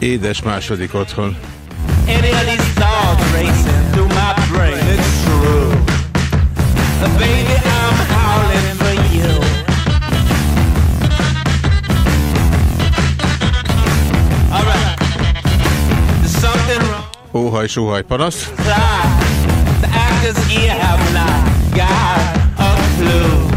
Édes második otthon. Baby, I'm howling for you. Óhaj, sóhaj, panasz. The actors here have not got a clue.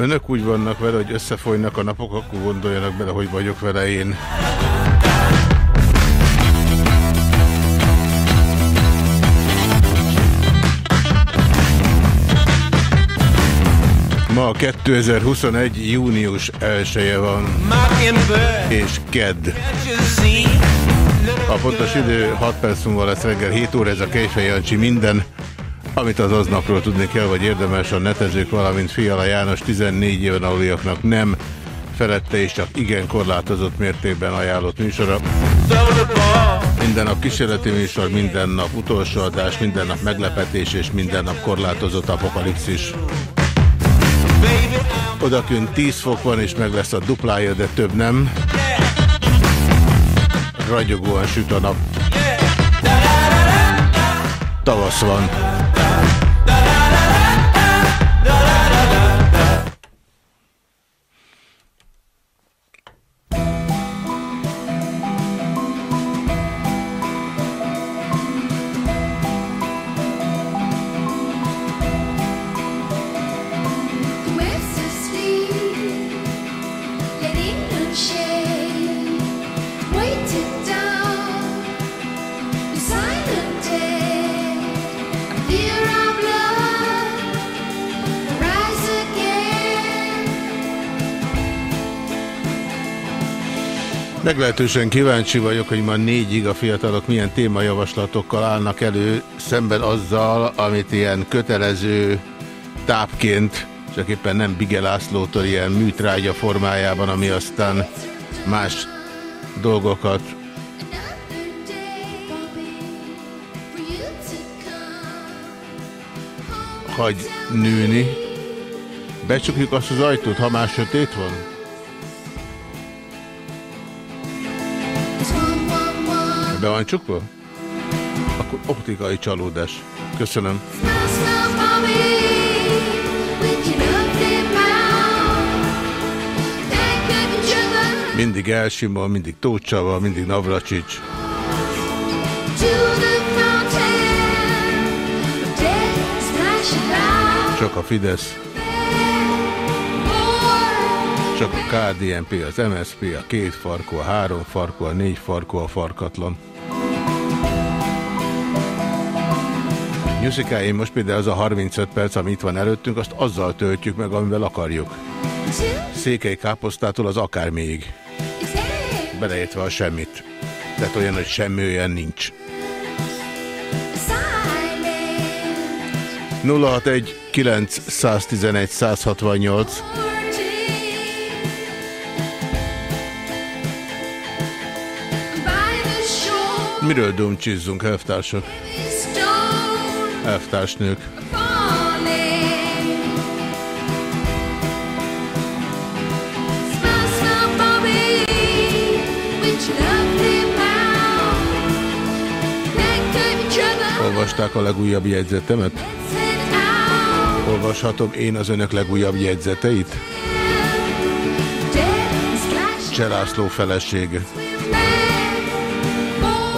Önök úgy vannak vele, hogy összefolynak a napok, akkor gondoljanak bele, hogy vagyok vele én. Ma 2021. június 1 -e van, és kedd. A pontos idő 6 perc múlva lesz reggel 7 óra, ez a Kejfej Jancsi minden amit az aznapról tudni kell, vagy érdemes a netezők, valamint Fiala János 14 éven aluliaknak nem, felette és csak igen korlátozott mértékben ajánlott műsora. Minden nap kísérleti műsor, minden nap utolsó adás, minden nap meglepetés és minden nap korlátozott apokalipszis. Odakünk 10 fok van és meg lesz a duplája, de több nem. Ragyogóan süt a nap. Tavasz van. Meglehetősen kíváncsi vagyok, hogy ma négyig a fiatalok milyen témajavaslatokkal állnak elő, szemben azzal, amit ilyen kötelező tápként, csak éppen nem Bige Lászlótól ilyen műtrágya formájában, ami aztán más dolgokat hagy nőni. Becsukjuk azt az ajtót, ha már sötét van? Be van csukva? Akkor optikai csalódás. Köszönöm. Mindig Elsimmal, mindig Tócsával, mindig Navracsics. Csak a Fidesz. Csak a KDNP, az MSP, a két farkú, a három farkú, a négy farkú, a farkatlan. Nyuszikáim, most például az a 35 perc, ami itt van előttünk, azt azzal töltjük meg, amivel akarjuk. Székely káposztától az akármíg. Beleértve a semmit. Tehát olyan, hogy semmi olyan nincs. 061 911 168 Miről dumcsizzunk, elvtársak? Elvtársnők. Olvasták a legújabb jegyzetemet? Olvashatom én az önök legújabb jegyzeteit? Cselászló felesége.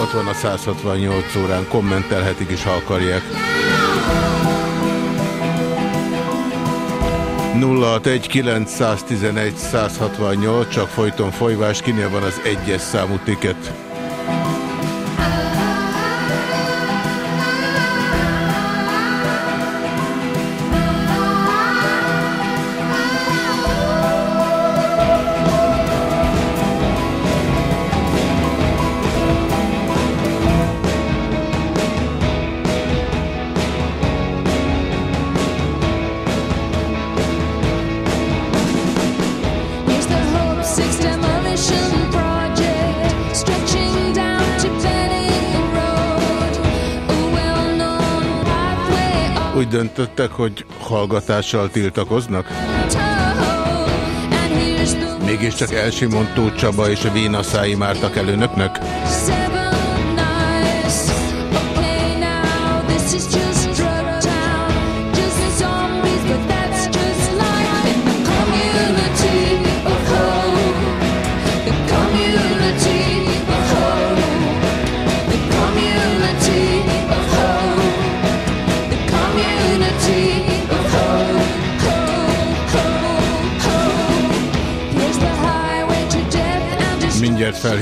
Ott van a 168 órán, kommentelhetik is, ha akarják. 061 168, csak folyton folyvás, kinél van az egyes számú tiket. Döntöttek, hogy hallgatással tiltakoznak? Mégiscsak Elsimon Tóth Csaba és a Vénaszái mártak el önöknek?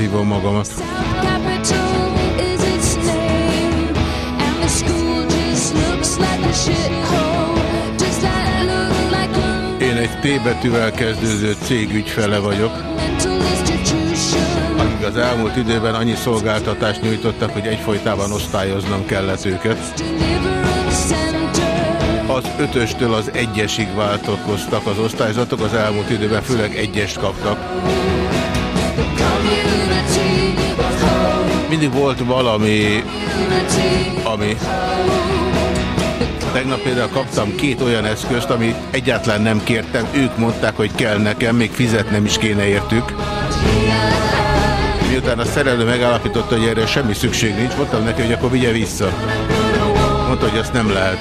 Felhívom magamat. Én egy T betűvel kezdődő cég ügyfele vagyok, akik az elmúlt időben annyi szolgáltatást nyújtottak, hogy egyfolytában osztályoznom kellett őket. Az ötöstől az egyesig változtak az osztályzatok, az elmúlt időben főleg egyest kaptak. Mindig volt valami, ami... Tegnap például kaptam két olyan eszközt, amit egyáltalán nem kértem. Ők mondták, hogy kell nekem, még fizetnem is kéne értük. Miután a szerelő megállapította, hogy erre semmi szükség nincs, mondtam neki, hogy akkor vigye vissza. Mondta, hogy azt nem lehet.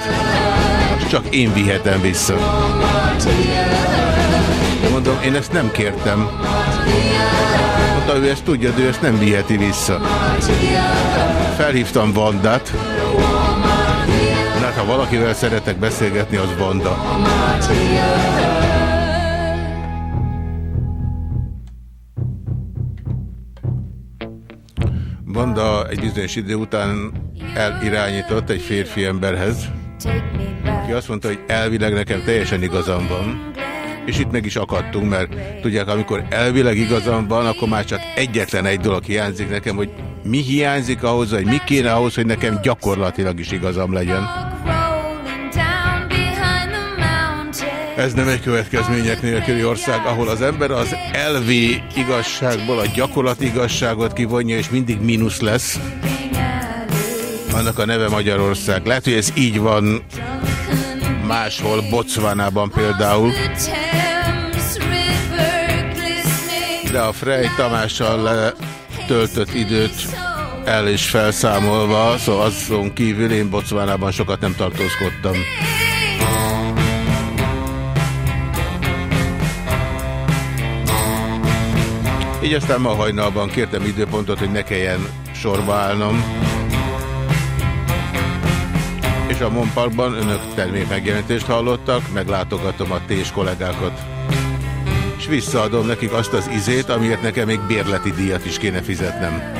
Csak én vihetem vissza. Mondom, én ezt nem kértem mondta, ő ezt tudja, de ő ezt nem viheti vissza. Felhívtam Vandát. Hát, ha valakivel szeretek beszélgetni, az Vanda. Vanda egy bizonyos idő után elirányított egy férfi emberhez, aki azt mondta, hogy elvileg nekem teljesen igazam van, és itt meg is akadtunk, mert tudják, amikor elvileg igazam van, akkor már csak egyetlen egy dolog hiányzik nekem, hogy mi hiányzik ahhoz, hogy mi kéne ahhoz, hogy nekem gyakorlatilag is igazam legyen. Ez nem egy következmények nélküli ország, ahol az ember az elvi igazságból a gyakorlati igazságot kivonja, és mindig mínusz lesz. Annak a neve Magyarország. Lehet, hogy ez így van máshol, Botswanában például. De a Frey Tamással letöltött időt el és felszámolva, szóval azon kívül én Botswanában sokat nem tartózkodtam. Így aztán ma hajnalban kértem időpontot, hogy ne kelljen sorba állnom a Monparkban önök termékmegjelentést hallottak, meglátogatom a tés kollégákat. És visszaadom nekik azt az izét, amiért nekem még bérleti díjat is kéne fizetnem.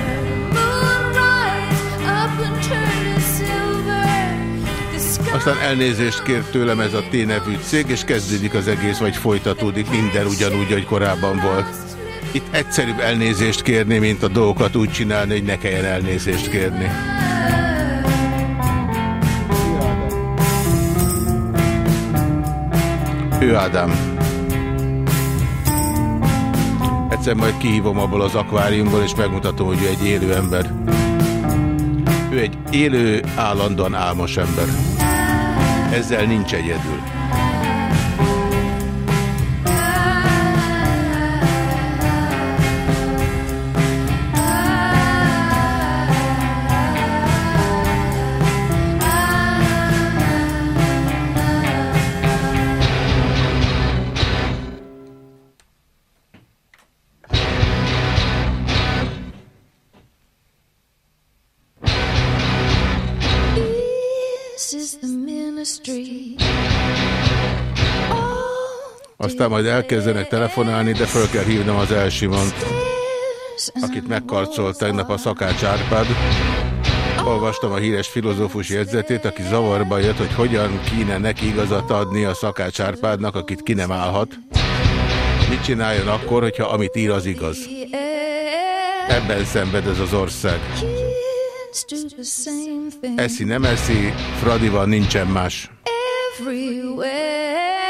Aztán elnézést kér tőlem ez a T-nevű cég, és kezdődik az egész, vagy folytatódik minden ugyanúgy, hogy korábban volt. Itt egyszerűbb elnézést kérni, mint a dolgokat úgy csinálni, hogy ne kelljen elnézést kérni. Ő Ádám. Egyszer majd kihívom abból az akváriumból, és megmutatom, hogy ő egy élő ember. Ő egy élő, állandóan álmos ember. Ezzel nincs egyedül. Aztán majd elkezdenek telefonálni, de föl kell hívnom az Elsimont, akit megkarcolt tegnap a szakács Árpád. Olvastam a híres filozófus jegyzetét, aki zavarba jött, hogy hogyan kéne neki igazat adni a szakács Árpádnak, akit ki nem állhat. Mit csináljon akkor, hogyha amit ír az igaz? Ebben szenved ez az ország. Eszi, nem eszi, Fradival nincsen más. Everywhere.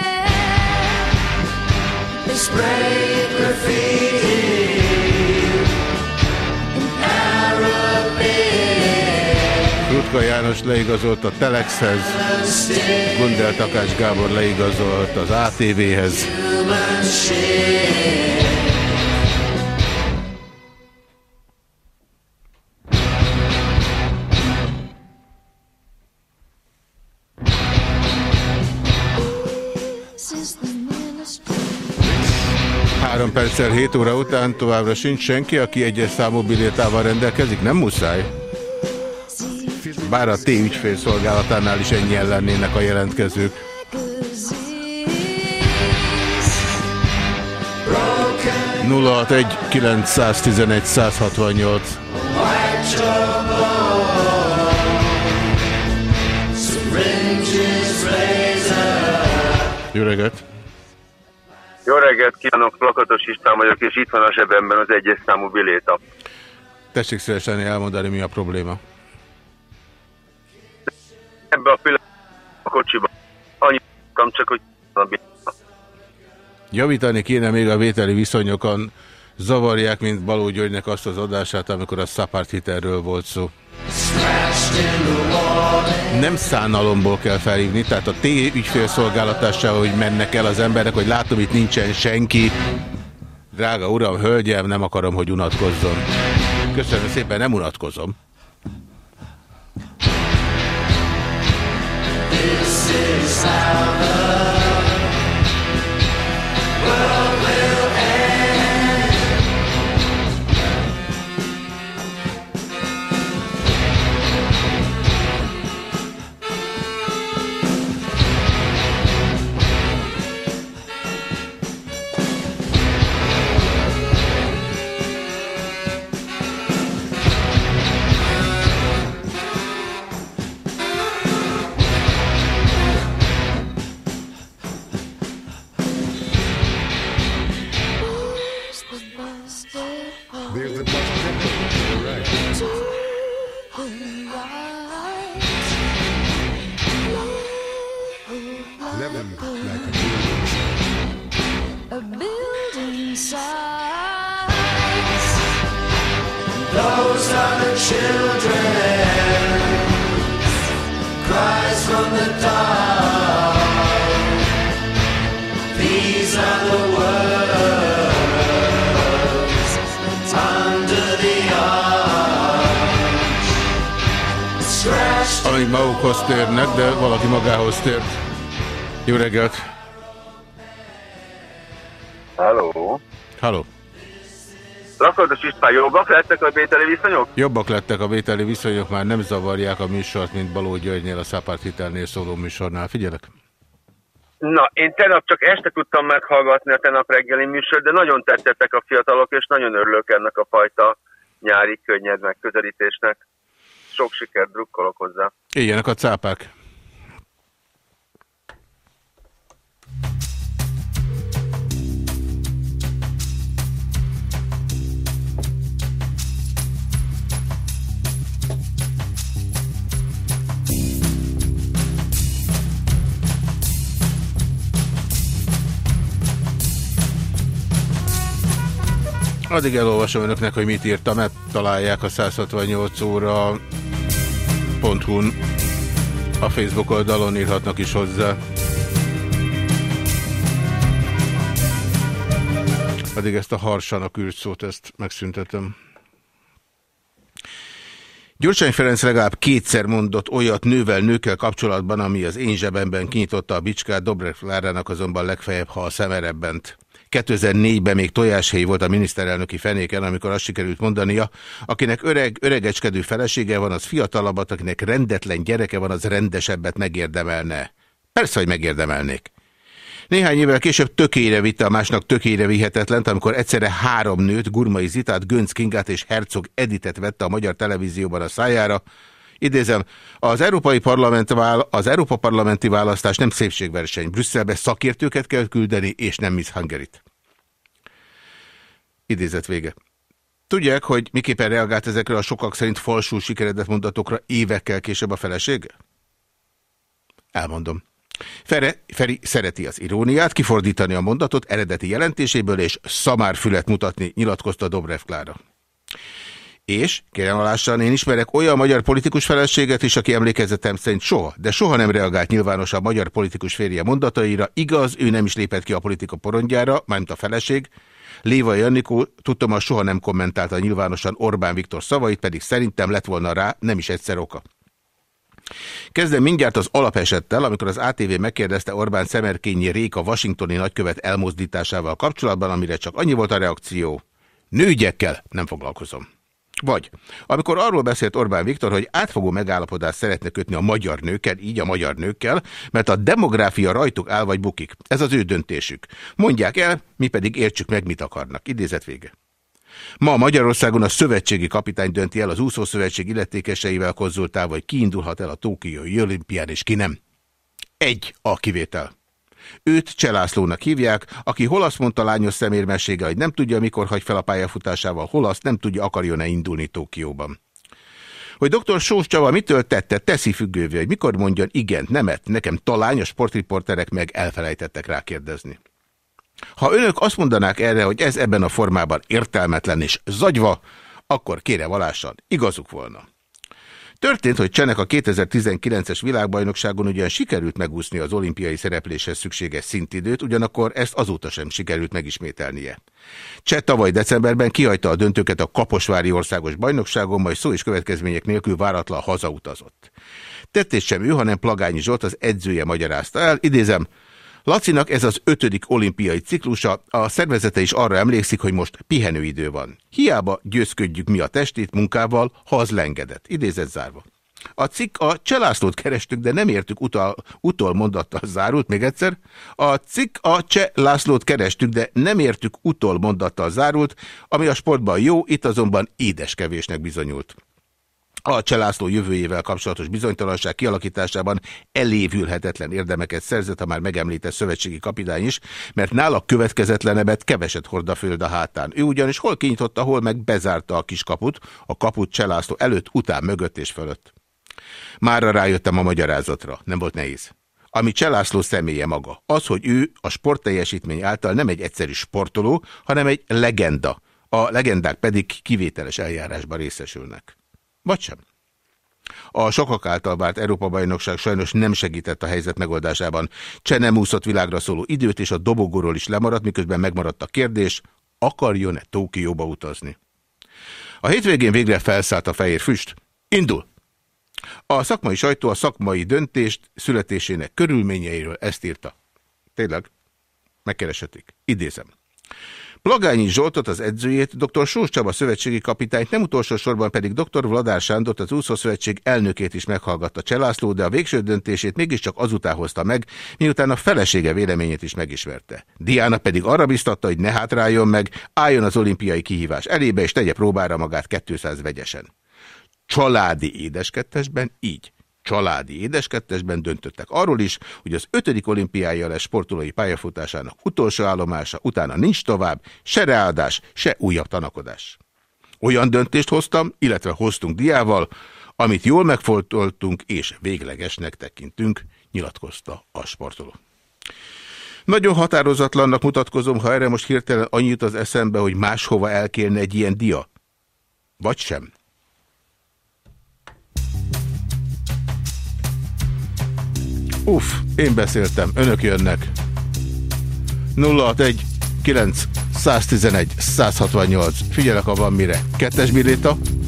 Spray graffiti in Arabic. Botka János leigazolt a Telexhez, Gundel Takács Gábor leigazolt az ATV-hez. Három perccel 7 óra után továbbra sincs senki, aki egyes számú bilétával rendelkezik. Nem muszáj. Bár a T ügyfélszolgálatánál is ennyien lennének a jelentkezők. egy 911 168 Jó reggelt! Jó reggelt kívánok, Plakatos István vagyok, és itt van a zsebemben az egyes számú biléta. Tessék szívesen elmondani, mi a probléma. Ebbe a pillanatban a kocsiba annyit csak, hogy a biléta. Javítani kéne még a vételi viszonyokon, zavarják, mint Baló Györgynek azt az adását, amikor a szapárt hitelről volt szó. Nem szánalomból kell felhívni, tehát a T ügyfélszolgálatással, hogy mennek el az emberek, hogy látom, itt nincsen senki. Drága uram, hölgyem, nem akarom, hogy unatkozzon. Köszönöm szépen, nem unatkozom. This is how Amíg magukhoz térnek, de valaki magához tért. Jó reggelt! Halló! Halló! Lakatos István, jobbak lettek a vételi viszonyok? Jobbak lettek a vételi viszonyok, már nem zavarják a műsort, mint Baló Györgynél a Szápárt hitelnél szóló műsornál. Figyelek! Na, én tegnap csak este tudtam meghallgatni a tegnap reggeli műsor, de nagyon tettettek a fiatalok, és nagyon örülök ennek a fajta nyári könnyed megközelítésnek. Sok sikert drukkolok hozzá. Éljenek a cápák! Addig elolvasom önöknek, hogy mit írtam, mert találják a 168 óra n a Facebook oldalon írhatnak is hozzá. Addig ezt a harsanak űrt szót, ezt megszüntetem. Gyurcsány Ferenc legalább kétszer mondott olyat nővel, nőkkel kapcsolatban, ami az én zsebemben kinyitotta a bicskát, Dobrev Lárának azonban legfeljebb, ha a szemerebbent. 2004-ben még tojáshelyi volt a miniszterelnöki fenéken, amikor azt sikerült mondania, akinek öreg, öregecskedő felesége van, az fiatalabbat, akinek rendetlen gyereke van, az rendesebbet megérdemelne. Persze, hogy megérdemelnék. Néhány évvel később tökére vitte a másnak tökére vihetetlent, amikor egyszerre három nőt, Gurmai Zitát, Gönc Kingát és Herzog Editet vette a magyar televízióban a szájára, Idézem, az Európai Parlament vál, az Európa Parlamenti választás nem szépségverseny. Brüsszelbe szakértőket kell küldeni, és nem Miss Hungaryt. Idézet vége. Tudják, hogy miképpen reagált ezekre a sokak szerint falsú sikeredett mondatokra évekkel később a felesége? Elmondom. Fere, Feri szereti az iróniát, kifordítani a mondatot eredeti jelentéséből és szamárfület mutatni, nyilatkozta Dobrev Klára. És, kérem alássan, én ismerek olyan magyar politikus feleséget is, aki emlékezetem szerint soha, de soha nem reagált nyilvánosan a magyar politikus férje mondataira. Igaz, ő nem is lépett ki a politika porondjára, mármint a feleség. Léva Jannikó, tudtam, hogy soha nem kommentálta nyilvánosan Orbán Viktor szavait, pedig szerintem lett volna rá nem is egyszer oka. Kezdem mindjárt az alapesettel, amikor az ATV megkérdezte Orbán Szemerkényi Réka washingtoni nagykövet elmozdításával kapcsolatban, amire csak annyi volt a reakció. Nőgyekkel nem foglalkozom. Vagy, amikor arról beszélt Orbán Viktor, hogy átfogó megállapodást szeretne kötni a magyar nőkkel, így a magyar nőkkel, mert a demográfia rajtuk áll vagy bukik. Ez az ő döntésük. Mondják el, mi pedig értsük meg, mit akarnak. Idézet vége. Ma Magyarországon a szövetségi kapitány dönti el az úszószövetség illetékeseivel konzultálva, hogy ki indulhat el a Tókiói olimpián, és ki nem. Egy a kivétel. Őt Cselászlónak hívják, aki hol azt mondta lányos szemérmessége, hogy nem tudja, mikor hagy fel a pályafutásával, hol azt nem tudja, akarjon-e indulni Tókióban. Hogy dr. Sós Csaba mitől tette, teszi függővé, hogy mikor mondjon igent, nemet, nekem talány, a sportriporterek meg elfelejtettek rá kérdezni. Ha önök azt mondanák erre, hogy ez ebben a formában értelmetlen és zagyva, akkor kére valással igazuk volna. Történt, hogy Csenek a 2019-es világbajnokságon ugyan sikerült megúszni az olimpiai szerepléshez szükséges szintidőt, ugyanakkor ezt azóta sem sikerült megismételnie. Cseh tavaly decemberben kihagyta a döntőket a Kaposvári országos bajnokságon, majd szó és következmények nélkül váratlan hazautazott. Tettét sem ő, hanem Plagányi Zsolt az edzője magyarázta el, idézem, Lacinak ez az ötödik olimpiai ciklusa, a szervezete is arra emlékszik, hogy most pihenőidő van. Hiába győzködjük mi a testét munkával, ha az lengedett. Idézett zárva. A cikk a Cselászlót kerestük, de nem értük utal, utol mondattal zárult, még egyszer. A cikk a Cseh Lászlót kerestük, de nem értük utol mondattal zárult, ami a sportban jó, itt azonban édeskevésnek bizonyult a Cselászló jövőjével kapcsolatos bizonytalanság kialakításában elévülhetetlen érdemeket szerzett a már megemlített szövetségi kapitány is, mert nála következetlenebbet keveset hord a föld a hátán. Ő ugyanis hol kinyitotta, hol meg bezárta a kis kaput, a kaput Cselászló előtt, után, mögött és fölött. Mára rájöttem a magyarázatra, nem volt nehéz. Ami Cselászló személye maga, az, hogy ő a sportteljesítmény által nem egy egyszerű sportoló, hanem egy legenda, a legendák pedig kivételes eljárásban részesülnek. Vagy sem. A sokak által várt Európa-bajnokság sajnos nem segített a helyzet megoldásában. Cseh nem úszott világra szóló időt, és a dobogóról is lemaradt, miközben megmaradt a kérdés, akarjon-e Tókióba utazni. A hétvégén végre felszállt a fehér füst. Indul! A szakmai sajtó a szakmai döntést születésének körülményeiről ezt írta. Tényleg? Megkereshetik. Idézem. Plagányi Zsoltot, az edzőjét, dr. Sós Csaba szövetségi kapitányt, nem utolsó sorban pedig dr. Vladár Sándort, az úszószövetség elnökét is meghallgatta Cselászló, de a végső döntését mégiscsak azután hozta meg, miután a felesége véleményét is megismerte. Diana pedig arra biztatta, hogy ne hátráljon meg, álljon az olimpiai kihívás elébe, és tegye próbára magát 200 vegyesen. Családi édeskettesben így családi édeskettesben döntöttek arról is, hogy az ötödik olimpiája lesz sportolói pályafutásának utolsó állomása, utána nincs tovább, se reáldás, se újabb tanakodás. Olyan döntést hoztam, illetve hoztunk diával, amit jól megfoltoltunk és véglegesnek tekintünk, nyilatkozta a sportoló. Nagyon határozatlannak mutatkozom, ha erre most hirtelen annyit az eszembe, hogy máshova elkérne egy ilyen dia. Vagy sem. Uff, én beszéltem, önök jönnek. 061 9 111 168. Figyelek, ha van mire. Kettes milléta. 061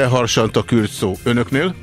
Ide harsant a kürt szó önöknél?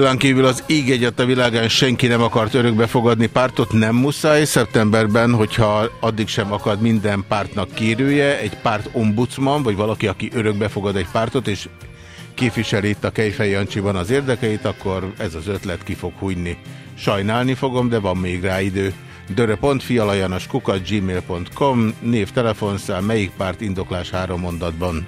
Attilán kívül az íg egyet a világán senki nem akart örökbe fogadni pártot, nem muszáj. Szeptemberben, hogyha addig sem akad minden pártnak kérője, egy párt ombudsman, vagy valaki, aki örökbe fogad egy pártot, és képviseli itt a Kejfej Jancsiban az érdekeit, akkor ez az ötlet ki fog hújni. Sajnálni fogom, de van még rá idő. kukat gmail.com név, telefonszám, melyik párt indoklás három mondatban.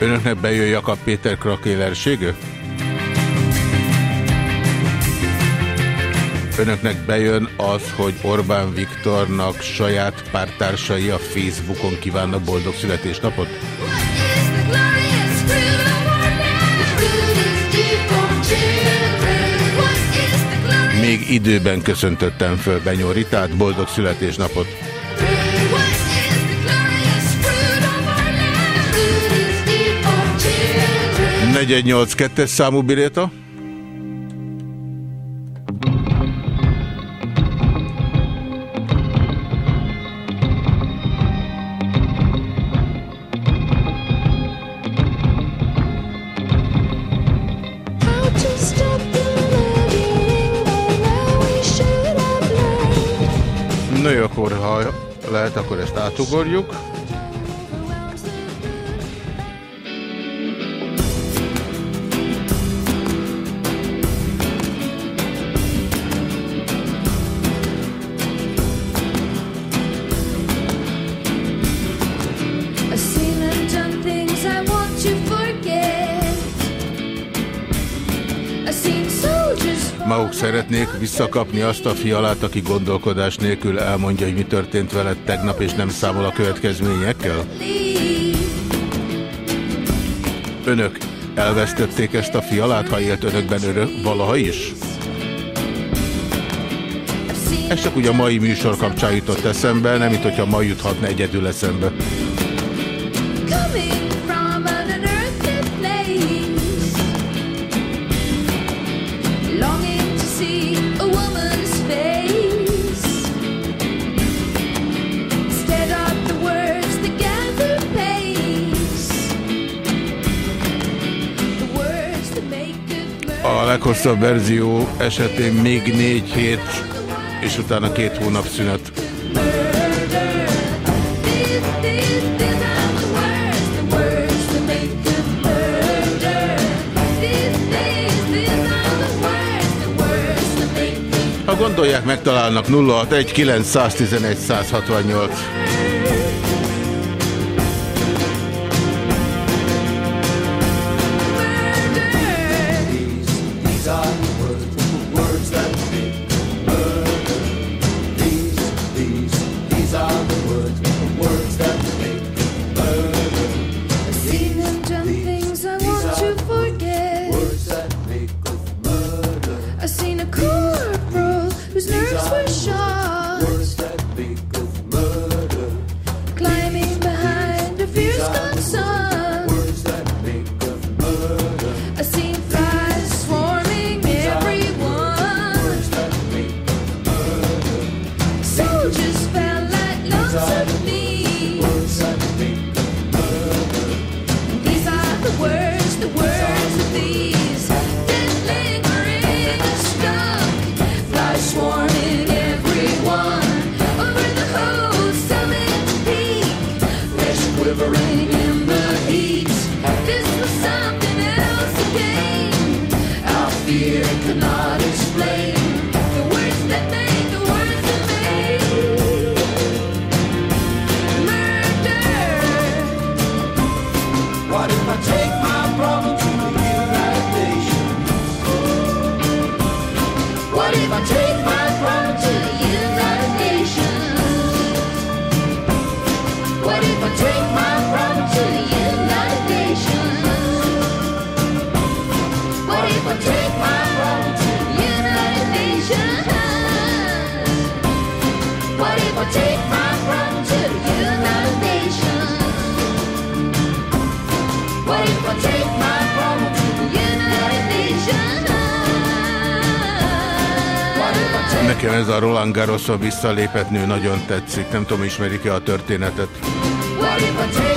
Önöknek bejön Jakab Péter krakélersége? Önöknek bejön az, hogy Orbán Viktornak saját pártársai a Facebookon kívánnak boldog születésnapot? Még időben köszöntöttem föl Benyoritát, boldog születésnapot! 4182-es számú biréta. No jó, akkor ha lehet, akkor ezt átugorjuk. Szeretnék visszakapni azt a fialát, aki gondolkodás nélkül elmondja, hogy mi történt veled tegnap, és nem számol a következményekkel? Önök elvesztették ezt a fialát, ha élt önökben örök valaha is? Ez csak ugye a mai műsor kapcsán jutott eszembe, nem itt, hogyha ma juthatna egyedül eszembe. Leghosszabb verzió esetén még négy hét, és utána két hónap szünet. Ha gondolják, megtalálnak 061 911 168. a Roland Garroson visszalépett nő nagyon tetszik. Nem tudom, ismerik-e a történetet. What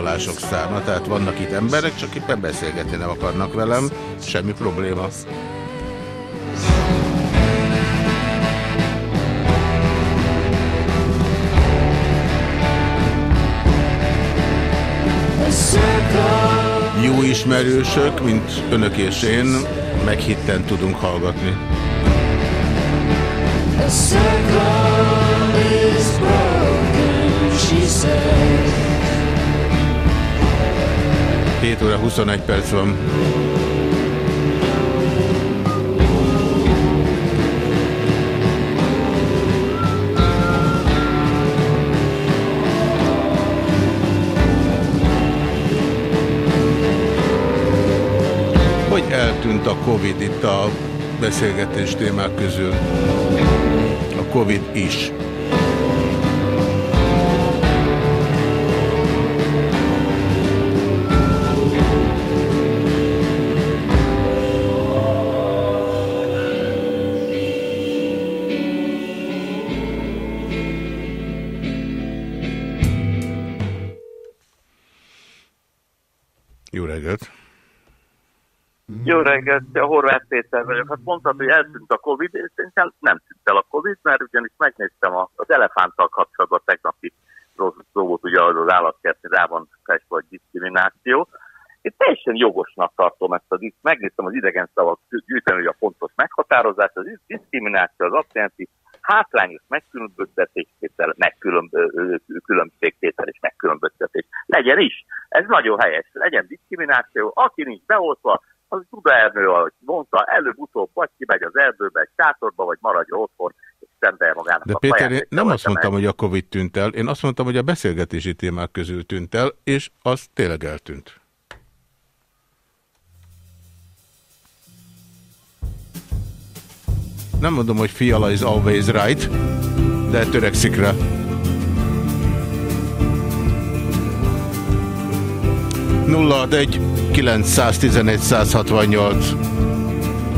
és a lájkolások száma. Tehát vannak itt emberek, csak éppen beszélgetni nem akarnak velem. Semmi probléma. Jó ismerősök, mint önök és én, meghitten tudunk hallgatni. 7 óra 21 perc van. Hogy eltűnt a Covid itt a beszélgetés témák közül? Covid is. Reggelt, a Horváth Péter vagyok. Hát mondtad, hogy eltűnt a Covid, és szerintem nem tűnt el a Covid, mert ugyanis megnéztem az elefánttal kapcsolatban tegnapi rossz dolgot, ugye az állatkertni rá van festve a diszkrimináció. Én teljesen jogosnak tartom ezt a diszkriminációt. Megnéztem az idegen szavak gyűjteni, a pontos meghatározás. Az diszkrimináció az azt jelenti, hátrányos megkülönböztetéstétel, megkülönbségtétel és megkülönböztetés. Legyen is. Ez nagyon helyes. Legyen diszkrimináció. Aki nincs beoltva, az Ernő, ahogy mondta, előbb-utóbb vagy kimegy az erdőbe, egy sátorba, vagy maradja otthon, és szentelje magának De a Péter, én nem azt mondtam, hogy a Covid tűnt el, én azt mondtam, hogy a beszélgetési témák közül tűnt el, és az tényleg eltűnt. Nem mondom, hogy Fiala is always right, de törekszik rá. 061 911 168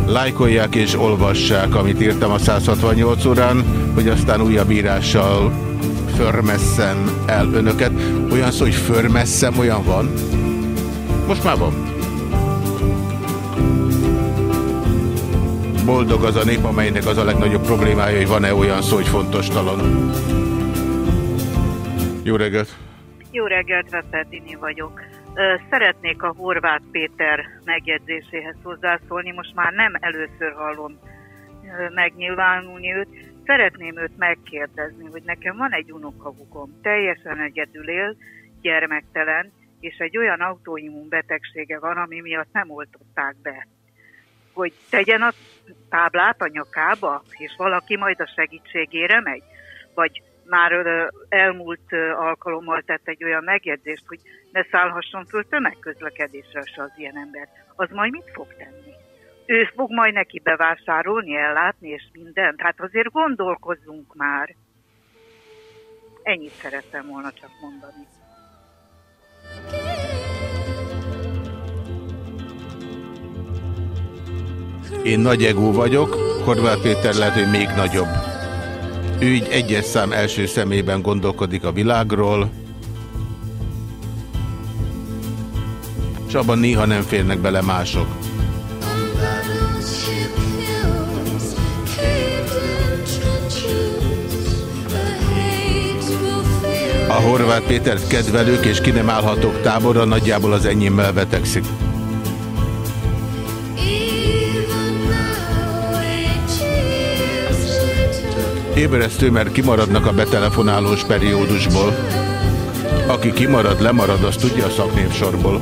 Lájkolják és olvassák, amit írtam a 168 órán, hogy aztán újabb írással förmesszem el önöket. Olyan szó, hogy förmesszem, olyan van? Most már van. Boldog az a nép, amelynek az a legnagyobb problémája, hogy van-e olyan szó, hogy fontos talon. Jó reggelt! Jó reggelt, Veszeltini vagyok. Szeretnék a Horváth Péter megjegyzéséhez hozzászólni. Most már nem először hallom megnyilvánulni őt. Szeretném őt megkérdezni, hogy nekem van egy unokahugom, teljesen egyedül él, gyermektelen, és egy olyan autoimmun betegsége van, ami miatt nem oltották be. Hogy tegyen a táblát a nyakába, és valaki majd a segítségére megy? Vagy már elmúlt alkalommal tett egy olyan megjegyzést, hogy ne szállhasson föl tömegközlekedésre se az ilyen ember. Az majd mit fog tenni? Ő fog majd neki bevásárolni, ellátni és mindent. Hát azért gondolkozzunk már. Ennyit szerettem volna csak mondani. Én nagy egó vagyok, Horváth Péter lehet, hogy még nagyobb. Ő így egyes szám első szemében gondolkodik a világról, és abban néha nem férnek bele mások. A Horváth Pétert kedvelők és ki nem állhatók táborra nagyjából az enyémmel betegszik. Ébresztő, mert kimaradnak a betelefonálós periódusból. Aki kimarad, lemarad, azt tudja a szaknépsorból.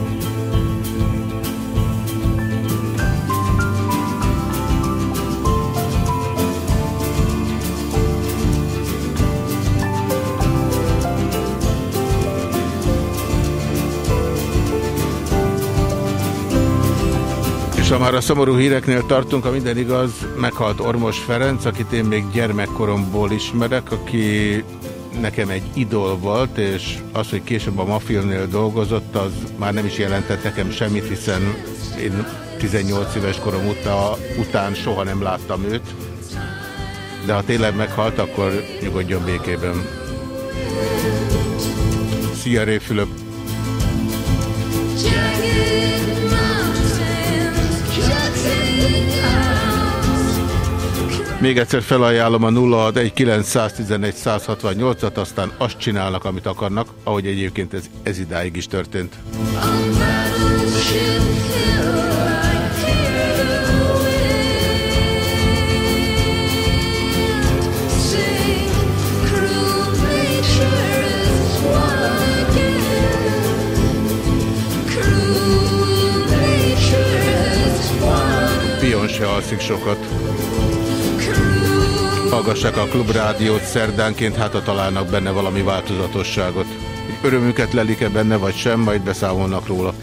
Már a szomorú híreknél tartunk, a minden igaz, meghalt Ormos Ferenc, akit én még gyermekkoromból ismerek, aki nekem egy idol volt, és az, hogy később a Mafilnél dolgozott, az már nem is jelentett nekem semmit, hiszen én 18 éves korom után, után soha nem láttam őt. De ha tényleg meghalt, akkor nyugodjon békében. Szia, Réfülöp! Még egyszer felajánlom a 0619111168-at, aztán azt csinálnak, amit akarnak, ahogy egyébként ez, ez idáig is történt. Pion se alszik sokat. Hallgassák a klubrádiót szerdánként, hát a találnak benne valami változatosságot. Örömüket lelik-e benne, vagy sem, majd beszámolnak róla.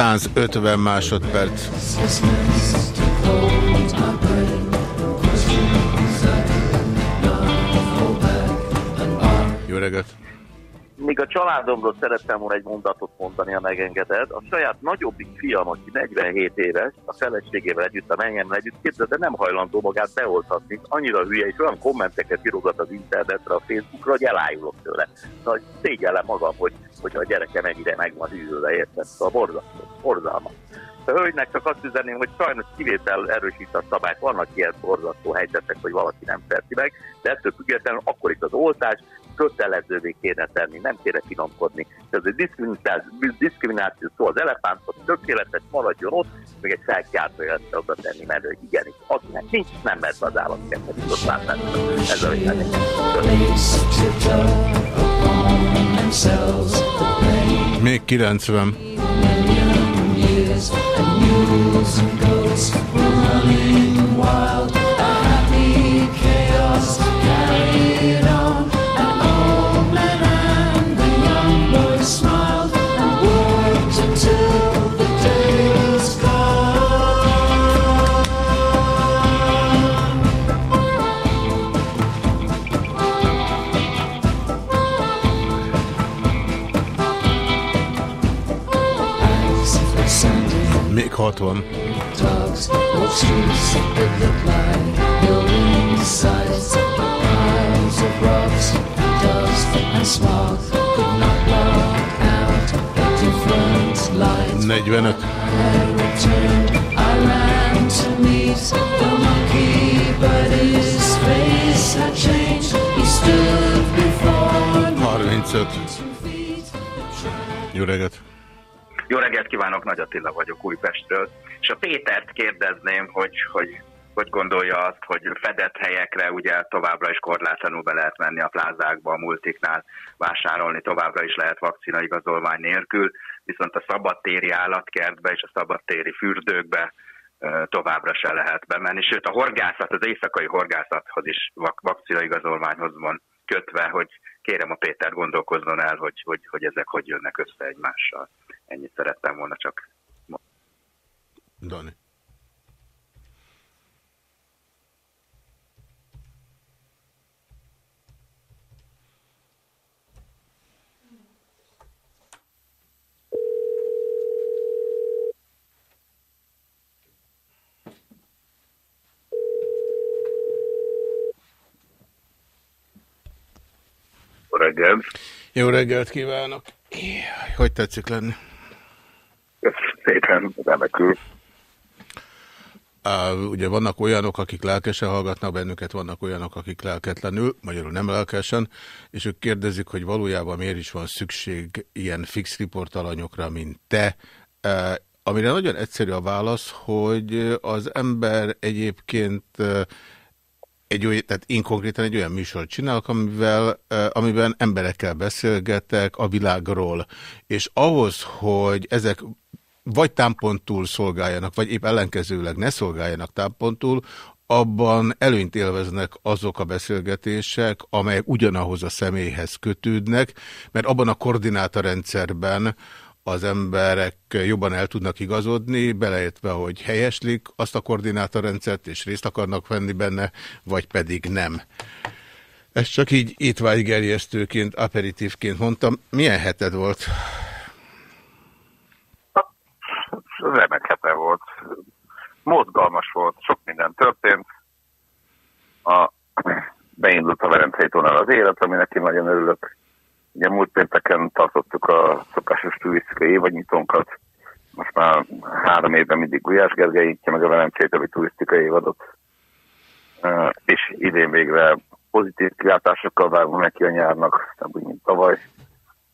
150 másodperc. Jó reggelt! Még a családomról szerettem volna egy mondatot mondani, ha megengeded. A saját nagyobbik fiam, aki 47 éves, a feleségével együtt, a menyemmel együtt, képzeld, de nem hajlandó magát beoltatni. Annyira hülye, és olyan kommenteket írogat az internetre, a Facebookra, hogy elájulok tőle. Szóval szégyellem magam, hogy, hogy a gyerekem ennyire meg van hűlve, érted? Szóval borzasztó, borzalmas. A hölgynek csak azt üzenném, hogy sajnos kivétel erősít a szabályt, vannak ilyen borzasztó helyzetek, hogy valaki nem szerti meg, de ettől függetlenül akkor itt az oltás, kötelezővé kéne tenni, nem kéne finomkodni. Ez egy diszkrimináció, diszkrimináció szó az elefántot, tökéletes, maradjon ott, még egy felkiáltóját oda tenni, mert hogy igenis, akinek nincs, nem mert az állatkertet, ott látni. Ez a vélemény. Még 90. Még 60. Negyvenöt. Harmincöt. Jó reggelt! Jó reggelt kívánok, Nagy Attila vagyok Újpestről. És a Pétert kérdezném, hogy, hogy hogy gondolja azt, hogy fedett helyekre ugye továbbra is korlátlanul be lehet menni a plázákba, a multiknál vásárolni, továbbra is lehet vakcina igazolvány nélkül, viszont a szabadtéri állatkertbe és a szabadtéri fürdőkbe továbbra se lehet bemenni. Sőt, a horgászat, az éjszakai horgászathoz is vak vakcina igazolványhoz van kötve, hogy kérem a Péter gondolkozzon el, hogy, hogy, hogy ezek hogy jönnek össze egymással. Ennyit szerettem volna csak Dani. Jó reggelt! Jó reggelt kívánok! Hogy tetszik lenni? Szépen, remekül. Uh, ugye vannak olyanok, akik lelkesen hallgatnak bennünket, vannak olyanok, akik lelketlenül, magyarul nem lelkesen, és ők kérdezik, hogy valójában miért is van szükség ilyen fix riportalanyokra, mint te. Uh, amire nagyon egyszerű a válasz, hogy az ember egyébként uh, egy olyan, tehát én konkrétan egy olyan műsort csinálok, amivel, amiben emberekkel beszélgetek a világról, és ahhoz, hogy ezek vagy támpontul szolgáljanak, vagy épp ellenkezőleg ne szolgáljanak támpontul, abban előnyt élveznek azok a beszélgetések, amelyek ugyanahoz a személyhez kötődnek, mert abban a koordinátorrendszerben, az emberek jobban el tudnak igazodni, beleértve, hogy helyeslik azt a koordinátorrendszert, és részt akarnak venni benne, vagy pedig nem. Ezt csak így étvágygerjesztőként, aperitívként mondtam. Milyen heted volt? Remek hete volt. Mozgalmas volt, sok minden történt. A, beindult a Verencei tónál az élet, aminek én nagyon örülök Ugye múlt pénteken tartottuk a szokásos turisztikai évadnyitónkat, most már három évben mindig Gulyás Gergely nyitja meg a Velencei többi turisztikai évadot, és idén végre pozitív kilátásokkal várunk neki a nyárnak, úgy, mint tavaly.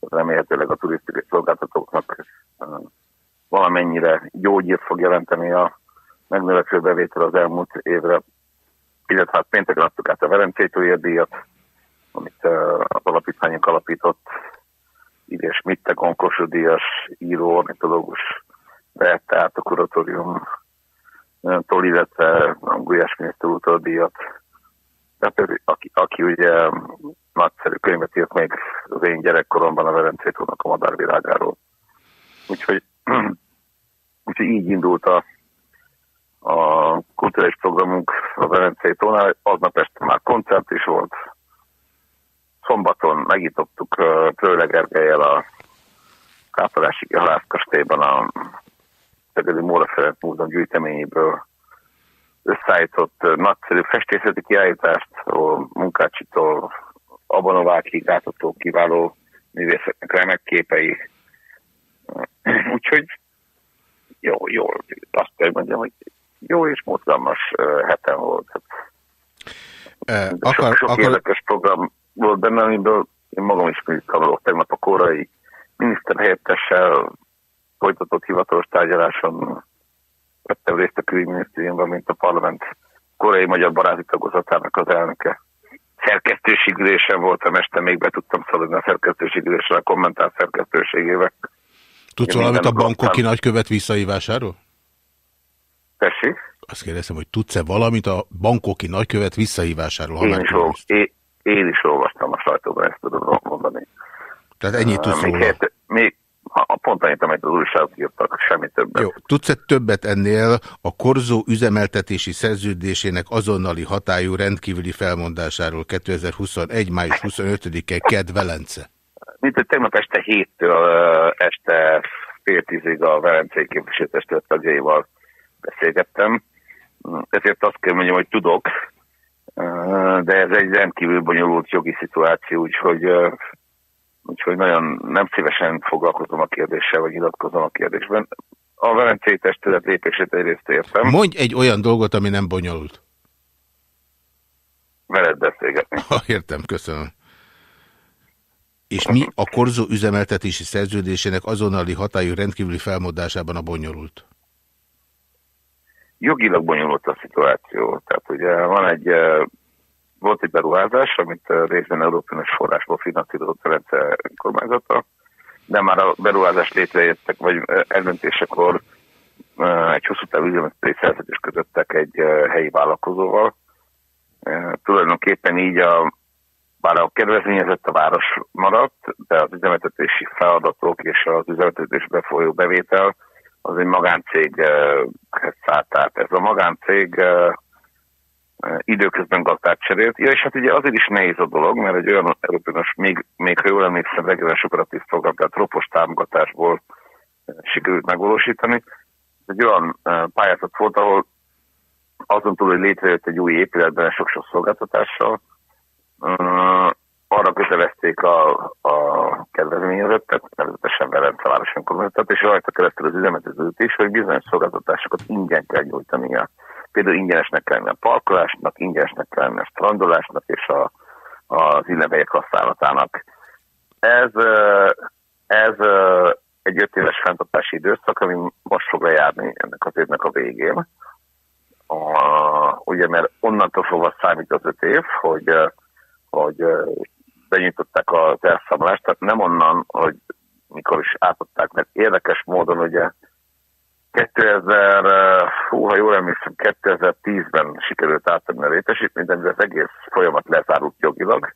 Remélhetőleg a turisztikai szolgáltatóknak valamennyire gyógyírt fog jelenteni a megnövekvő bevétel az elmúlt évre, illetve hát pénteken adtuk át a Velencei díjat, amit az alapítványunk alapított, Ide Schmidt, Konkosú Díjas író, ornitológus vette át a kuratórium tól, illetve a Gulyás miniszter útól díjat. Tehát, aki, aki ugye nagyszerű könyvet írt még az én gyerekkoromban a Verencé a madárvilágáról. Úgyhogy úgyhogy így indult a, a kulturális programunk a Velencei tónál. Aznap este már koncert is volt. Szombaton megítottuk uh, Prőle Gergelyel a Kápolási Halászkastélyban a Szegedi Móra Ferenc Múzeum gyűjteményéből összeállított nagyszerű festészeti kiállítást, ahol Munkácsitól Abanovákig átadó kiváló művészeknek remek képei. Úgyhogy jó, jó, azt kell mondjam, hogy jó és mozgalmas heten volt. E, akar, sok, sok akar... érdekes program volt benne, amiből én magam is működtem tegnap a korai miniszterhelyettessel folytatott hivatalos tárgyaláson vettem részt a külügyminisztériumban, mint a parlament korai magyar baráti tagozatának az elnöke. Szerkesztőségülésen voltam este, még be tudtam szaladni a szerkesztőségülésre a kommentár szerkesztőségével. Tudsz valamit a bankoki nagykövet visszaívásáról? Tessék? Azt kérdezem, hogy tudsz-e valamit a bankoki nagykövet visszahívásáról? Én is, olv, én, én is olvastam a sajtóban, ezt tudom mondani. Tehát ennyit tudsz még, helyett, még a pont annyit, amit az újságok írtak, semmi többet. Jó. Tudsz-e többet ennél a korzó üzemeltetési szerződésének azonnali hatályú rendkívüli felmondásáról 2021. május 25-e Ked Velence? Mint hogy tegnap este héttől este fél tízig a Velencei képviselőtestület tagjaival beszélgettem. Ezért azt kell mondjam, hogy tudok, de ez egy rendkívül bonyolult jogi szituáció, úgyhogy úgyhogy nagyon nem szívesen foglalkozom a kérdéssel, vagy nyilatkozom a kérdésben. A Velencei Testület lépését egyrészt értem. Mondj egy olyan dolgot, ami nem bonyolult. Veled beszélgetni. Ha, értem, köszönöm. És mi a korzó üzemeltetési szerződésének azonnali hatályú rendkívüli felmondásában a bonyolult? Jogilag bonyolult a szituáció. Tehát ugye van egy volt egy beruházás, amit részben Európai forrásból finanszírozott a rendszer kormányzata, de már a beruházás létrejöttek, vagy eldöntésekor egy hosszú távú üzemeltetői szerződés közöttek egy helyi vállalkozóval. Tulajdonképpen így a, bár a kedvezményezett a város maradt, de az üzemeltetési feladatok és az üzemeltetésbe folyó bevétel az egy magáncéghez szállt át. Ez a magáncég időközben gazdát cserélt. Ja, és hát ugye azért is nehéz a dolog, mert egy olyan európai, még, még ha jól emlékszem, regionális operatív program, tehát ropos támogatásból sikerült megvalósítani. Egy olyan pályázat volt, ahol azon túl, hogy létrejött egy új épületben sok-sok szolgáltatással, arra kötelezték a, a kedvezményezettet, nevezetesen Velence város önkormányzatot, és rajta keresztül az üzemeltetőt is, hogy bizonyos szolgáltatásokat ingyen kell nyújtania Például ingyenesnek kellene a parkolásnak, ingyenesnek kellene a strandolásnak és a, az illemhelyek használatának. Ez, ez egy öt éves fenntartási időszak, ami most fog lejárni ennek az évnek a végén. A, ugye, mert onnantól fogva számít az öt év, hogy, hogy benyitották az elszámolást, tehát nem onnan, hogy mikor is átadták, mert érdekes módon ugye 2000, hú, ha jól emlékszem, 2010-ben sikerült átadni a létesítményt, de az egész folyamat lezárult jogilag.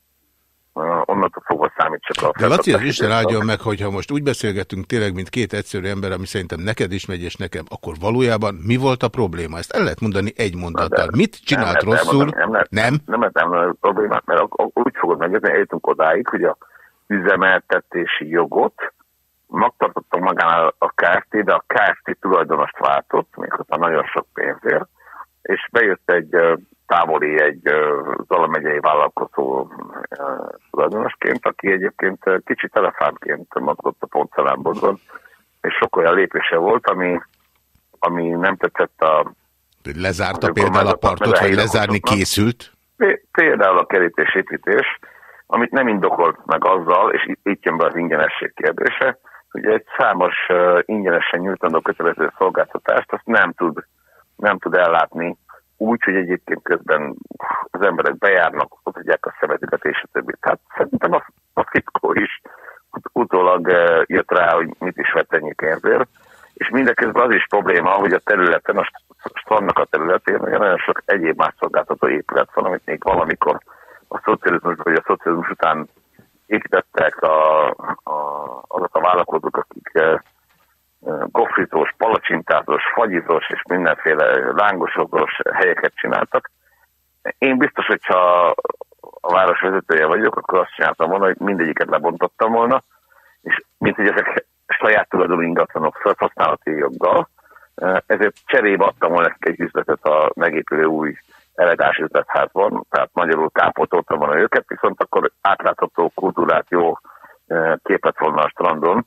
Onnantól fogva számít csak a... De Laci, az Isten áldjon meg, hogyha most úgy beszélgetünk tényleg, mint két egyszerű ember, ami szerintem neked is megy, és nekem, akkor valójában mi volt a probléma? Ezt el lehet mondani egy mondattal. Mit csinált nem rosszul? Nem, nem, nem? Nem lehet elmondani a problémát, mert úgy fogod megérteni, eljutunk odáig, hogy a üzemeltetési jogot megtartottam magánál a KFT, de a KFT tulajdonost váltott, méghozzá nagyon sok pénzért, és bejött egy távoli, egy Zala megyei vállalkozó tulajdonosként, aki egyébként kicsit elefántként mozgott a pontszerámborban, és sok olyan lépése volt, ami, ami nem tetszett a... Lezárta például a partot, vagy lezárni készült? Például a kerítésépítés, amit nem indokolt meg azzal, és itt jön be az ingyenesség kérdése, ugye egy számos ingyenesen nyújtandó kötelező szolgáltatást azt nem tud, nem tud ellátni úgy, hogy egyébként közben az emberek bejárnak, ott tudják a szemetüket és a többi. Tehát szerintem a, a fitkó is utólag uh, jött rá, hogy mit is vett ennyi pénzért. És mindeközben az is probléma, hogy a területen, a strandnak a területén nagyon sok egyéb más szolgáltató épület van, amit még valamikor a szocializmus vagy a szocializmus után építettek a, a, azok a vállalkozók, akik profitós, palacsintázós, fagyizós és mindenféle lángosokos helyeket csináltak. Én biztos, hogyha a város vezetője vagyok, akkor azt csináltam volna, hogy mindegyiket lebontottam volna, és mint hogy ezek saját tulajdonú ingatlanok felhasználati joggal, ezért cserébe adtam volna egy üzletet a megépülő új elegáns üzletházban, tehát magyarul kápoltoltam volna őket, viszont akkor átlátható kultúrát jó képet volna a strandon,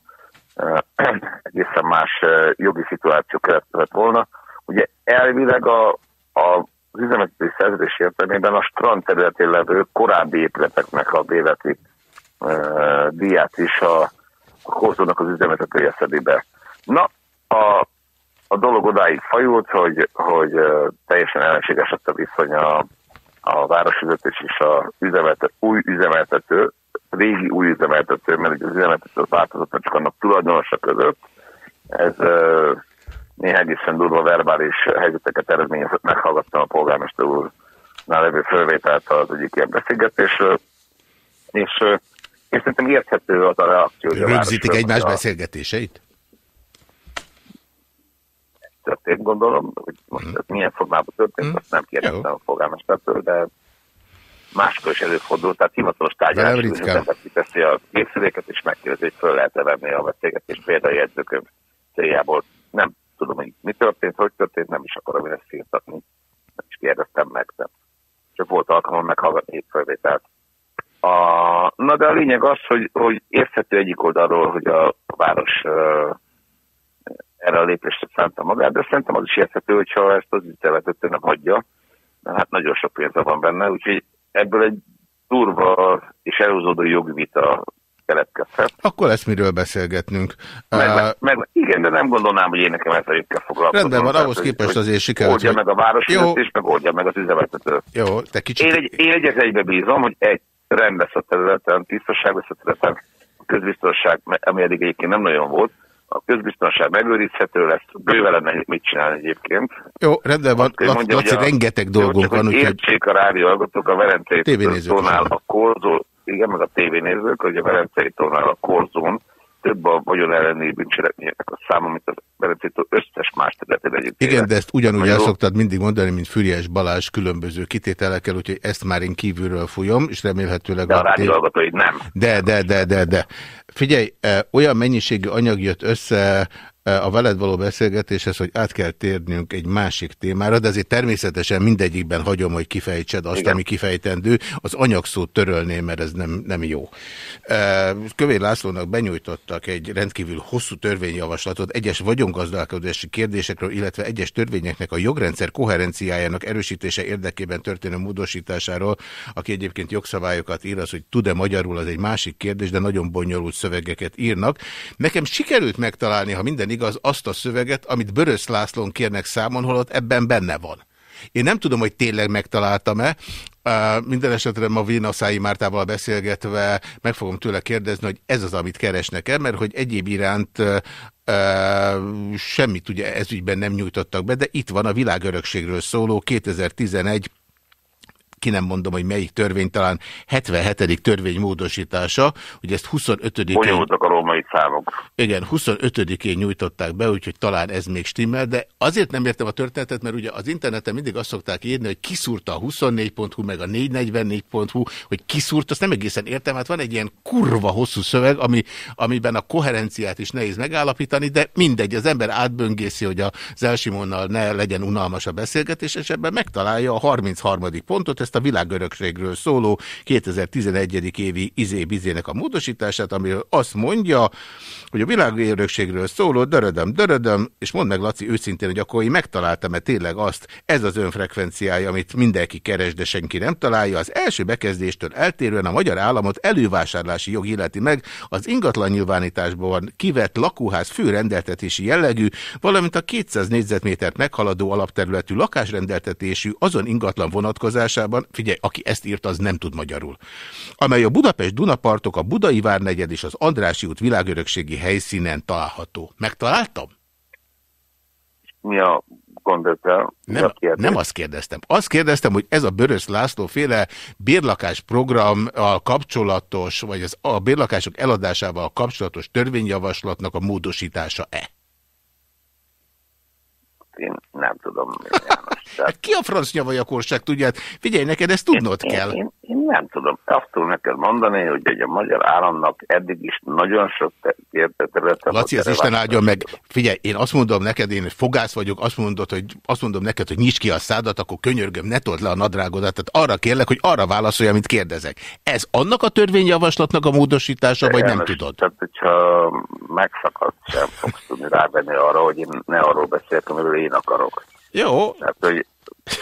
egészen más jogi szituáció keletkezett volna. Ugye elvileg a, a az üzemeltető szerződés értelmében a strand területén levő korábbi épületeknek a béleti uh, díját is a, a korzónak az üzemeltetője szedi be. Na, a, a dolog odáig fajult, hogy, hogy teljesen ellenséges a viszony a, a városüzetés és a üzemeltető, új üzemeltető, régi új üzemeltető, mert az üzemeltető változott, csak annak tulajdonosa között. Ez néha egészen durva verbális helyzeteket eredményezett, meghallgattam a polgármester úrnál levő fölvételt az egyik ilyen beszélgetésről, és és szerintem érthető az a reakció. Rögzítik egymás a... beszélgetéseit? Történt, gondolom, hogy most hmm. ez milyen formában történt, hmm. azt nem kérdeztem a polgármestertől, de máskor is előfordul, tehát hivatalos tárgyalás, az ember kiteszi a készüléket, és megkérdezi, hogy föl lehet-e venni a beszélgetést például jegyzőkönyv céljából. Nem tudom, hogy mi történt, hogy történt, nem is akarom én ezt firtatni. Nem is kérdeztem meg, de csak volt alkalom meghallgatni itt felvételt. A, na de a lényeg az, hogy, hogy érthető egyik oldalról, hogy a város uh, erre a lépésre szánta magát, de szerintem az is érthető, hogyha ezt az ügyeletet nem hagyja, mert hát nagyon sok pénze van benne, úgyhogy ebből egy durva és elhúzódó jogi vita keletkezhet. Akkor lesz miről beszélgetnünk. Meg, meg, igen, de nem gondolnám, hogy én nekem ezzel kell foglalkoznom. Rendben van, ahhoz képest azért sikerült. Oldja meg a városvezetés, meg oldja meg az üzemeltető. Jó, te kicsit... Én egy, én egy egybe bízom, hogy egy rend lesz a területen, tisztaság lesz a területen, a közbiztonság, ami eddig egyébként nem nagyon volt, a közbiztonság megőrizhető lesz, bőve lenne mit csinálni egyébként. Jó, rendben van, Laci, mondja, Laci, rengeteg dolgunk van. Úgy, értsék a rádióhallgatók a Verencei tónál a korzó igen, meg a tévénézők, hogy a Velencei tónál a korzón több a vagyon elleni bűncselekményeknek a száma, mint a Velencei tó összes más területén egyébként. Igen, de ezt ugyanúgy el szoktad mindig mondani, mint Füriás Balázs különböző kitételekkel, úgyhogy ezt már én kívülről fújom, és remélhetőleg... De a, a rádióhallgatóid nem. De, de, de, de, de. Figyelj, olyan mennyiségű anyag jött össze a veled való beszélgetéshez, hogy át kell térnünk egy másik témára, de azért természetesen mindegyikben hagyom, hogy kifejtsed azt, Igen. ami kifejtendő. Az anyagszót törölném, mert ez nem, nem jó. Kövér Lászlónak benyújtottak egy rendkívül hosszú törvényjavaslatot egyes vagyongazdálkodási kérdésekről, illetve egyes törvényeknek a jogrendszer koherenciájának erősítése érdekében történő módosításáról, aki egyébként jogszabályokat ír, az, hogy tud-e magyarul, az egy másik kérdés, de nagyon bonyolult szövegeket írnak. Nekem sikerült megtalálni, ha minden igaz, azt a szöveget, amit Börös Lászlón kérnek számon, holott ebben benne van. Én nem tudom, hogy tényleg megtaláltam-e, Uh, minden esetre ma Vénaszái Mártával beszélgetve meg fogom tőle kérdezni, hogy ez az, amit keresnek-e, mert hogy egyéb iránt uh, semmit ugye ezügyben nem nyújtottak be, de itt van a világörökségről szóló 2011 ki nem mondom, hogy melyik törvény, talán 77. törvény módosítása, hogy ezt 25-én... Bonyolultak a római számok. Igen, 25-én nyújtották be, úgyhogy talán ez még stimmel, de azért nem értem a történetet, mert ugye az interneten mindig azt szokták írni, hogy kiszúrta a 24.hu, meg a 444.hu, hogy kiszúrt, azt nem egészen értem, hát van egy ilyen kurva hosszú szöveg, ami, amiben a koherenciát is nehéz megállapítani, de mindegy, az ember átböngészi, hogy az Elsimonnal ne legyen unalmas a beszélgetés, és ebben megtalálja a 33. pontot, ezt ezt a világörökségről szóló 2011. évi izé-bizének a módosítását, ami azt mondja, hogy a világörökségről szóló dörödöm, dörödöm, és mondd meg Laci őszintén, hogy akkor én megtaláltam-e tényleg azt, ez az önfrekvenciája, amit mindenki keres, de senki nem találja. Az első bekezdéstől eltérően a magyar államot elővásárlási jog illeti meg az ingatlan nyilvánításban kivett lakóház fő rendeltetési jellegű, valamint a 200 négyzetmétert meghaladó alapterületű lakásrendeltetésű azon ingatlan vonatkozásában, figyelj, aki ezt írt, az nem tud magyarul, amely a Budapest Dunapartok, a Budai Várnegyed és az Andrási út világörökségi helyszínen található. Megtaláltam? Mi a gond ezzel? Nem, nem azt kérdeztem. Azt kérdeztem, hogy ez a Börös László féle bérlakás programmal kapcsolatos, vagy az, a bérlakások eladásával kapcsolatos törvényjavaslatnak a módosítása-e? Én nem tudom. Hát ki a franc nyavajakorság tudja? Hát figyelj, neked ezt tudnod én, kell. Én, én, én nem tudom. Azt tudom neked mondani, hogy, hogy a magyar államnak eddig is nagyon sok területen... Laci, az Isten áldjon meg. Figyelj, én azt mondom neked, én fogász vagyok, azt, mondod, hogy, azt mondom neked, hogy nyisd ki a szádat, akkor könyörgöm, ne told le a nadrágodat. Tehát arra kérlek, hogy arra válaszolja, amit kérdezek. Ez annak a törvényjavaslatnak a módosítása, vagy nem tudod? Tehát, hogyha megszakad, sem fogsz tudni rávenni arra, hogy én ne arról beszélek, amiről én akarok. Jó. Tehát, hogy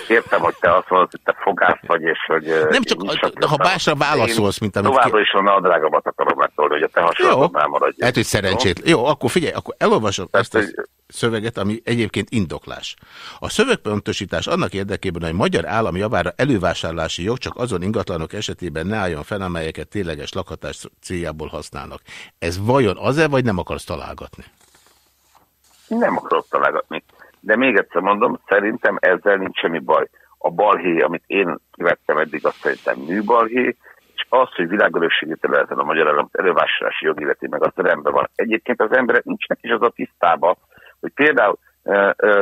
értem, hogy te azt mondod, hogy te fogász vagy, és hogy... Nem csak, a, ha másra válaszolsz, mint amit... Továbbra is van a drágamat akarom megtolni, hogy a te hasonlóban maradj. Lehet, hogy szerencsét. Jó? jó, akkor figyelj, akkor elolvasom Tehát, ezt a szöveget, ami egyébként indoklás. A szövegpontosítás annak érdekében, hogy magyar állam javára elővásárlási jog csak azon ingatlanok esetében ne álljon fel, amelyeket tényleges lakhatás céljából használnak. Ez vajon az-e, vagy nem akarsz találgatni? Nem akarok találgatni. De még egyszer mondom, szerintem ezzel nincs semmi baj. A balhé, amit én kivettem eddig, azt szerintem műbalhé, és az, hogy világörökségi területen a magyar állam elővásárlási jog illeti meg, azt rendben van. Egyébként az emberek nincsnek is az a tisztába, hogy például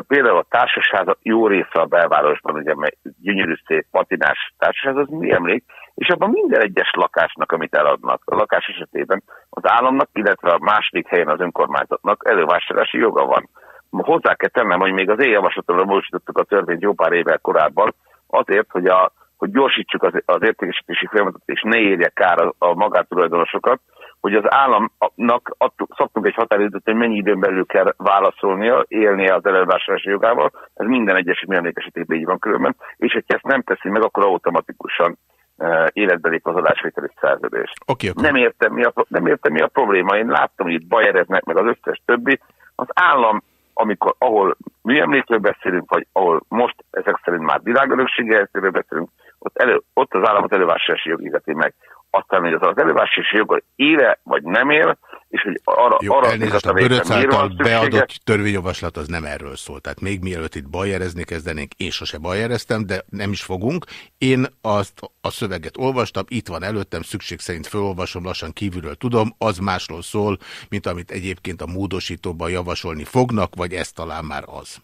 Például a társaság jó része a belvárosban, ugye gyönyörű szép patinás társaság, az mi emlék, és abban minden egyes lakásnak, amit eladnak, a lakás esetében az államnak, illetve a második helyen az önkormányzatnak elővásárlási joga van. Hozzá kell tennem, hogy még az én javaslatomra módosítottuk a törvényt jó pár évvel korábban, azért, hogy, a, hogy gyorsítsuk az, az értékesítési folyamatot, és ne érje kár a, a magátulajdonosokat, hogy az államnak adtuk, szoktunk egy határidőt, hogy mennyi időn belül kell válaszolnia, élnie az elővásárlási jogával, ez minden egyes műemlék esetében így van különben, és hogyha ezt nem teszi meg, akkor automatikusan uh, életbe lép az adásvételi szerződés. Okay, okay. Nem, értem, mi a, nem értem, mi a probléma. Én láttam, hogy itt bajereznek, meg az összes többi. Az állam amikor, ahol műemlékről beszélünk, vagy ahol most ezek szerint már világörökségi beszélünk, ott, elő, ott az államot elővásárlási jog illeti meg aztán, hogy az, az elővásási joga éle vagy nem él, és hogy arra, Jó, arra elnézést, a Böröc által beadott törvényjavaslat az nem erről szól. Tehát még mielőtt itt bajerezni kezdenénk, én sose bajereztem, de nem is fogunk. Én azt a szöveget olvastam, itt van előttem, szükség szerint felolvasom, lassan kívülről tudom, az másról szól, mint amit egyébként a módosítóban javasolni fognak, vagy ez talán már az.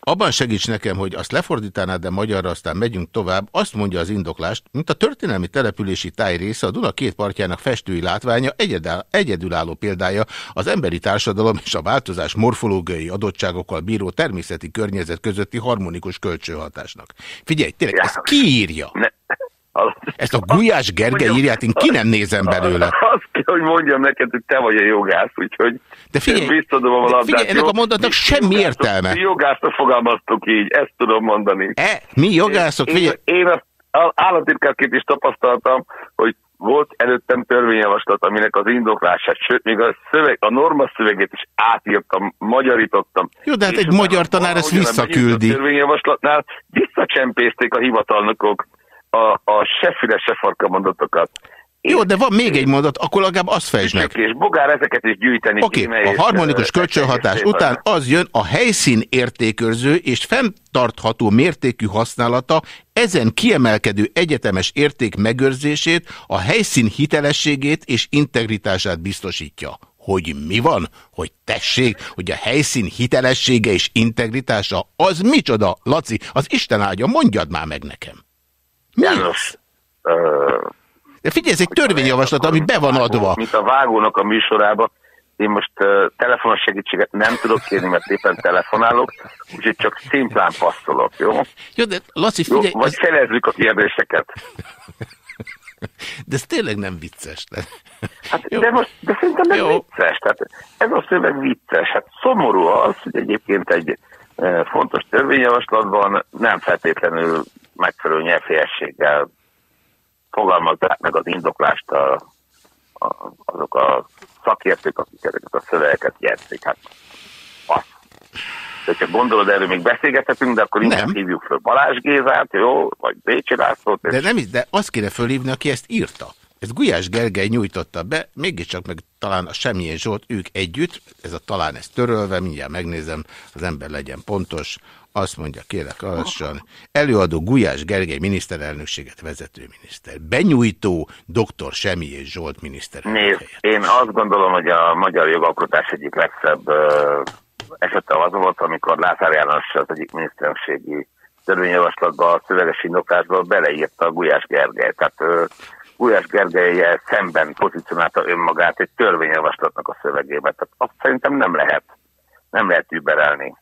Abban segíts nekem, hogy azt lefordítanád, de magyarra aztán megyünk tovább. Azt mondja az indoklást, mint a történelmi települési táj része, a Duna két partjának festői látványa egyedül, egyedülálló példája az emberi társadalom és a változás morfológiai adottságokkal bíró természeti környezet közötti harmonikus kölcsönhatásnak. Figyelj, tényleg, ezt kiírja? Ne. Ezt a Gulyás Gergely írját én ki nem nézem belőle. Azt kell, hogy mondjam neked, hogy te vagy a jogász, úgyhogy de figyelj, visszadom a labdát. Figyelj, ennek a mondatnak semmi értelme. Mi jogászok fogalmaztuk így, ezt tudom mondani. E, mi jogászok? Én, figyelj. én, azt államtitkárként is tapasztaltam, hogy volt előttem törvényjavaslat, aminek az indoklását, sőt, még a, szöveg, a norma szövegét is átírtam, magyarítottam. Jó, de hát egy magyar tanár ezt visszaküldi. A törvényjavaslatnál visszacsempészték a hivatalnokok a, a se füle, se farka mondatokat. Jó, de van még egy mondat, akkor legalább azt fejtsd meg. És bogár ezeket is gyűjteni Oké, okay, a harmonikus kölcsönhatás után az jön a helyszín értékőrző és fenntartható mértékű használata ezen kiemelkedő egyetemes érték megőrzését, a helyszín hitelességét és integritását biztosítja. Hogy mi van? Hogy tessék, hogy a helyszín hitelessége és integritása az micsoda, Laci? Az Isten áldja, mondjad már meg nekem. Mi János, uh, De figyelj, ez egy törvényjavaslat, ami be van adva. Mint a vágónak a műsorába, én most uh, telefonos segítséget nem tudok kérni, mert éppen telefonálok, úgyhogy csak szimplán passzolok, jó? Jó, de Laci, figyelj... Jó, vagy ez... szelezzük a kérdéseket. De ez tényleg nem vicces. De... Hát, de, most, de szerintem nem Jó. vicces. Tehát ez a szöveg vicces. Hát szomorú az, hogy egyébként egy fontos törvényjavaslatban nem feltétlenül megfelelő nyelvfélességgel fogalmazzák meg az indoklást a, a, azok a szakértők, akik ezeket a szövegeket jelzik. Hát azt. De csak gondolod, erről még beszélgethetünk, de akkor inkább nem. hívjuk föl Balázs Gézát, jó? Vagy Bécsi Lászlót. De nem is, de azt kéne fölhívni, aki ezt írta. Ez Gulyás Gergely nyújtotta be, mégiscsak meg talán a Semmilyen Zsolt, ők együtt, ez a talán ez törölve, mindjárt megnézem, az ember legyen pontos, azt mondja, kérlek alassan, előadó Gulyás Gergely miniszterelnökséget vezető miniszter. Benyújtó dr. Semmié Zsolt miniszter. Nézd, én azt gondolom, hogy a magyar jogalkotás egyik legszebb uh, esete az volt, amikor Lázár János az egyik miniszterségi törvényjavaslatban, a szöveges indoklásban beleírta a Gulyás Gergely. Tehát Gulyás Gergely szemben pozícionálta önmagát egy törvényjavaslatnak a szövegébe. Tehát azt szerintem nem lehet, nem lehet überelni.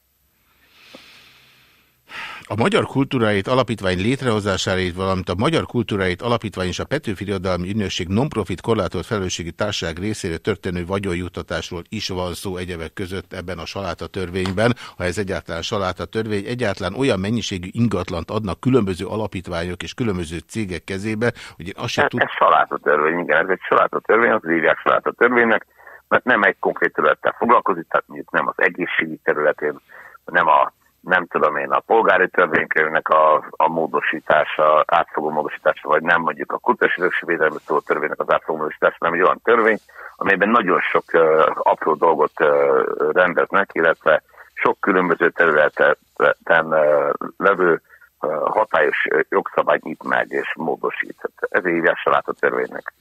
A Magyar Kultúráit Alapítvány létrehozásáért, valamint a Magyar Kultúráit Alapítvány és a Petőfi Irodalmi Ügynökség non-profit korlátolt felelősségi társaság részére történő vagyonjutatásról is van szó egyebek között ebben a saláta törvényben, ha ez egyáltalán saláta törvény, egyáltalán olyan mennyiségű ingatlant adnak különböző alapítványok és különböző cégek kezébe, hogy én azt sem tudom... Ez saláta törvény, igen, ez egy saláta törvény, az írják saláta törvénynek, mert nem egy konkrét területtel foglalkozik, tehát mondjuk nem az egészségi területén, nem a nem tudom én, a polgári törvénykönyvnek a, a módosítása, átfogó módosítása, vagy nem mondjuk a kutatási örökségvédelmi szóló törvénynek az átfogó módosítása, hanem egy olyan törvény, amelyben nagyon sok uh, apró dolgot uh, rendeznek, illetve sok különböző területen uh, levő uh, hatályos jogszabályt nyit meg és módosít. Ez hívják a törvénynek.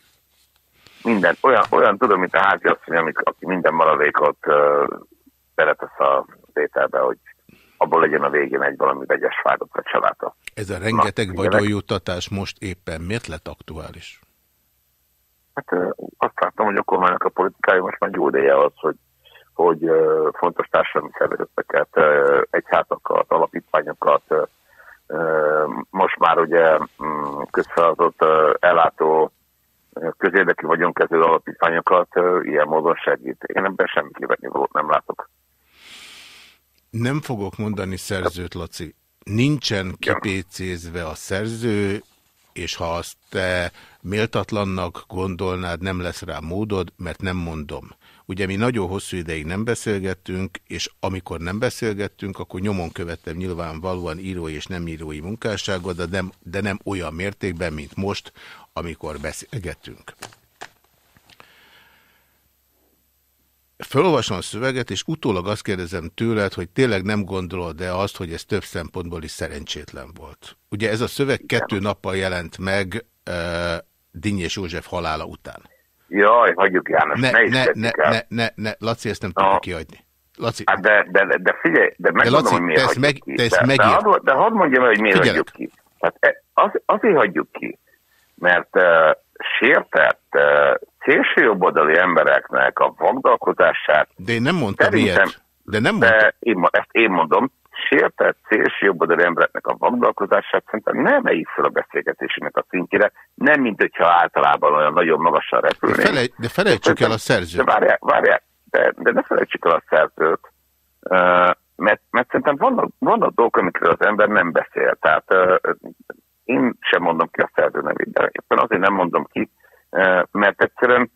Minden, olyan, olyan tudom, mint a házi asszony, aki minden maradékot uh, beletesz a tételbe, hogy abból legyen a végén egy valami vegyes fágot vagy családra. Ez a rengeteg vagyonjuttatás most éppen miért lett aktuális? Hát azt láttam, hogy a kormánynak a politikája most már jó ideje az, hogy, hogy fontos társadalmi szervezeteket, egyházakat, alapítványokat, most már ugye mm, közfeladott ellátó közérdekű vagyonkező alapítványokat ilyen módon segít. Én ebben semmi kivetni nem látok. Nem fogok mondani szerzőt, Laci. Nincsen kipécézve a szerző, és ha azt te méltatlannak gondolnád, nem lesz rá módod, mert nem mondom. Ugye mi nagyon hosszú ideig nem beszélgettünk, és amikor nem beszélgettünk, akkor nyomon követtem nyilvánvalóan írói és nem írói munkásságot, de nem, de nem olyan mértékben, mint most, amikor beszélgettünk. Felolvasom a szöveget, és utólag azt kérdezem tőled, hogy tényleg nem gondolod-e azt, hogy ez több szempontból is szerencsétlen volt. Ugye ez a szöveg kettő nappal jelent meg uh, Dinnyés József halála után. Jaj, hagyjuk János, ne, ne, ne, ne, ne, ne, ne, Laci, ezt nem tudjuk kiadni. Laci. Hát de, de, de figyelj, de megmondom, hogy miért te meg, ki. Te ezt de, de, hadd, de hadd mondjam, hogy miért Figyelek. hagyjuk ki. Hát e, az, azért hagyjuk ki, mert uh, sértett szélsőjobboldali embereknek a vagdalkozását... De én nem mondtam ilyet. De nem mondtam. De én, ezt én mondom, sértett szélsőjobboldali embereknek a vagdalkozását szerintem nem emeljük fel a beszélgetésének a szintjére, nem mint hogyha általában olyan nagyon magasan repülnénk. De, fele, de felejtsük de, el a szerzőt. De várjál, várjál, de, de ne felejtsük el a szerzőt. Mert, mert szerintem vannak, vannak dolgok, amikről az ember nem beszél. Tehát én sem mondom ki a szerző nevét, de éppen azért nem mondom ki, mert egyszerűen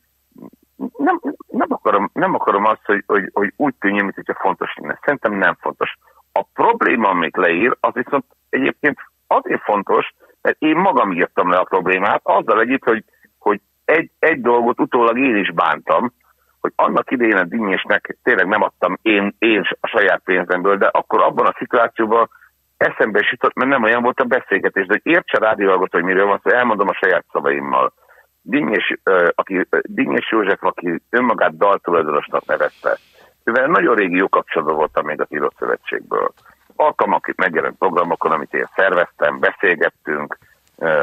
nem, nem, akarom, nem akarom azt, hogy, hogy, hogy úgy tűnjön, mint hogyha fontos lenne. Szerintem nem fontos. A probléma, amit leír, az viszont egyébként azért fontos, mert én magam írtam le a problémát, azzal együtt, hogy, hogy egy, egy dolgot utólag én is bántam, hogy annak idején a dinnyésnek tényleg nem adtam én, én a saját pénzemből, de akkor abban a szituációban eszembe is jutott, mert nem olyan volt a beszélgetés, de hogy értse rádiólagot, hogy miről van szó, szóval elmondom a saját szavaimmal. Dinnyés, aki, Dinnyés József, aki önmagát daltulajdonosnak nevezte, ővel nagyon régi jó kapcsolatban voltam még a Írott Szövetségből. Alkalmak megjelent programokon, amit én szerveztem, beszélgettünk,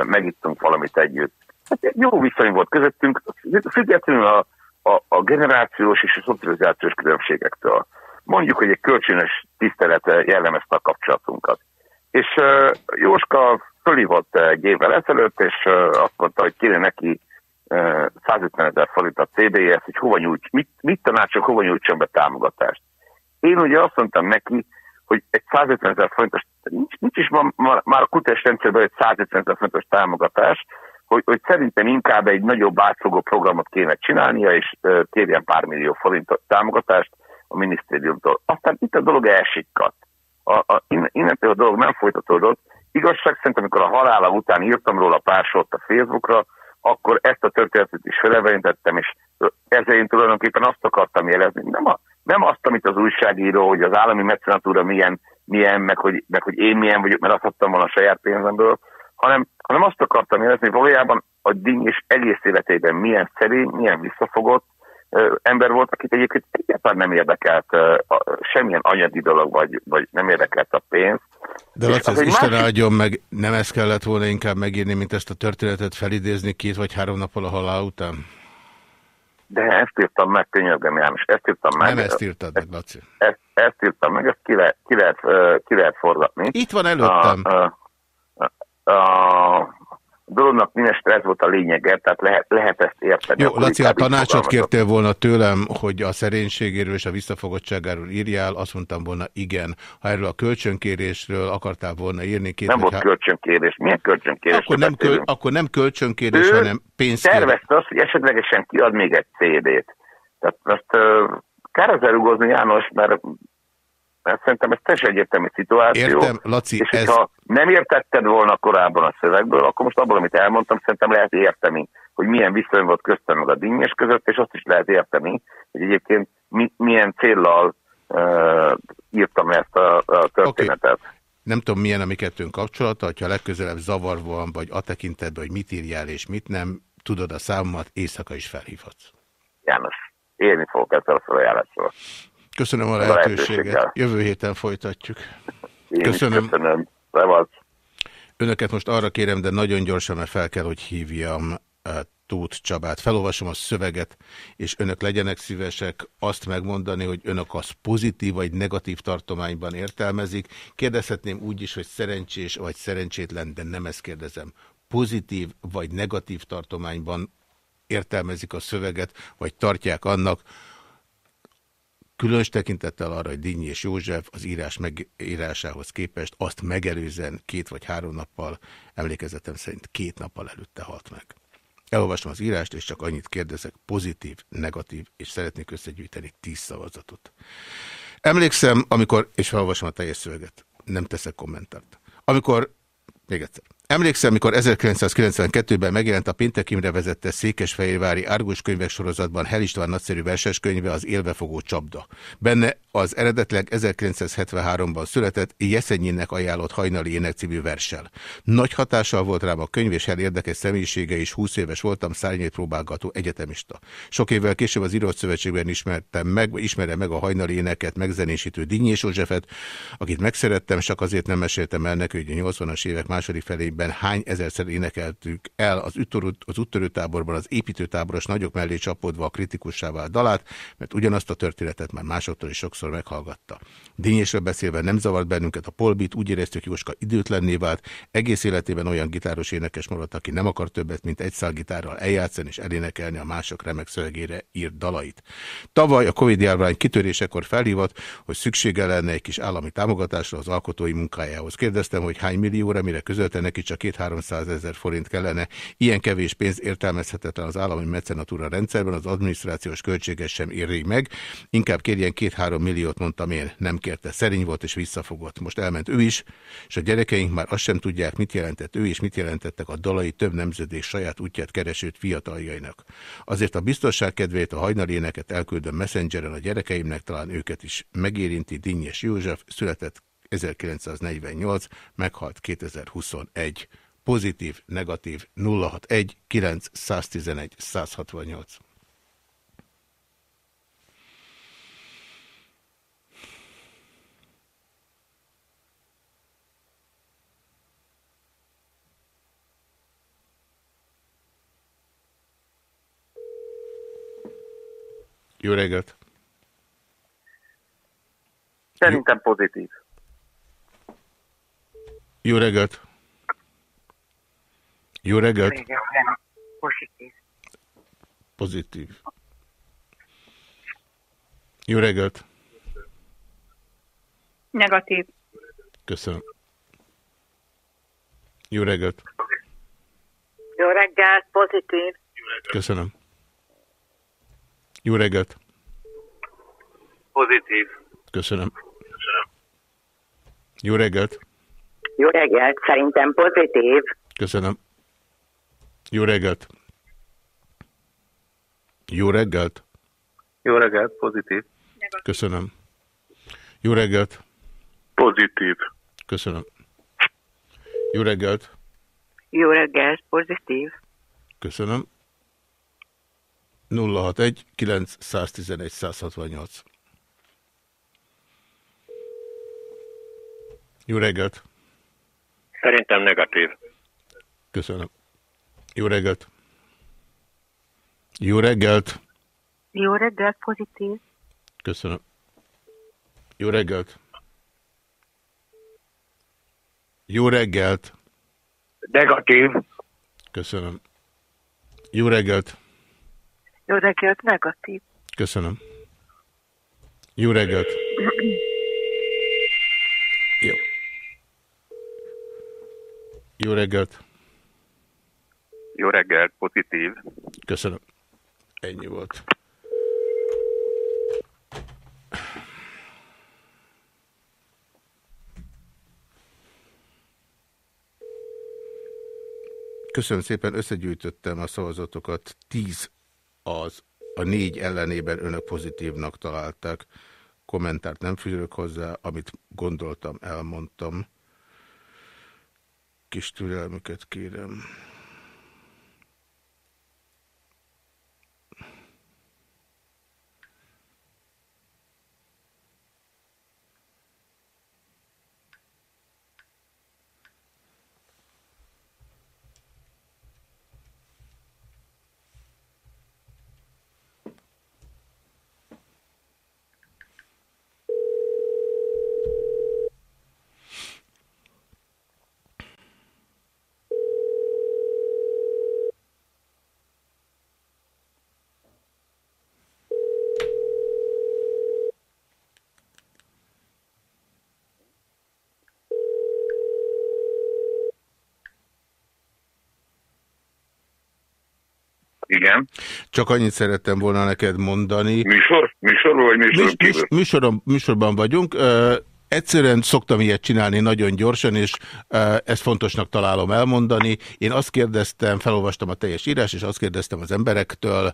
megittunk valamit együtt. Hát jó viszony volt közöttünk, függetlenül a, a, a generációs és a szocializációs különbségektől. Mondjuk, hogy egy kölcsönös tisztelet jellemezte a kapcsolatunkat. És uh, Jóska fölhívott egy évvel ezelőtt, és uh, azt mondta, hogy kéne neki 150 ezer forint a CDS, hogy hova nyújts, mit, mit tanácsok, hova nyújtson be támogatást. Én ugye azt mondtam neki, hogy egy 150 ezer forintos, nincs, nincs is ma, ma, már a kutás rendszerben egy 150 ezer forintos támogatás, hogy, hogy szerintem inkább egy nagyobb átfogó programot kéne csinálnia, és uh, kérjen pár millió forint támogatást a minisztériumtól. Aztán itt a dolog elsikkadt. A, a, innentől a dolog nem folytatódott. Igazság szerint, amikor a halála után írtam róla pár sort a Facebookra, akkor ezt a történetet is felevenítettem, és ezzel én tulajdonképpen azt akartam jelezni. Nem, a, nem azt, amit az újságíró, hogy az állami mecenatúra milyen, milyen meg, hogy, meg hogy én milyen vagyok, mert azt adtam volna a saját pénzemből, hanem, hanem azt akartam jelezni, hogy valójában a Díny és egész életében milyen szerény, milyen visszafogott ember volt, akit egyébként egyáltalán nem érdekelt uh, semmilyen anyagi dolog, vagy, vagy nem érdekelt a pénz. De Laci, az Isten másik... áldjon meg, nem ezt kellett volna inkább megírni, mint ezt a történetet felidézni két vagy három nappal a halál után? De ezt írtam meg, könyörgöm János, ezt írtam meg. Nem ezt írtad meg, Laci. Ezt, ezt írtam meg, ezt ki lehet, ki lehet, ki lehet forgatni. Itt van előttem. A, a, a, a dolognak mindestre ez volt a lényege, tehát lehet, lehet ezt érteni. Jó, Laci, a tanácsot kértél volna tőlem, hogy a szerénységéről és a visszafogottságáról írjál, azt mondtam volna igen. Ha erről a kölcsönkérésről akartál volna írni... Két nem volt kölcsönkérés. Milyen kölcsönkérés? Akkor nem, köl, akkor nem kölcsönkérés, ő hanem pénzkérés. tervezte azt, hogy esetlegesen kiad még egy CD-t. Tehát azt uh, kár az János, mert mert szerintem ez teljesen egyértelmű szituáció. Értem, Laci, és ez... ha nem értetted volna korábban a szövegből, akkor most abból, amit elmondtam, szerintem lehet érteni, hogy milyen viszony volt köztem meg a dinnyes között, és azt is lehet érteni, hogy egyébként mi, milyen céllal uh, írtam ezt a, a történetet. Okay. Nem tudom, milyen a mi kettőnk kapcsolata, hogyha legközelebb zavar van, vagy a tekintetben, hogy mit írjál és mit nem, tudod a számomat, éjszaka is felhívhatsz. János, élni fogok ezzel a felajánlásról. Köszönöm a lehetőséget. Jövő héten folytatjuk. Én köszönöm. köszönöm. Önöket most arra kérem, de nagyon gyorsan, mert fel kell, hogy hívjam eh, Tóth Csabát. Felolvasom a szöveget, és önök legyenek szívesek azt megmondani, hogy önök az pozitív vagy negatív tartományban értelmezik. Kérdezhetném úgy is, hogy szerencsés vagy szerencsétlen, de nem ezt kérdezem. Pozitív vagy negatív tartományban értelmezik a szöveget, vagy tartják annak, Különös tekintettel arra, hogy Dinnyi és József az írás megírásához képest azt megelőzen két vagy három nappal, emlékezetem szerint két nappal előtte halt meg. Elolvastam az írást, és csak annyit kérdezek, pozitív, negatív, és szeretnék összegyűjteni tíz szavazatot. Emlékszem, amikor, és felolvasom a teljes szöveget, nem teszek kommentárt. Amikor, még egyszer, Emlékszem, mikor 1992-ben megjelent a Pintek Imre vezette Székesfehérvári Árgus könyvek sorozatban Hel István nagyszerű verseskönyve az Élbefogó csapda. Benne az eredetleg 1973-ban született Jeszenyinnek ajánlott hajnali ének című verssel. Nagy hatással volt rám a könyv és Hel érdekes személyisége is 20 éves voltam szárnyait próbálgató egyetemista. Sok évvel később az Írott Szövetségben ismertem meg, ismerem meg a hajnali éneket megzenésítő Dinnyés Józsefet, akit megszerettem, csak azért nem meséltem el neki, hogy a 80-as évek második felében évben hány ezerszer énekeltük el az, ütörő, az úttörőtáborban az építőtáboros nagyok mellé csapódva a kritikussá vált dalát, mert ugyanazt a történetet már másoktól is sokszor meghallgatta. Dényésről beszélve nem zavart bennünket a polbit, úgy éreztük, Jóska időtlenné vált, egész életében olyan gitáros énekes maradt, aki nem akar többet, mint egy szál gitárral eljátszani és elénekelni a mások remek szövegére írt dalait. Tavaly a Covid járvány kitörésekor felhívott, hogy szüksége lenne egy kis állami támogatásra az alkotói munkájához. Kérdeztem, hogy hány millióra, mire közölte neki csak két-háromszáz ezer forint kellene. Ilyen kevés pénz értelmezhetetlen az állami mecenatúra rendszerben, az adminisztrációs költséget sem éri meg. Inkább kérjen két-három milliót, mondtam én. Nem kérte. Szerény volt és visszafogott. Most elment ő is, és a gyerekeink már azt sem tudják, mit jelentett ő, és mit jelentettek a dalai több nemzedék saját útját keresőt fiataljainak. Azért a biztonság kedvéért a hajnali éneket elküldöm messengeren a gyerekeimnek, talán őket is megérinti. Dinnyes József született 1948, meghalt 2021. Pozitív, negatív 061 911 168. Jó reggelt! Szerintem pozitív. Jó reggelt! Jó reggelt! Pozitív. Pozitív. Jó reggelt! Negatív. Köszönöm. Jó reggelt! Jó reggelt, pozitív. Köszönöm. Jó reggelt! Pozitív. Köszönöm. Köszönöm. Jó reggelt! Jó reggelt, szerintem pozitív. Köszönöm. Jó reggelt. Jó reggelt. Jó reggelt, pozitív. Köszönöm. Jó reggelt. Pozitív. Köszönöm. Jó reggelt. Jó reggelt, pozitív. Köszönöm. 061 911 168. Jó reggelt. Szerintem negatív. Köszönöm. Jó reggelt! Jó reggelt! Jó reggelt, pozitív. Köszönöm. Jó reggelt! Jó reggelt! Negatív. Köszönöm. Jó reggelt! Jó reggelt, negatív. Köszönöm. Jó reggelt! Jó. Jó reggelt! Jó reggelt, pozitív. Köszönöm. Ennyi volt. Köszönöm szépen, összegyűjtöttem a szavazatokat. Tíz az a négy ellenében önök pozitívnak találták. Kommentárt nem fűzök hozzá, amit gondoltam, elmondtam. Kis türelmüket kérem. Igen. Csak annyit szerettem volna neked mondani. Műsor? Műsor vagy műsor Műs, műs, műsoron, műsorban vagyunk. Uh, egyszerűen szoktam ilyet csinálni nagyon gyorsan, és uh, ezt fontosnak találom elmondani. Én azt kérdeztem, felolvastam a teljes írás, és azt kérdeztem az emberektől,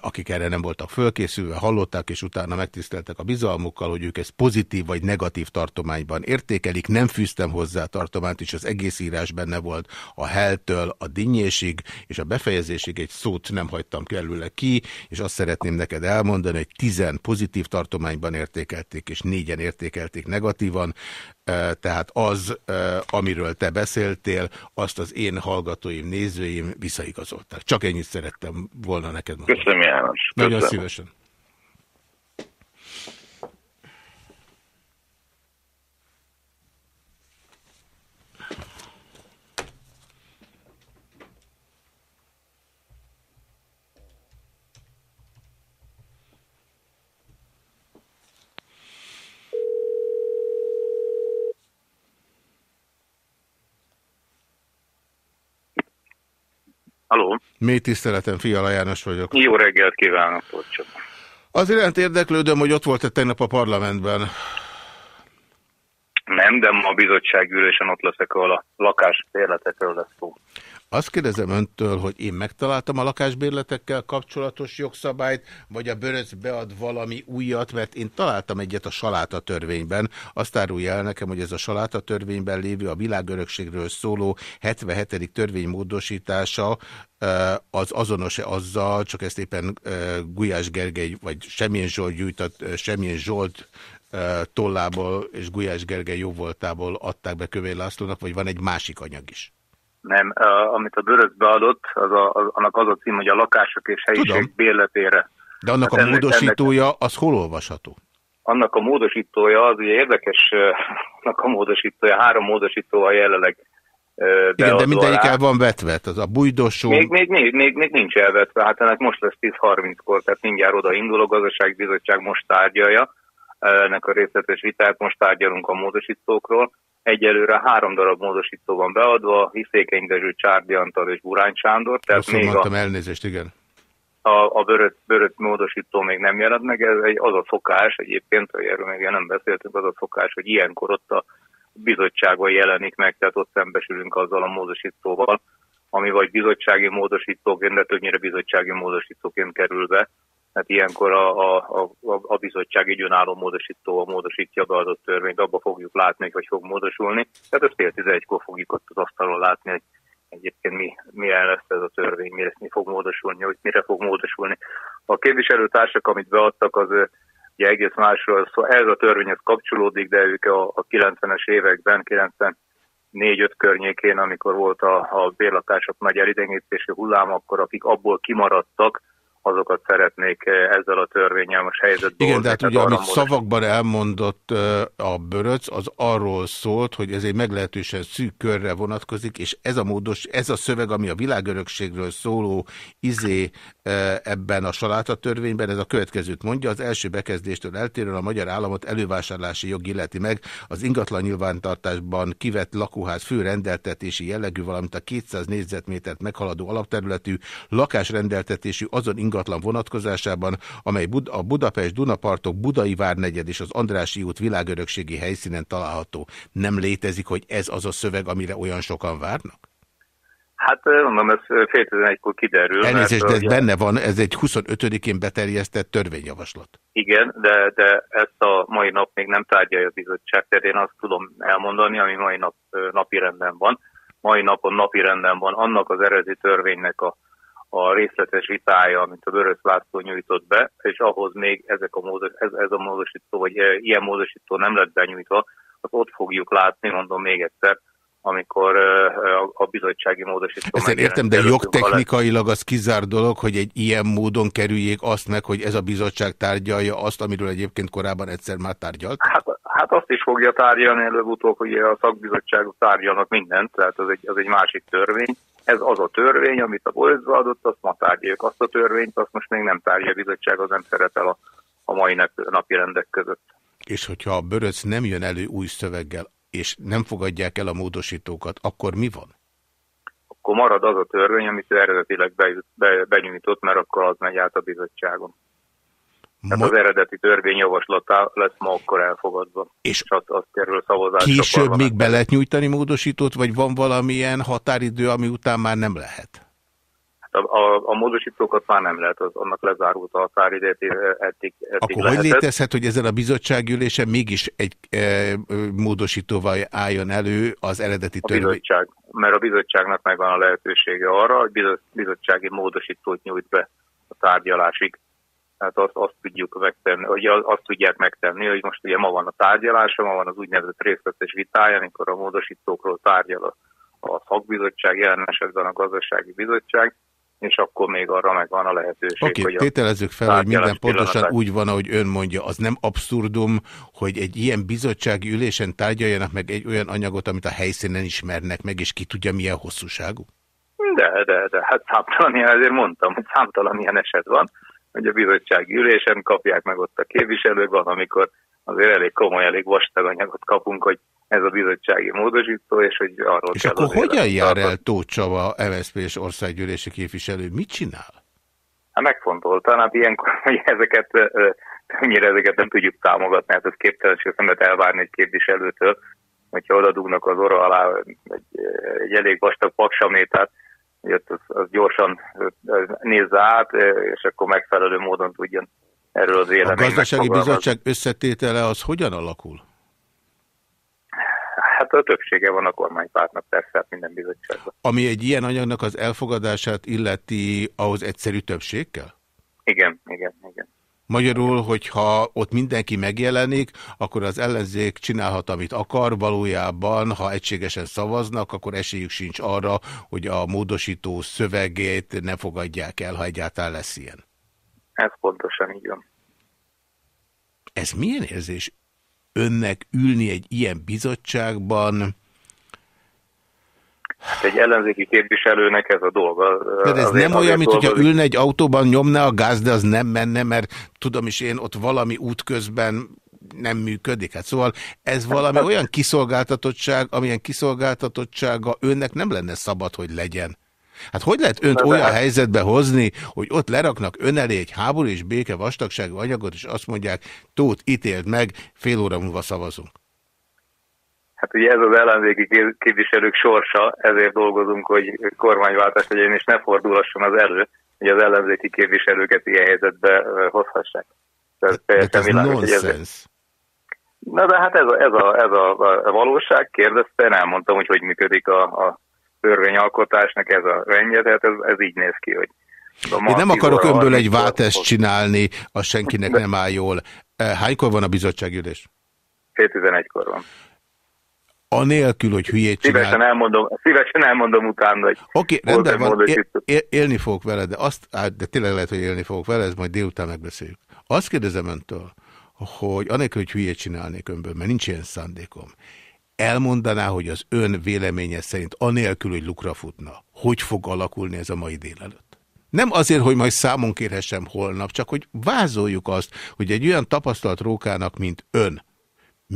akik erre nem voltak fölkészülve, hallották, és utána megtiszteltek a bizalmukkal, hogy ők ezt pozitív vagy negatív tartományban értékelik. Nem fűztem hozzá tartományt, és az egész írás benne volt a heltől a dinnyésig, és a befejezésig egy szót nem hagytam kellőle ki, és azt szeretném neked elmondani, hogy tizen pozitív tartományban értékelték, és négyen értékelték negatívan tehát az, amiről te beszéltél, azt az én hallgatóim, nézőim visszaigazolták. Csak ennyit szerettem volna neked mondani. Köszönöm, János. Köszönöm. Nagyon szívesen. Halló. Mély tiszteletem, Fiala János vagyok. Jó reggelt kívánok, Porcsok. Az iránt érdeklődöm, hogy ott volt-e tegnap a parlamentben. Nem, de ma a bizottságülésen ott leszek, ahol a lakásbérletekről lesz szó. Azt kérdezem öntől, hogy én megtaláltam a lakásbérletekkel kapcsolatos jogszabályt, vagy a bőröc bead valami újat, mert én találtam egyet a saláta törvényben. Azt árulja el nekem, hogy ez a saláta törvényben lévő a világörökségről szóló 77. törvény módosítása az azonos-e azzal, csak ezt éppen Gulyás Gergely, vagy Semmilyen Zsolt gyújtott, Semmilyen Zsolt tollából és Gulyás Gergely jóvoltából adták be Kövér Lászlónak, vagy van egy másik anyag is? Nem, uh, amit a Böröc beadott, az a, az, annak az a cím, hogy a lakások és helyiség Tudom. bérletére. De annak hát a ennek, módosítója, ennek, az hol olvasható? Annak a módosítója, az ugye érdekes, uh, annak a módosítója, három módosítóval jelenleg uh, Igen, de mindegyik el van vetve, az a bujdosó... Még, még, még, még, még nincs elvetve, hát ennek most lesz 10.30-kor, tehát mindjárt oda indul, a gazdaságbizottság most tárgyalja, ennek a részletes vitát, most tárgyalunk a módosítókról, Egyelőre három darab módosító van beadva, Hiszékeny Dezső, Csárdi Antal és Burány Sándor. Tehát Rosszul még mondtam, a, elnézést, igen. A, a bőröt, bőröt módosító még nem jelent meg, ez egy, az a szokás egyébként, hogy erről még nem beszéltünk, az a szokás, hogy ilyenkor ott a bizottságon jelenik meg, tehát ott szembesülünk azzal a módosítóval, ami vagy bizottsági módosítóként, de többnyire bizottsági módosítóként kerül be hát ilyenkor a, a, a, a bizottság egy önálló módosítóval módosítja be adott törvényt, abba fogjuk látni, hogy fog módosulni. Tehát ezt fél tizenegykor fogjuk ott az asztalon látni, hogy egyébként mi, milyen lesz ez a törvény, mire mi fog módosulni, hogy mire fog módosulni. A képviselőtársak, amit beadtak, az ugye egész másról, szóval ez a törvényhez kapcsolódik, de ők a, a 90-es években, 94-5 környékén, amikor volt a, a bérlatások nagy elidengítési hullám, akkor akik abból kimaradtak, azokat szeretnék eh, ezzel a törvényel most helyzetbe Igen, de hát ugye, amit szavakban elmondott eh, a Böröc, az arról szólt, hogy ez egy meglehetősen szűk körre vonatkozik, és ez a módos, ez a szöveg, ami a világörökségről szóló izé eh, ebben a salátatörvényben, ez a következőt mondja, az első bekezdéstől eltérően a magyar államot elővásárlási jog illeti meg. Az ingatlan nyilvántartásban kivett lakóház fő rendeltetési jellegű, valamint a 200 négyzetmétert meghaladó alapterületű lakásrendeltetésű azon ingatlan ingatlan vonatkozásában, amely a Budapest Dunapartok Budai Várnegyed és az Andrási út világörökségi helyszínen található. Nem létezik, hogy ez az a szöveg, amire olyan sokan várnak? Hát mondom, ez fél tizenegykor kiderül. Elnézést, de ez ugye... benne van, ez egy 25-én beterjesztett törvényjavaslat. Igen, de, de ezt a mai nap még nem tárgyalja a bizottság, tehát én azt tudom elmondani, ami mai nap napi renden van. Mai napon napi renden van annak az eredeti törvénynek a a részletes vitája, amit a Vörös László nyújtott be, és ahhoz még ezek a módos, ez, ez a módosító, vagy e, ilyen módosító nem lett benyújtva, az ott fogjuk látni, mondom még egyszer, amikor e, a, bizottsági módosító Ezt értem, de jogtechnikailag az kizár dolog, hogy egy ilyen módon kerüljék azt meg, hogy ez a bizottság tárgyalja azt, amiről egyébként korábban egyszer már tárgyalt? Hát, hát azt is fogja tárgyalni előbb-utóbb, hogy a szakbizottságok tárgyalnak mindent, tehát az egy, az egy másik törvény. Ez az a törvény, amit a bolcba adott, azt ma tárgyaljuk. Azt a törvényt, azt most még nem tárgya a bizottság, az nem szerepel a, a mai napi rendek között. És hogyha a bőröc nem jön elő új szöveggel, és nem fogadják el a módosítókat, akkor mi van? Akkor marad az a törvény, amit eredetileg be, be, benyújtott, mert akkor az megy át a bizottságon. Tehát az eredeti törvényjavaslatá lesz ma akkor elfogadva. És az, az kerül szavazásra. Később még be lehet nyújtani módosítót, vagy van valamilyen határidő, ami után már nem lehet? Hát a, a, a módosítókat már nem lehet, az, annak lezárult a határidőt, eddig, eddig Akkor lehetett. hogy létezhet, hogy ezen a bizottsággyűlésen mégis egy e, módosítóval álljon elő az eredeti törvény? A bizottság, mert a bizottságnak megvan a lehetősége arra, hogy bizottsági módosítót nyújt be a tárgyalásig tehát azt, azt tudjuk megtenni, hogy azt tudják megtenni, hogy most ugye ma van a tárgyalása, ma van az úgynevezett részletes vitája, amikor a módosítókról tárgyal a, a szakbizottság, jelen esetben a gazdasági bizottság, és akkor még arra megvan a lehetőség. Oké, okay, tételezzük fel, hogy minden pontosan úgy van, ahogy ön mondja. Az nem abszurdum, hogy egy ilyen bizottsági ülésen tárgyaljanak meg egy olyan anyagot, amit a helyszínen ismernek meg, és ki tudja milyen hosszúságú? De, de, de, hát számtalan ilyen, ezért mondtam, hogy számtalan ilyen eset van hogy a bizottsági ülésen kapják meg ott a képviselők, van, amikor azért elég komoly, elég vastag anyagot kapunk, hogy ez a bizottsági módosító, és hogy arról És akkor hogyan jár el Tóth Csaba, MSZP és országgyűlési képviselő? Mit csinál? Hát megfontoltan, hát ilyenkor, hogy ezeket, mennyire ezeket nem tudjuk támogatni, hát ez képtelenség lehet elvárni egy képviselőtől, hogyha oda dugnak az orra alá egy, egy elég vastag paksamétát, ott az, az gyorsan nézze át, és akkor megfelelő módon tudjon erről az vélemény. A gazdasági bizottság összetétele az hogyan alakul? Hát a többsége van a kormánypártnak persze, hát minden bizottságban. Ami egy ilyen anyagnak az elfogadását illeti, ahhoz egyszerű többség kell? Igen, igen, igen. Magyarul, hogyha ott mindenki megjelenik, akkor az ellenzék csinálhat, amit akar, valójában, ha egységesen szavaznak, akkor esélyük sincs arra, hogy a módosító szövegét ne fogadják el, ha egyáltalán lesz ilyen. Ez pontosan így van. Ez milyen érzés önnek ülni egy ilyen bizottságban, egy ellenzéki képviselőnek ez a dolga. De ez nem olyan, mint hogyha ülne egy autóban, nyomna a gáz, de az nem menne, mert tudom is én, ott valami út közben nem működik. Hát szóval ez valami olyan kiszolgáltatottság, amilyen kiszolgáltatottsága önnek nem lenne szabad, hogy legyen. Hát hogy lehet önt olyan hát... helyzetbe hozni, hogy ott leraknak ön elé egy háború és béke vastagságú anyagot, és azt mondják, Tóth ítélt meg, fél óra múlva szavazunk. Hát ugye ez az ellenzéki képviselők sorsa, ezért dolgozunk, hogy kormányváltás legyen, és ne fordulhasson az elő, hogy az ellenzéki képviselőket ilyen helyzetbe hozhassák. Ez, ez, ez nonsens. Na de hát ez a, ez, a, ez a, a valóság, kérdezte, én elmondtam, hogy hogy működik a, a törvényalkotásnak ez a rendje, tehát ez, ez így néz ki, hogy én nem akarok önből egy váltást csinálni, az senkinek nem áll jól. Hánykor van a bizottságülés? 7-11-kor van. Anélkül, hogy hülyét csinál... Szívesen elmondom, szívesen elmondom utána, hogy... Oké, okay, rendben van, él, él, élni fogok vele, de, azt, de tényleg lehet, hogy élni fogok vele, ez majd délután megbeszéljük. Azt kérdezem öntől, hogy anélkül, hogy hülyét csinálnék önből, mert nincs ilyen szándékom, elmondaná, hogy az ön véleménye szerint anélkül, hogy lukra futna, hogy fog alakulni ez a mai délelőtt? Nem azért, hogy majd számon kérhessem holnap, csak hogy vázoljuk azt, hogy egy olyan tapasztalt rókának, mint ön,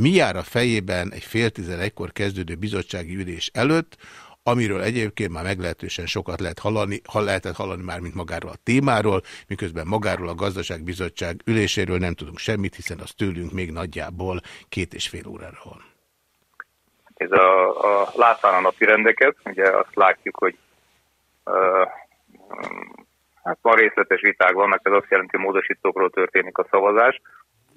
mi jár a fejében egy fél tizenegykor kezdődő bizottsági ülés előtt, amiről egyébként már meglehetősen sokat lehet hallani, ha lehetett hallani már, mint magáról a témáról, miközben magáról a gazdaságbizottság üléséről nem tudunk semmit, hiszen az tőlünk még nagyjából két és fél órára van. Ez a, a látván a napi rendeket, ugye azt látjuk, hogy uh, hát van részletes viták vannak, ez azt jelenti, hogy módosítókról történik a szavazás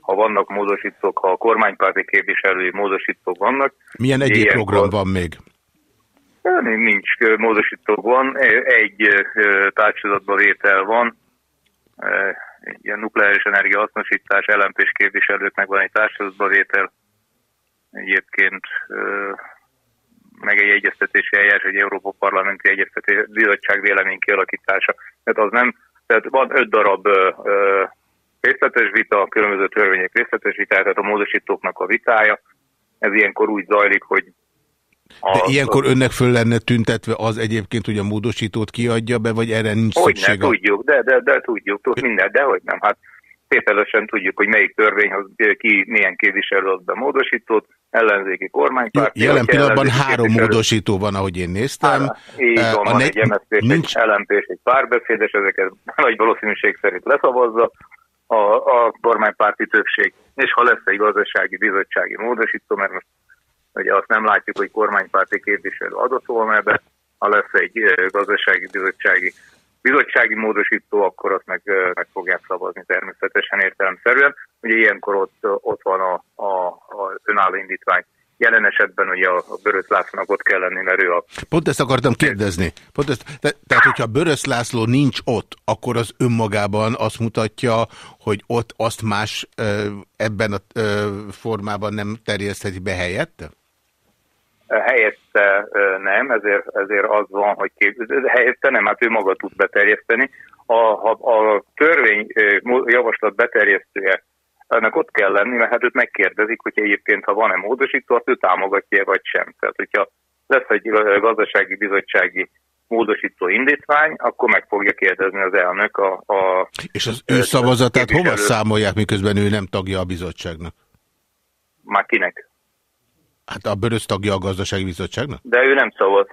ha vannak módosítók, ha a kormánypárti képviselői módosítók vannak. Milyen egyéb program van még? Nincs módosítók van, egy társadalmatba vétel van, ilyen nukleáris energia hasznosítás, LMP-s képviselőknek van egy társadalmatba vétel, egyébként meg egy egyeztetési eljárás, egy Európa Parlamenti Egyeztetési Bizottság vélemény kialakítása. Tehát az nem, tehát van öt darab részletes vita, a különböző törvények részletes vitája, tehát a módosítóknak a vitája. Ez ilyenkor úgy zajlik, hogy a, De ilyenkor önnek föl lenne tüntetve az egyébként, hogy a módosítót kiadja be, vagy erre nincs hogy szükség? Nem, tudjuk, de, de, de tudjuk, tudjuk minden, de hogy nem. Hát tételesen tudjuk, hogy melyik törvényhoz ki milyen képviselő az be módosítót, ellenzéki kormánypárt. Jelen pillanatban három módosító van, ahogy én néztem. Hála. Így van, van egy MSZP, nincs... egy LMP és egy párbeszédes, ezeket nagy valószínűség szerint leszavazza a, a kormánypárti többség, és ha lesz egy gazdasági bizottsági módosító, mert most ugye azt nem látjuk, hogy kormánypárti képviselő adott volna ebbe, ha lesz egy gazdasági bizottsági bizottsági módosító, akkor azt meg, meg fogják szavazni természetesen értelemszerűen. Ugye ilyenkor ott, ott van a, a, a önálló indítvány jelen esetben ugye a, Börös Lászlónak ott kell lenni, mert ő a... Pont ezt akartam kérdezni. Pont ezt, te, tehát, hogyha Börös László nincs ott, akkor az önmagában azt mutatja, hogy ott azt más ebben a formában nem terjesztheti be helyette? Helyette nem, ezért, ezért az van, hogy kép... helyette nem, hát ő maga tud beterjeszteni. A, a, a törvény javaslat beterjesztője ennek ott kell lenni, mert hát őt megkérdezik, hogy egyébként ha van-e módosító, azt ő támogatja vagy sem. Tehát, hogyha lesz egy gazdasági bizottsági módosító indítvány, akkor meg fogja kérdezni az elnök a... a És az ő szavazatát hova számolják, miközben ő nem tagja a bizottságnak? Már kinek? Hát a Börös tagja a gazdasági bizottságnak? De ő nem szavaz.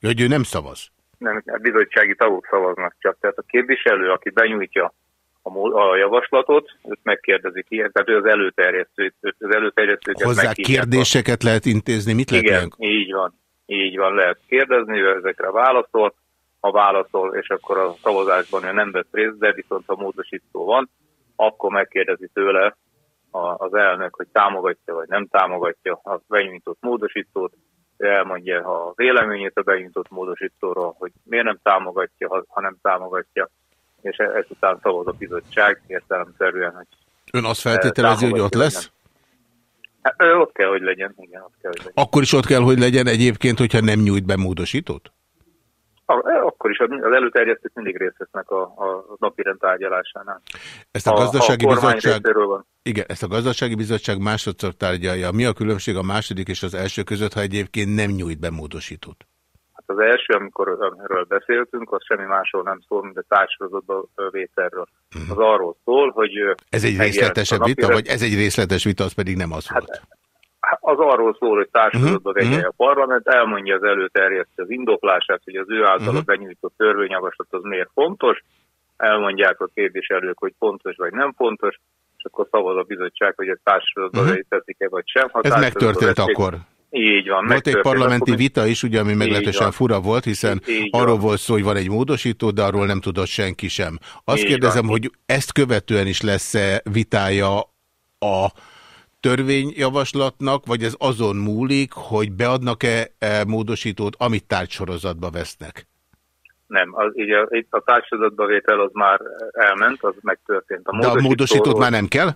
Hogy ő nem szavaz? Nem, a bizottsági tagok szavaznak csak. Tehát a képviselő, aki benyújtja a, a javaslatot, őt megkérdezik ilyen, tehát ő az előterjesztő, az előterjesztőket Hozzá kérdéseket lehet intézni, mit lehet Igen, ilyen? így van, így van, lehet kérdezni, ő ezekre válaszol, ha válaszol, és akkor a szavazásban ő nem vesz részt, de viszont ha módosító van, akkor megkérdezi tőle az elnök, hogy támogatja vagy nem támogatja a benyújtott módosítót, elmondja a véleményét a benyújtott módosítóról, hogy miért nem támogatja, ha nem támogatja, és e- ezután szavaz a bizottság értelemszerűen, hogy... Ön azt feltételezi, hogy ott lesz? Hát, ő ott kell, hogy legyen, igen, ott kell, hogy legyen. Akkor is ott kell, hogy legyen egyébként, hogyha nem nyújt be módosítót? E, akkor is az előterjesztők mindig részt vesznek a, a napi rendtárgyalásánál. Ezt a, a gazdasági a bizottság... Igen, ezt a gazdasági bizottság másodszor tárgyalja. Mi a különbség a második és az első között, ha egyébként nem nyújt be módosítót? Az első, amikor erről beszéltünk, az semmi másról nem szól, mint a társadalmi vételről. Az arról szól, hogy... Ez egy részletesebb vita, vagy ez egy részletes vita, az pedig nem az hát, volt? Az arról szól, hogy társadalomba vegye uh -huh. a parlament, elmondja az előterjesztő az indoklását, hogy az ő által uh -huh. benyújtott törvényjavaslat az miért fontos, elmondják a képviselők, hogy fontos vagy nem fontos, és akkor szavaz a bizottság, hogy ez társadalomba uh -huh. teszik-e vagy sem. Ha ez megtörtént veszik, akkor? Így van. Volt egy parlamenti vita is, ugye, ami meglehetősen fura volt, hiszen Így arról van. volt szó, hogy van egy módosító, de arról nem tudott senki sem. Azt Így kérdezem, van. hogy ezt követően is lesz-e vitája a törvényjavaslatnak, vagy ez azon múlik, hogy beadnak-e e módosítót, amit tárgysorozatba vesznek? Nem, az, így a, itt a társadalmatba vétel az már elment, az megtörtént. A módosítót már nem kell?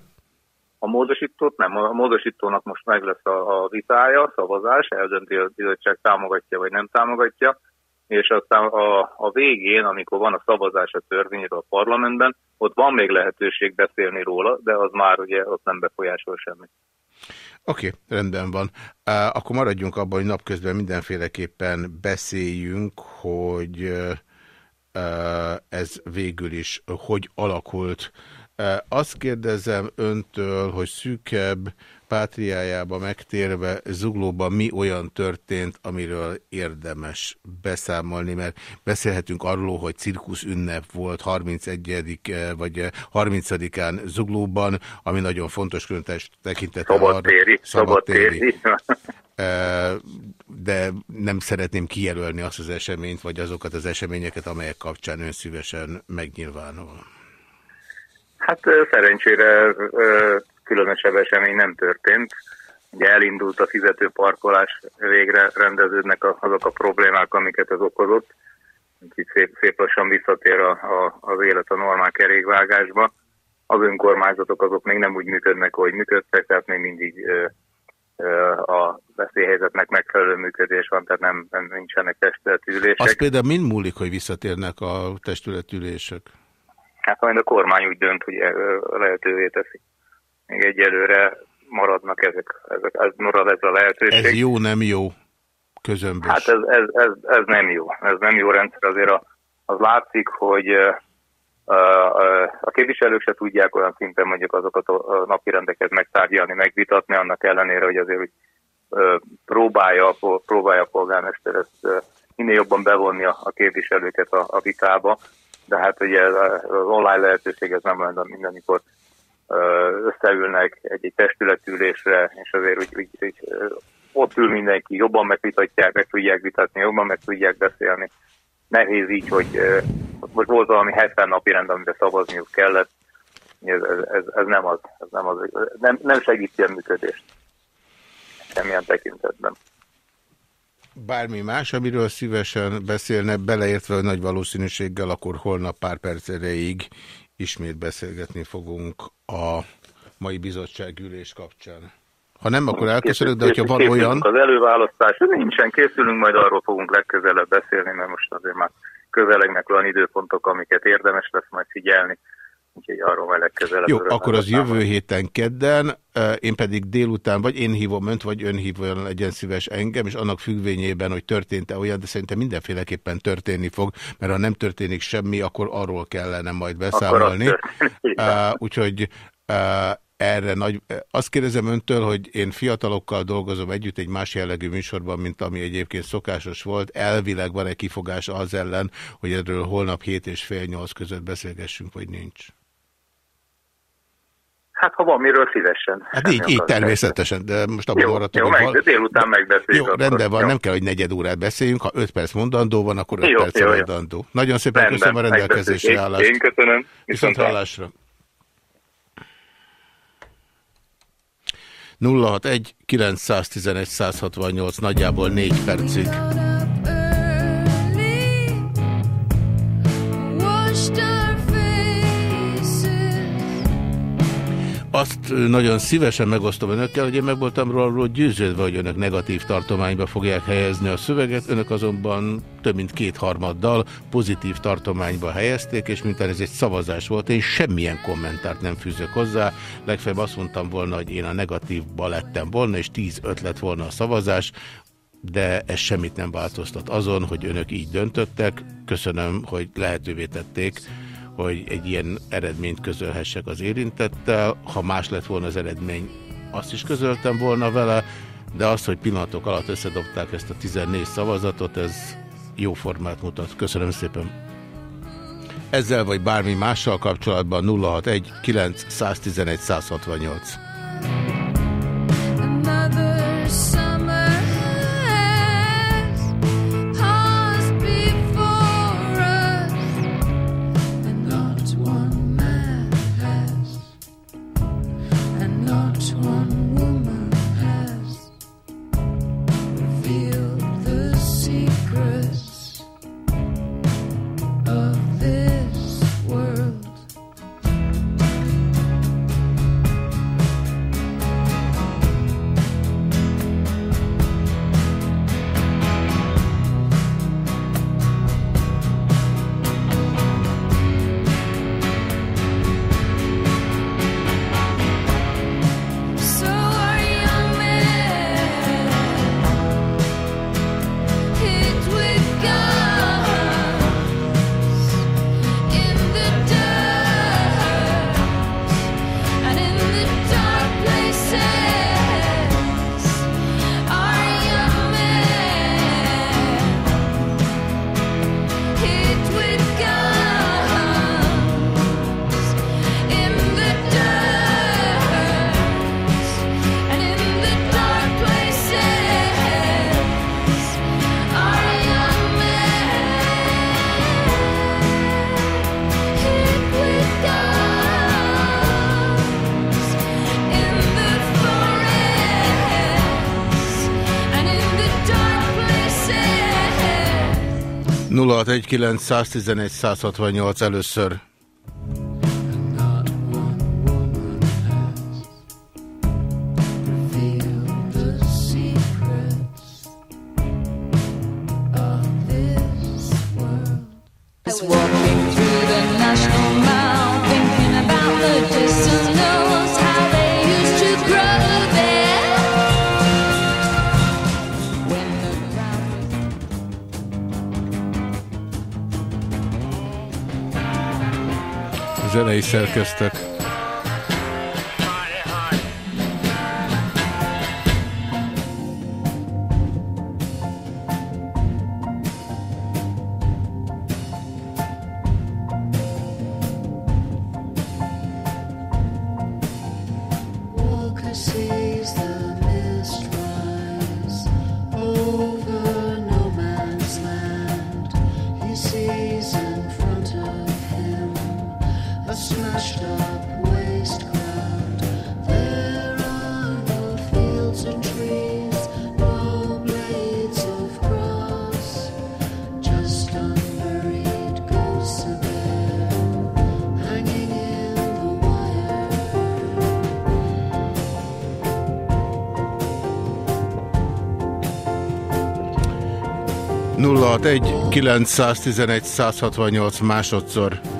A módosítót nem, a módosítónak most meg lesz a, a vitája, szavazás, eldönti a bizottság támogatja vagy nem támogatja, és aztán a, a végén, amikor van a szavazás a törvényről a parlamentben, ott van még lehetőség beszélni róla, de az már ugye ott nem befolyásol semmit. Oké, okay, rendben van. Akkor maradjunk abban, hogy napközben mindenféleképpen beszéljünk, hogy ez végül is hogy alakult. Azt kérdezem öntől, hogy szűkebb pátriájába megtérve Zuglóban mi olyan történt, amiről érdemes beszámolni, mert beszélhetünk arról, hogy cirkusz ünnep volt 31. vagy 30-án Zuglóban, ami nagyon fontos különtes tekintettel. Szabadtéri. Szabadtéri. De nem szeretném kijelölni azt az eseményt, vagy azokat az eseményeket, amelyek kapcsán ön szívesen megnyilvánul. Hát szerencsére különösebb esemény nem történt. Ugye elindult a fizetőparkolás, végre rendeződnek azok a problémák, amiket ez okozott. Úgyhogy szép, szép lassan visszatér a, a, az élet a normál kerékvágásba. Az önkormányzatok azok még nem úgy működnek, ahogy működtek, tehát még mindig ö, ö, a veszélyhelyzetnek megfelelő működés van, tehát nem, nem nincsenek testületülések. Az például mind múlik, hogy visszatérnek a testületülések? Hát majd a kormány úgy dönt, hogy lehetővé teszi még egyelőre maradnak ezek, ezek ez marad ez a lehetőség. Ez jó, nem jó közömbös? Hát ez, ez, ez, ez nem jó. Ez nem jó rendszer. Azért a, az látszik, hogy a, képviselők se tudják olyan szinten mondjuk azokat a napirendeket megtárgyalni, megvitatni, annak ellenére, hogy azért hogy próbálja, próbálja a polgármester ezt minél jobban bevonni a, a képviselőket a, a vitába, de hát ugye az online lehetőség ez nem lenne mindenikor összeülnek egy-egy testületülésre, és azért úgy, úgy, úgy, ott ül mindenki, jobban megvitatják, meg tudják vitatni, jobban meg tudják beszélni. Nehéz így, hogy most volt valami 70 napi rend, amire szavazniuk kellett, ez, ez, ez, nem az, ez nem, az, nem, nem segíti a működést semmilyen tekintetben. Bármi más, amiről szívesen beszélne, beleértve, hogy nagy valószínűséggel akkor holnap pár perc erejéig ismét beszélgetni fogunk a mai bizottságülés kapcsán. Ha nem, akkor elköszönök, de hogyha van olyan... Az előválasztás nincsen, készülünk, majd arról fogunk legközelebb beszélni, mert most azért már közelegnek olyan időpontok, amiket érdemes lesz majd figyelni. Úgyhogy arról majd legközelebb. Jó, akkor az jövő héten kedden, én pedig délután, vagy én hívom önt, vagy ön hívjon legyen szíves engem, és annak függvényében, hogy történt-e olyan, de szerintem mindenféleképpen történni fog, mert ha nem történik semmi, akkor arról kellene majd beszámolni. Úgyhogy erre nagy... Azt kérdezem öntől, hogy én fiatalokkal dolgozom együtt egy más jellegű műsorban, mint ami egyébként szokásos volt. Elvileg van egy kifogás az ellen, hogy erről holnap 7 és fél 8 között beszélgessünk, vagy nincs. Hát ha van miről szívesen. Hát így, így természetesen, de most abban maradtunk. Jó, meg, de délután megbeszéljük. Jó, rendben van, jó. nem kell, hogy negyed órát beszéljünk, ha öt perc mondandó van, akkor öt jó, perc jó, mondandó. Nagyon szépen rendben, köszönöm a rendelkezésre állást. Én köszönöm. Viszont hallásra. 061 911 168 nagyjából 4 percig. Azt nagyon szívesen megosztom önökkel, hogy én meg voltam róla győződve, hogy önök negatív tartományba fogják helyezni a szöveget, önök azonban több mint kétharmaddal pozitív tartományba helyezték, és mint ez egy szavazás volt, én semmilyen kommentárt nem fűzök hozzá, legfeljebb azt mondtam volna, hogy én a negatívba lettem volna, és tíz ötlet volna a szavazás, de ez semmit nem változtat azon, hogy önök így döntöttek. Köszönöm, hogy lehetővé tették, hogy egy ilyen eredményt közölhessek az érintettel. Ha más lett volna az eredmény, azt is közöltem volna vele, de az, hogy pillanatok alatt összedobták ezt a 14 szavazatot, ez jó formát mutat. Köszönöm szépen. Ezzel vagy bármi mással kapcsolatban 061 9 111 168. 061 111 168 először. Zenei 911 168 másodszor.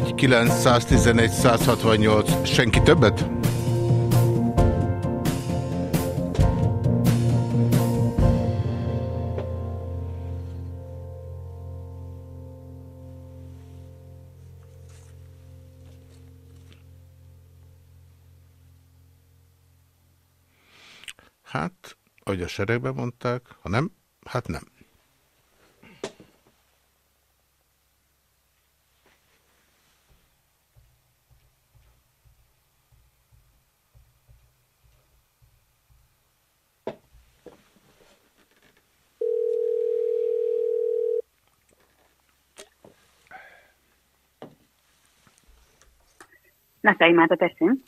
Egy 911 168. Senki többet? Hát, ahogy a seregben mondták, ha nem, hát nem. Natai Máta teszünk.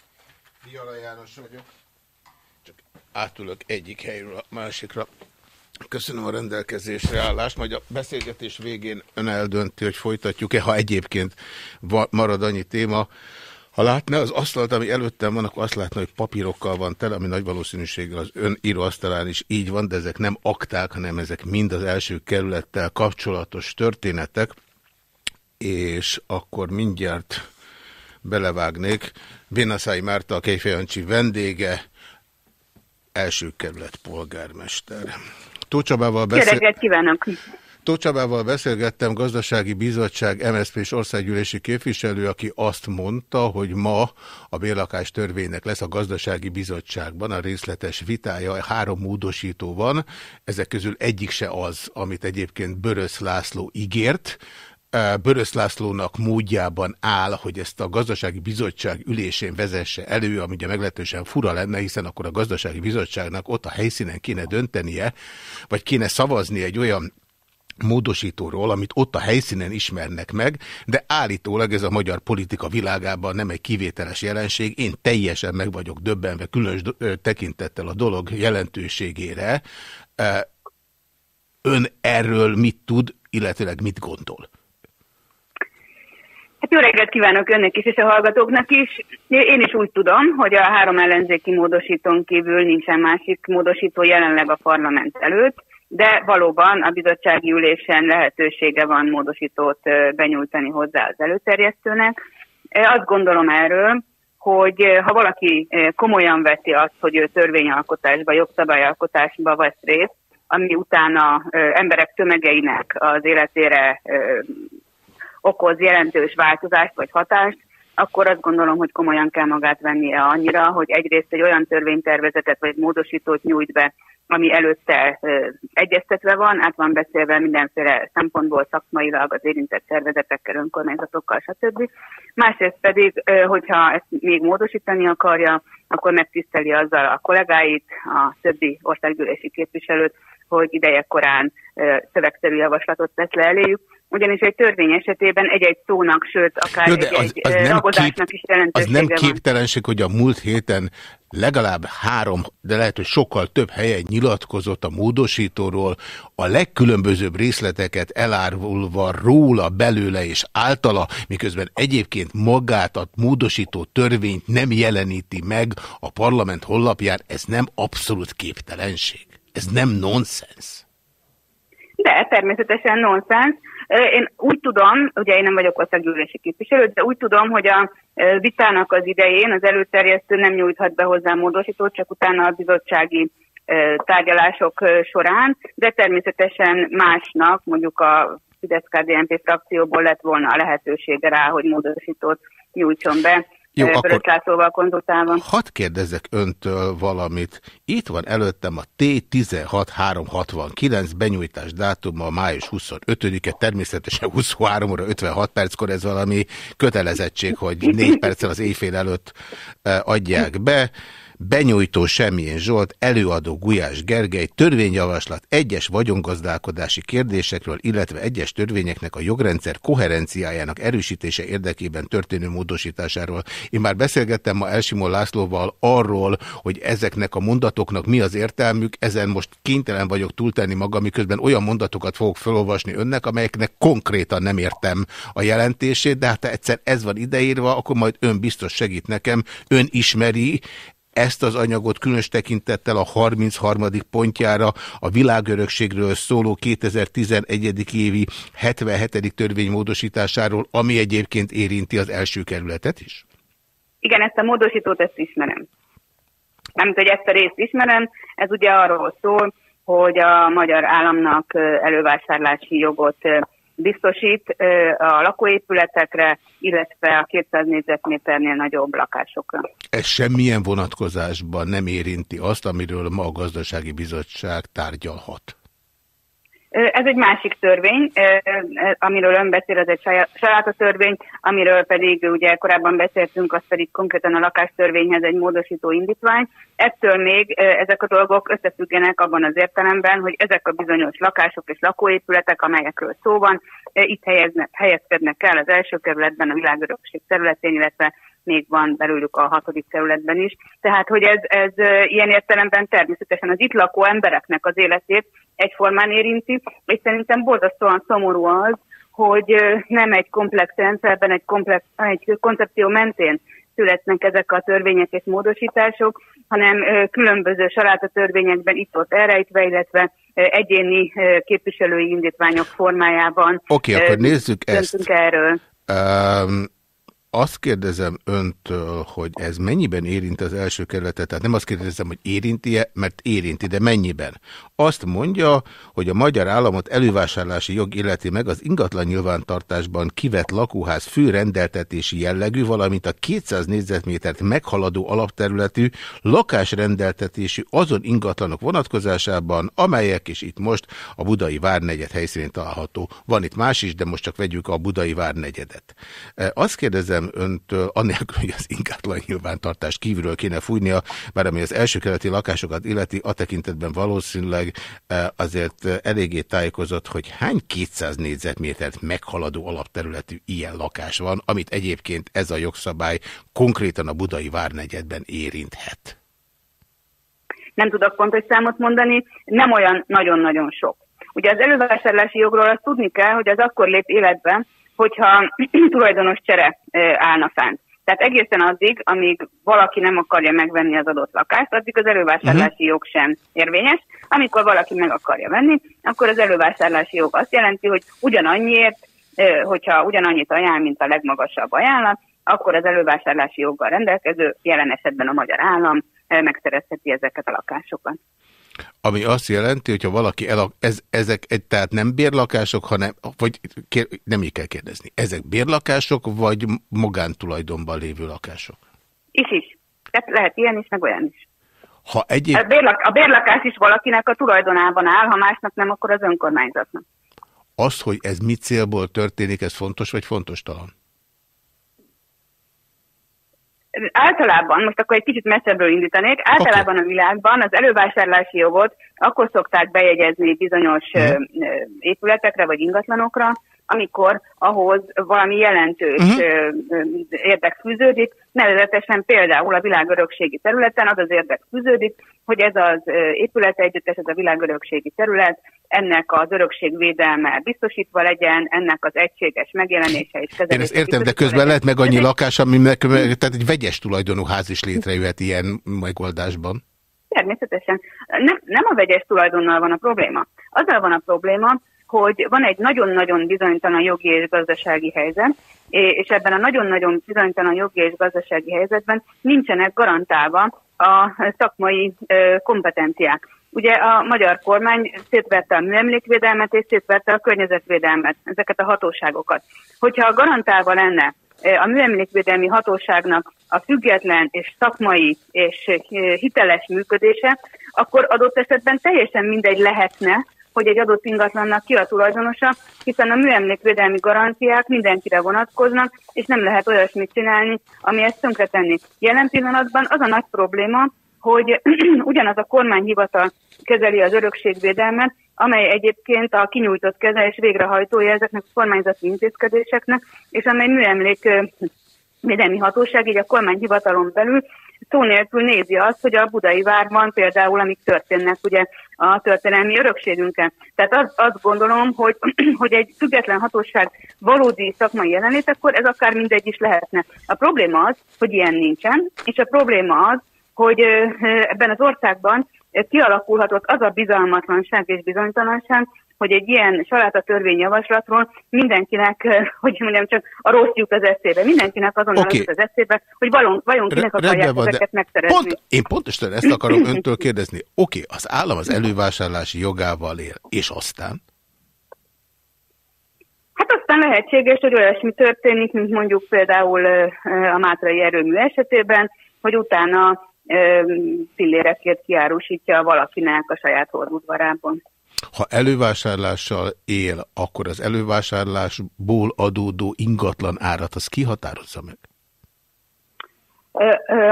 Fiala János vagyok. Csak átülök egyik helyről a másikra. Köszönöm a rendelkezésre állást, majd a beszélgetés végén ön eldönti, hogy folytatjuk-e, ha egyébként marad annyi téma. Ha látná az asztalt, ami előttem van, akkor azt látna, hogy papírokkal van tele, ami nagy valószínűséggel az ön íróasztalán is így van, de ezek nem akták, hanem ezek mind az első kerülettel kapcsolatos történetek, és akkor mindjárt belevágnék. Bénaszái Márta, a Kejfejancsi vendége, első kerület polgármester. Tócsabával beszél... kívánok! Tócsabával beszélgettem, gazdasági bizottság, MSZP és országgyűlési képviselő, aki azt mondta, hogy ma a bérlakás törvénynek lesz a gazdasági bizottságban a részletes vitája, három módosító van, ezek közül egyik se az, amit egyébként Börösz László ígért, Börösz Lászlónak módjában áll, hogy ezt a gazdasági bizottság ülésén vezesse elő, ami ugye meglehetősen fura lenne, hiszen akkor a gazdasági bizottságnak ott a helyszínen kéne döntenie, vagy kéne szavazni egy olyan módosítóról, amit ott a helyszínen ismernek meg, de állítólag ez a magyar politika világában nem egy kivételes jelenség. Én teljesen meg vagyok döbbenve különös tekintettel a dolog jelentőségére. Ön erről mit tud, illetőleg mit gondol? Hát jó reggelt kívánok önnek is, és a hallgatóknak is. Én is úgy tudom, hogy a három ellenzéki módosítón kívül nincsen másik módosító jelenleg a parlament előtt, de valóban a bizottsági ülésen lehetősége van módosítót benyújtani hozzá az előterjesztőnek. Azt gondolom erről, hogy ha valaki komolyan veszi azt, hogy ő törvényalkotásba, jogszabályalkotásba vesz részt, ami utána emberek tömegeinek az életére okoz jelentős változást vagy hatást, akkor azt gondolom, hogy komolyan kell magát vennie annyira, hogy egyrészt egy olyan törvénytervezetet vagy módosítót nyújt be, ami előtte ö, egyeztetve van, át van beszélve mindenféle szempontból szakmailag az érintett szervezetekkel, önkormányzatokkal, stb. Másrészt pedig, hogyha ezt még módosítani akarja, akkor megtiszteli azzal a kollégáit, a többi országgyűlési képviselőt, hogy ideje korán szövegszerű javaslatot tesz le eléjük, ugyanis egy törvény esetében egy-egy szónak, sőt, akár Jó, egy, az, az egy nem rabozásnak kép, is jelentősége Az nem képtelenség, hogy a múlt héten legalább három, de lehet, hogy sokkal több helyen nyilatkozott a módosítóról, a legkülönbözőbb részleteket elárulva róla, belőle és általa, miközben egyébként magát a módosító törvényt nem jeleníti meg a parlament hollapján, ez nem abszolút képtelenség. Ez nem nonsens. De természetesen nonsens. Én úgy tudom, ugye én nem vagyok országgyűlési képviselő, de úgy tudom, hogy a vitának az idején az előterjesztő nem nyújthat be hozzá módosítót, csak utána a bizottsági tárgyalások során, de természetesen másnak, mondjuk a Fidesz-KDNP frakcióból lett volna a lehetősége rá, hogy módosítót nyújtson be. Jó, akkor konzultálva. Hadd kérdezzek öntől valamit. Itt van előttem a T16369 benyújtás dátuma május 25-e, természetesen 23 óra 56 perckor ez valami kötelezettség, hogy 4 perccel az éjfél előtt adják be. Benyújtó Semmilyen Zsolt, előadó Gulyás Gergely, törvényjavaslat egyes vagyongazdálkodási kérdésekről, illetve egyes törvényeknek a jogrendszer koherenciájának erősítése érdekében történő módosításáról. Én már beszélgettem ma Elsimon Lászlóval arról, hogy ezeknek a mondatoknak mi az értelmük, ezen most kénytelen vagyok túltenni magam, miközben olyan mondatokat fogok felolvasni önnek, amelyeknek konkrétan nem értem a jelentését, de hát ha egyszer ez van ideírva, akkor majd ön biztos segít nekem, ön ismeri ezt az anyagot különös tekintettel a 33. pontjára a világörökségről szóló 2011. évi 77. törvény módosításáról, ami egyébként érinti az első kerületet is? Igen, ezt a módosítót ezt ismerem. Nem hogy ezt a részt ismerem, ez ugye arról szól, hogy a magyar államnak elővásárlási jogot biztosít a lakóépületekre, illetve a 200 négyzetméternél nagyobb lakásokra. Ez semmilyen vonatkozásban nem érinti azt, amiről ma a gazdasági bizottság tárgyalhat. Ez egy másik törvény, amiről ön beszél, ez egy saját törvény, amiről pedig ugye korábban beszéltünk, az pedig konkrétan a lakástörvényhez egy módosító indítvány. Ettől még ezek a dolgok összefüggenek abban az értelemben, hogy ezek a bizonyos lakások és lakóépületek, amelyekről szó van, itt helyeznek, helyezkednek el az első kerületben, a világörökség területén, illetve még van belőlük a hatodik kerületben is. Tehát, hogy ez, ez ilyen értelemben természetesen az itt lakó embereknek az életét egyformán érinti, és szerintem borzasztóan szomorú az, hogy nem egy komplex rendszerben, egy, komplex, egy koncepció mentén születnek ezek a törvények és módosítások, hanem különböző törvényekben itt-ott elrejtve, illetve egyéni képviselői indítványok formájában. Oké, okay, akkor nézzük ezt. erről. Um, azt kérdezem öntől, hogy ez mennyiben érint az első kerületet, tehát nem azt kérdezem, hogy érinti-e, mert érinti, de mennyiben. Azt mondja, hogy a magyar államot elővásárlási jog illeti meg az ingatlan nyilvántartásban kivett lakóház fő rendeltetési jellegű, valamint a 200 négyzetmétert meghaladó alapterületű lakásrendeltetésű azon ingatlanok vonatkozásában, amelyek, és itt most a Budai Várnegyed helyszínén található. Van itt más is, de most csak vegyük a Budai Várnegyedet. Azt kérdezem kérdezem öntől, annélkül, hogy az ingatlan nyilvántartást kívülről kéne fújnia, bár ami az első keleti lakásokat illeti, a tekintetben valószínűleg azért eléggé tájékozott, hogy hány 200 négyzetmétert meghaladó alapterületű ilyen lakás van, amit egyébként ez a jogszabály konkrétan a budai várnegyedben érinthet. Nem tudok pontos számot mondani, nem olyan nagyon-nagyon sok. Ugye az elővásárlási jogról azt tudni kell, hogy az akkor lép életbe, hogyha tulajdonos csere állna fent. Tehát egészen addig, amíg valaki nem akarja megvenni az adott lakást, addig az elővásárlási uh-huh. jog sem érvényes. Amikor valaki meg akarja venni, akkor az elővásárlási jog azt jelenti, hogy ugyanannyiért, hogyha ugyanannyit ajánl, mint a legmagasabb ajánlat, akkor az elővásárlási joggal rendelkező, jelen esetben a magyar állam megszerezheti ezeket a lakásokat. Ami azt jelenti, hogyha valaki el, ez, ezek tehát nem bérlakások, hanem, vagy kér, nem így kell kérdezni, ezek bérlakások, vagy magántulajdonban lévő lakások? Is is. Tehát lehet ilyen is, meg olyan is. Ha egyéb... a, bérlak, a bérlakás is valakinek a tulajdonában áll, ha másnak nem, akkor az önkormányzatnak. Az, hogy ez mi célból történik, ez fontos vagy fontos talán? Általában, most akkor egy kicsit messzebbről indítanék, általában okay. a világban az elővásárlási jogot akkor szokták bejegyezni bizonyos uh-huh. épületekre vagy ingatlanokra, amikor ahhoz valami jelentős uh-huh. érdek fűződik, nevezetesen például a világörökségi területen az az érdek fűződik, hogy ez az épület együttes, ez a világörökségi terület, ennek az örökségvédelme biztosítva legyen, ennek az egységes megjelenése és kezelése. Én ezt értem, de közben lehet meg annyi lakás, ami meg, tehát egy vegyes tulajdonú ház is létrejöhet ilyen megoldásban. Természetesen. Nem, nem a vegyes tulajdonnal van a probléma. Azzal van a probléma, hogy van egy nagyon-nagyon bizonytalan jogi és gazdasági helyzet, és ebben a nagyon-nagyon bizonytalan jogi és gazdasági helyzetben nincsenek garantálva a szakmai kompetenciák. Ugye a magyar kormány szétvette a műemlékvédelmet és szétvette a környezetvédelmet, ezeket a hatóságokat. Hogyha garantálva lenne a műemlékvédelmi hatóságnak a független és szakmai és hiteles működése, akkor adott esetben teljesen mindegy lehetne, hogy egy adott ingatlannak ki a tulajdonosa, hiszen a műemlékvédelmi garanciák mindenkire vonatkoznak, és nem lehet olyasmit csinálni, ami ezt tönkretenni. Jelen pillanatban az a nagy probléma, hogy ugyanaz a kormányhivatal kezeli az örökségvédelmet, amely egyébként a kinyújtott keze és végrehajtója ezeknek a kormányzati intézkedéseknek, és amely műemlék védelmi hatóság, így a kormányhivatalon belül szó nélkül nézi azt, hogy a budai várban például, amik történnek ugye a történelmi örökségünken. Tehát az, azt gondolom, hogy, hogy egy független hatóság valódi szakmai jelenlét, akkor ez akár mindegy is lehetne. A probléma az, hogy ilyen nincsen, és a probléma az, hogy ebben az országban kialakulhatott az a bizalmatlanság és bizonytalanság, hogy egy ilyen saláta-törvényjavaslatról mindenkinek, hogy mondjam, csak a rossz jut az eszébe. Mindenkinek azonnal okay. az eszébe, hogy vajon, vajon kinek akarják van, ezeket megszerezni. Pont, én pontosan ezt akarom öntől kérdezni. Oké, okay, az állam az elővásárlási jogával él, és aztán? Hát aztán lehetséges, hogy olyasmi történik, mint mondjuk például a Mátrai erőmű esetében, hogy utána pillérekért kiárusítja valakinek a saját horgudvarában. Ha elővásárlással él, akkor az elővásárlásból adódó ingatlan árat az kihatározza meg?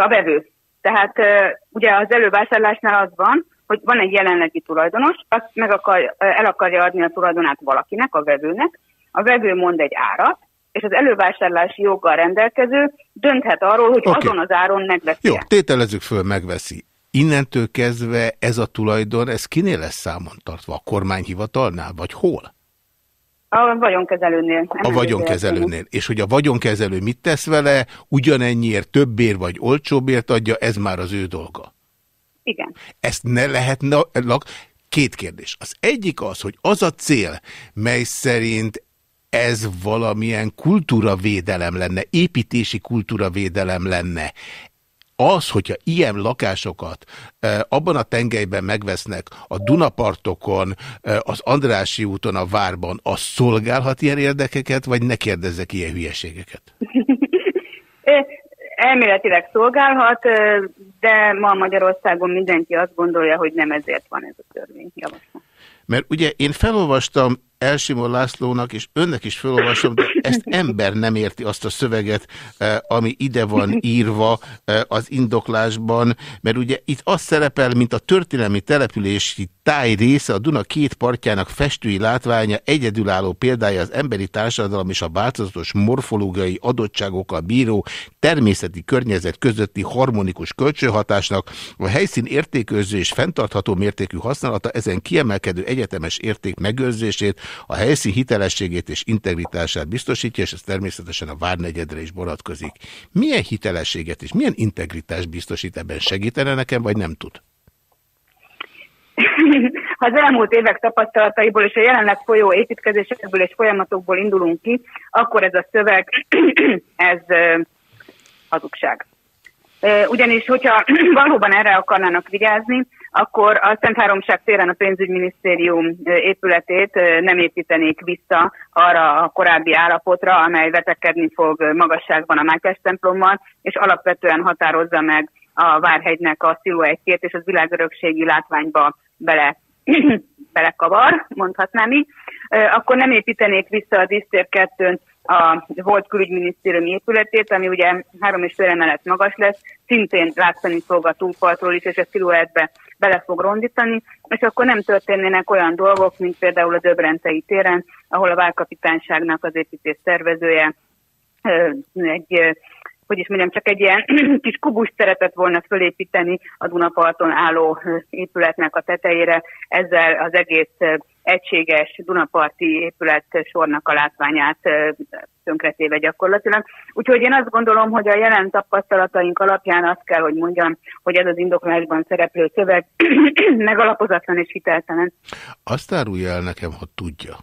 A vevő. Tehát ugye az elővásárlásnál az van, hogy van egy jelenlegi tulajdonos, azt meg akar, el akarja adni a tulajdonát valakinek, a vevőnek, a vevő mond egy árat, és az elővásárlási joggal rendelkező dönthet arról, hogy okay. azon az áron megveszi. Jó, tételezzük föl, megveszi. Innentől kezdve ez a tulajdon, ez kinél lesz számon tartva? A kormányhivatalnál, vagy hol? A vagyonkezelőnél. A vagyonkezelőnél. És hogy a vagyonkezelő mit tesz vele, ugyanennyiért többért vagy olcsóbbért adja, ez már az ő dolga. Igen. Ezt ne lehetne... Két kérdés. Az egyik az, hogy az a cél, mely szerint ez valamilyen kultúravédelem lenne, építési kultúravédelem lenne. Az, hogyha ilyen lakásokat abban a tengelyben megvesznek a Dunapartokon, az Andrási úton, a Várban, az szolgálhat ilyen érdekeket, vagy ne kérdezzek ilyen hülyeségeket? Elméletileg szolgálhat, de ma Magyarországon mindenki azt gondolja, hogy nem ezért van ez a törvény javaslat. Mert ugye én felolvastam Elsimon Lászlónak, és önnek is felolvasom, de ezt ember nem érti azt a szöveget, eh, ami ide van írva eh, az indoklásban, mert ugye itt az szerepel, mint a történelmi települési táj része, a Duna két partjának festői látványa egyedülálló példája az emberi társadalom és a változatos morfológiai adottságokkal bíró természeti környezet közötti harmonikus kölcsönhatásnak, a helyszín értéköző és fenntartható mértékű használata ezen kiemelkedő egyetemes érték megőrzését, a helyszín hitelességét és integritását biztosítja, és ez természetesen a Várnegyedre is vonatkozik. Milyen hitelességet és milyen integritást biztosít ebben segítene nekem, vagy nem tud? Ha az elmúlt évek tapasztalataiból és a jelenleg folyó építkezésekből és folyamatokból indulunk ki, akkor ez a szöveg, ez hazugság. Ugyanis, hogyha valóban erre akarnának vigyázni, akkor a Szent Háromság téren a pénzügyminisztérium épületét nem építenék vissza arra a korábbi állapotra, amely vetekedni fog magasságban a Mátyás templommal, és alapvetően határozza meg a Várhegynek a sziluettjét, és az világörökségi látványba bele, belekavar, mondhatnám így, akkor nem építenék vissza a Disztér 2 a volt külügyminisztérium épületét, ami ugye három és fél emelet magas lesz, szintén látszani fog a túlpartról is, és a sziluettbe bele fog rondítani, és akkor nem történnének olyan dolgok, mint például a Döbrentei téren, ahol a várkapitányságnak az építés szervezője egy hogy is mondjam, csak egy ilyen kis kubus szeretett volna fölépíteni a Dunaparton álló épületnek a tetejére, ezzel az egész egységes Dunaparti épület sornak a látványát tönkretéve gyakorlatilag. Úgyhogy én azt gondolom, hogy a jelen tapasztalataink alapján azt kell, hogy mondjam, hogy ez az indoklásban szereplő szöveg megalapozatlan és hiteltelen. Azt árulja el nekem, ha tudja,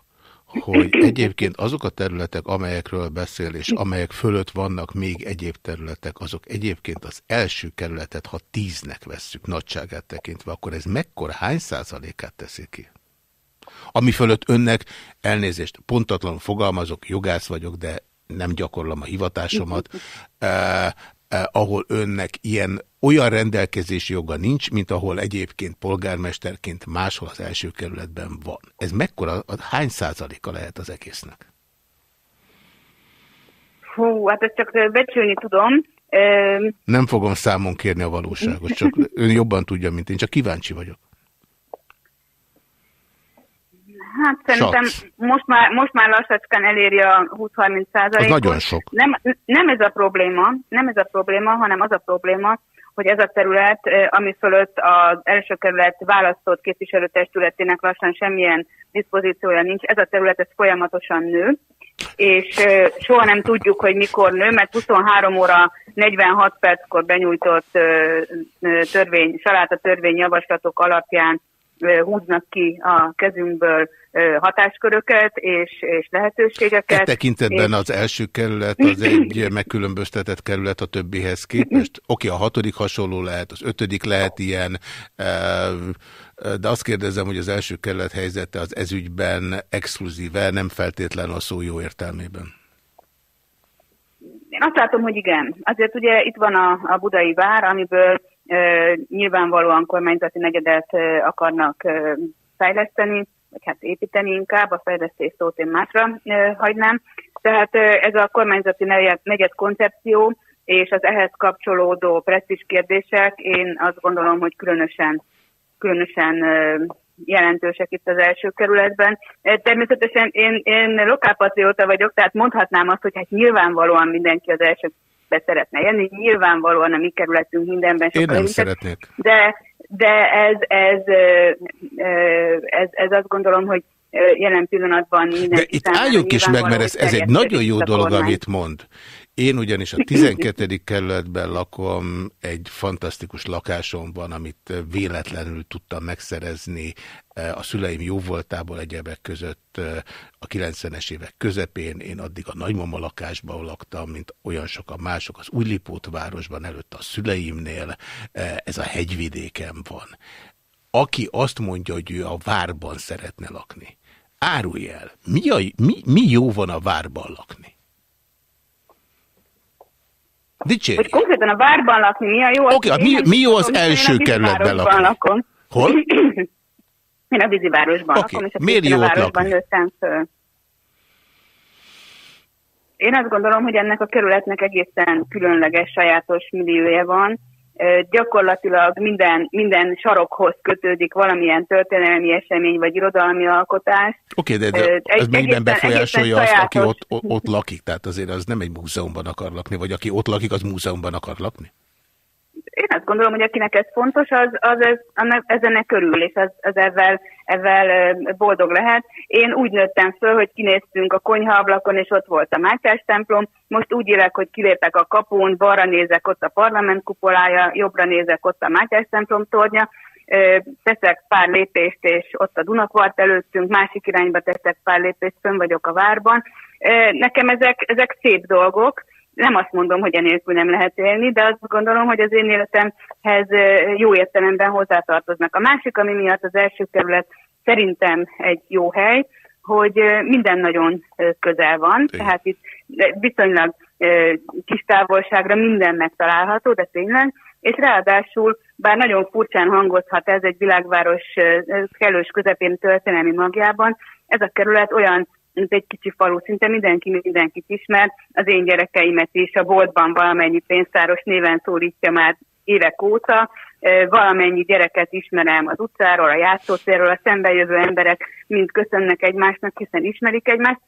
hogy egyébként azok a területek, amelyekről beszél, és amelyek fölött vannak még egyéb területek, azok egyébként az első kerületet, ha tíznek vesszük nagyságát tekintve, akkor ez mekkora, hány százalékát teszi ki? Ami fölött önnek, elnézést, pontatlan fogalmazok, jogász vagyok, de nem gyakorlom a hivatásomat, eh, eh, ahol önnek ilyen olyan rendelkezési joga nincs, mint ahol egyébként polgármesterként máshol az első kerületben van. Ez mekkora, hány százaléka lehet az egésznek? Hú, hát ezt csak becsülni tudom. Nem fogom számon kérni a valóságot, csak ön jobban tudja, mint én, csak kíváncsi vagyok. Hát szerintem most már, most már lassacskán eléri a 20-30 százalékot. nagyon sok. Nem, nem ez a probléma, nem ez a probléma, hanem az a probléma, hogy ez a terület, ami fölött az első kerület választott képviselőtestületének lassan semmilyen diszpozíciója nincs, ez a terület ez folyamatosan nő, és soha nem tudjuk, hogy mikor nő, mert 23 óra 46 perckor benyújtott törvény, saláta törvény javaslatok alapján húznak ki a kezünkből hatásköröket és, és lehetőségeket. E tekintetben és... az első kerület az egy megkülönböztetett kerület a többihez képest. Oké, okay, a hatodik hasonló lehet, az ötödik lehet ilyen, de azt kérdezem, hogy az első kerület helyzete az ezügyben exkluzíve, nem feltétlen a szó jó értelmében. Én azt látom, hogy igen. Azért ugye itt van a, a budai vár, amiből nyilvánvalóan kormányzati negyedet akarnak fejleszteni, vagy hát építeni inkább, a fejlesztés szót én másra hagynám. Tehát ez a kormányzati negyed, koncepció és az ehhez kapcsolódó presztis kérdések, én azt gondolom, hogy különösen, különösen jelentősek itt az első kerületben. Természetesen én, én lokálpatrióta vagyok, tehát mondhatnám azt, hogy hát nyilvánvalóan mindenki az első be szeretne jönni. Nyilvánvalóan a mi kerületünk mindenben sokkal Én nem szeretnék. De, de ez, ez, ez, ez azt gondolom, hogy jelen pillanatban mindenki De itt álljunk is meg, mert ez, ez egy nagyon jó dolog, amit mond. Én ugyanis a 12. kerületben lakom, egy fantasztikus lakásom van, amit véletlenül tudtam megszerezni a szüleim jóvoltából egyebek között a 90-es évek közepén. Én addig a nagymama lakásban laktam, mint olyan sokan mások az Újlipót városban, előtt a szüleimnél. Ez a hegyvidéken van. Aki azt mondja, hogy ő a várban szeretne lakni, árulj el, mi, a, mi, mi jó van a várban lakni? Dicsérj. Hogy konkrétan a várban lakni mi a jó? Oké, okay, mi, mi jó az első kerületben lakni? Lakom. Hol? Én a vízivárosban okay. lakom, és a vízivárosban nőttem föl. Én azt gondolom, hogy ennek a kerületnek egészen különleges, sajátos milliója van. Gyakorlatilag minden, minden sarokhoz kötődik valamilyen történelmi esemény vagy irodalmi alkotás. Oké, okay, de, de ez mennyiben befolyásolja azt, aki ott, ott lakik? Tehát azért az nem egy múzeumban akar lakni, vagy aki ott lakik, az múzeumban akar lakni? Én azt gondolom, hogy akinek ez fontos, az, az ez, ez ennek körül, és az, az ezzel, ezzel boldog lehet. Én úgy nőttem föl, hogy kinéztünk a konyhaablakon, és ott volt a Mátyás templom. Most úgy élek, hogy kilépek a kapun, balra nézek ott a parlament kupolája, jobbra nézek ott a Mátyás templom tornya, teszek pár lépést, és ott a Dunakvart előttünk, másik irányba teszek pár lépést, fönn vagyok a várban. Nekem ezek, ezek szép dolgok, nem azt mondom, hogy enélkül nem lehet élni, de azt gondolom, hogy az én életemhez jó értelemben hozzátartoznak. A másik, ami miatt az első kerület szerintem egy jó hely, hogy minden nagyon közel van, Igen. tehát itt viszonylag kis távolságra minden megtalálható, de tényleg, és ráadásul, bár nagyon furcsán hangozhat ez egy világváros kellős közepén történelmi magjában, ez a kerület olyan mint egy kicsi falu, szinte mindenki mindenkit ismer, az én gyerekeimet is. A boltban valamennyi pénztáros néven szólítja már évek óta, valamennyi gyereket ismerem az utcáról, a játszótérről, a szembejövő emberek mind köszönnek egymásnak, hiszen ismerik egymást.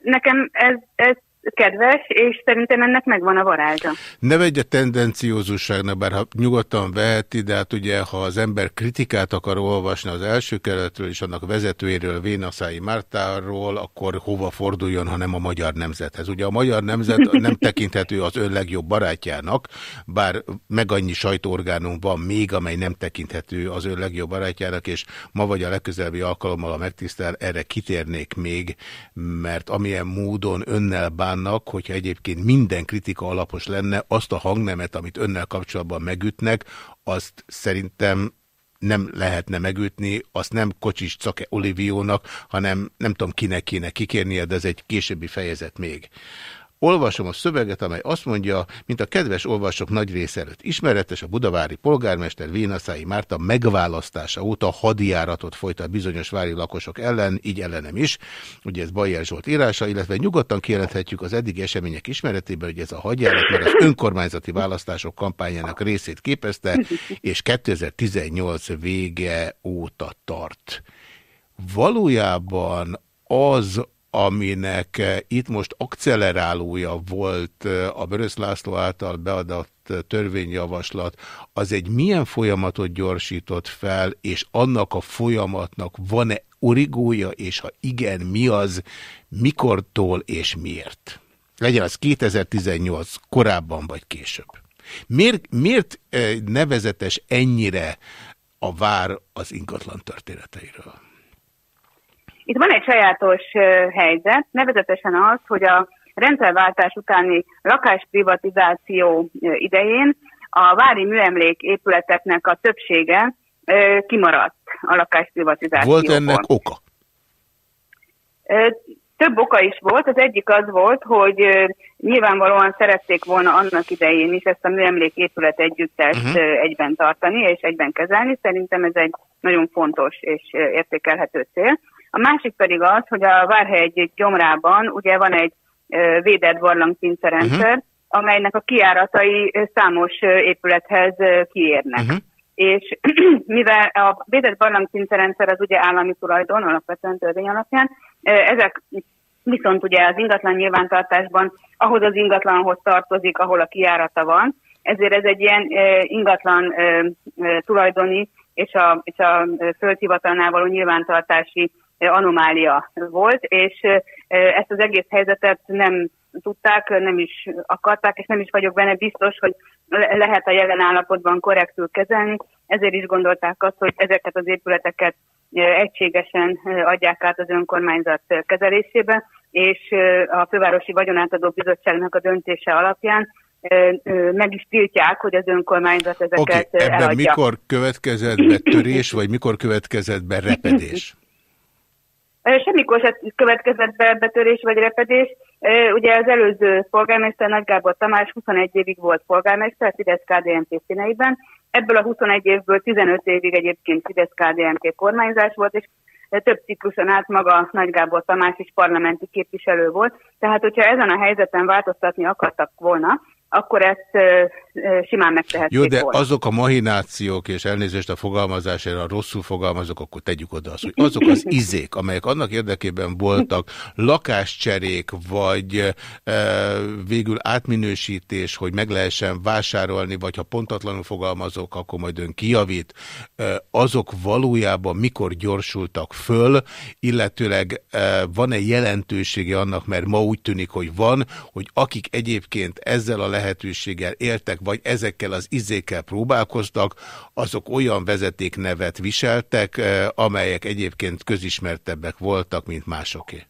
Nekem ez, ez kedves, és szerintem ennek megvan a varázsa. Ne vegye tendenciózusságnak, bár ha nyugodtan veheti, de hát ugye, ha az ember kritikát akar olvasni az első keretről és annak vezetőjéről, Vénaszái Mártáról, akkor hova forduljon, ha nem a magyar nemzethez. Ugye a magyar nemzet nem tekinthető az ön legjobb barátjának, bár meg annyi sajtóorgánum van még, amely nem tekinthető az ön legjobb barátjának, és ma vagy a legközelebbi alkalommal a megtisztel, erre kitérnék még, mert amilyen módon önnel bán kívánnak, hogyha egyébként minden kritika alapos lenne, azt a hangnemet, amit önnel kapcsolatban megütnek, azt szerintem nem lehetne megütni, azt nem Kocsis Cake Oliviónak, hanem nem tudom kinek kéne kikérnie, de ez egy későbbi fejezet még. Olvasom a szöveget, amely azt mondja, mint a kedves olvasók nagy része előtt ismeretes, a budavári polgármester Vénaszái Márta megválasztása óta hadijáratot folytat bizonyos vári lakosok ellen, így ellenem is. Ugye ez Bajer Zsolt írása, illetve nyugodtan kijelenthetjük az eddigi események ismeretében, hogy ez a hadjárat mert az önkormányzati választások kampányának részét képezte, és 2018 vége óta tart. Valójában az aminek eh, itt most akcelerálója volt eh, a Börös László által beadott eh, törvényjavaslat, az egy milyen folyamatot gyorsított fel, és annak a folyamatnak van-e origója, és ha igen, mi az, mikortól és miért? Legyen az 2018 korábban vagy később. Miért, miért nevezetes ennyire a vár az ingatlan történeteiről? Itt van egy sajátos helyzet, nevezetesen az, hogy a rendszerváltás utáni lakásprivatizáció idején a vári műemlék épületeknek a többsége kimaradt a lakásprivatizációból. Volt ennek oka? Több oka is volt. Az egyik az volt, hogy nyilvánvalóan szerették volna annak idején is ezt a műemlék épület együttest uh-huh. egyben tartani és egyben kezelni. Szerintem ez egy nagyon fontos és értékelhető cél. A másik pedig az, hogy a Várhegy gyomrában ugye van egy védett barlangpincerendszer, uh-huh. amelynek a kiáratai számos épülethez kiérnek. Uh-huh. És mivel a védett barlangpincerendszer az ugye állami tulajdon, alapvetően törvény alapján, ezek viszont ugye az ingatlan nyilvántartásban ahhoz az ingatlanhoz tartozik, ahol a kiárata van, ezért ez egy ilyen ingatlan tulajdoni és a, és a földhivatalnál való nyilvántartási anomália volt, és ezt az egész helyzetet nem tudták, nem is akarták, és nem is vagyok benne biztos, hogy lehet a jelen állapotban korrektül kezelni. Ezért is gondolták azt, hogy ezeket az épületeket egységesen adják át az önkormányzat kezelésébe, és a Fővárosi Vagyonátadó Bizottságnak a döntése alapján meg is tiltják, hogy az önkormányzat ezeket okay, ebben eladja. mikor következett be törés, vagy mikor következett be repedés? Semmikor sem következett be betörés vagy repedés. Ugye az előző polgármester Nagy Gábor Tamás 21 évig volt polgármester, Fidesz KDNP színeiben, Ebből a 21 évből 15 évig egyébként fidesz KDNP kormányzás volt, és több cikluson át maga Nagy Gábor Tamás is parlamenti képviselő volt. Tehát, hogyha ezen a helyzeten változtatni akartak volna, akkor ezt simán megtehették Jó, de volna. azok a mahinációk, és elnézést a fogalmazásra, rosszul fogalmazok, akkor tegyük oda azt, hogy azok az izék, amelyek annak érdekében voltak, lakáscserék, vagy e, végül átminősítés, hogy meg lehessen vásárolni, vagy ha pontatlanul fogalmazok, akkor majd ön kijavít, e, azok valójában mikor gyorsultak föl, illetőleg e, van-e jelentősége annak, mert ma úgy tűnik, hogy van, hogy akik egyébként ezzel a lehetőséggel éltek, vagy ezekkel az izékkel próbálkoztak, azok olyan vezetéknevet viseltek, eh, amelyek egyébként közismertebbek voltak, mint másoké.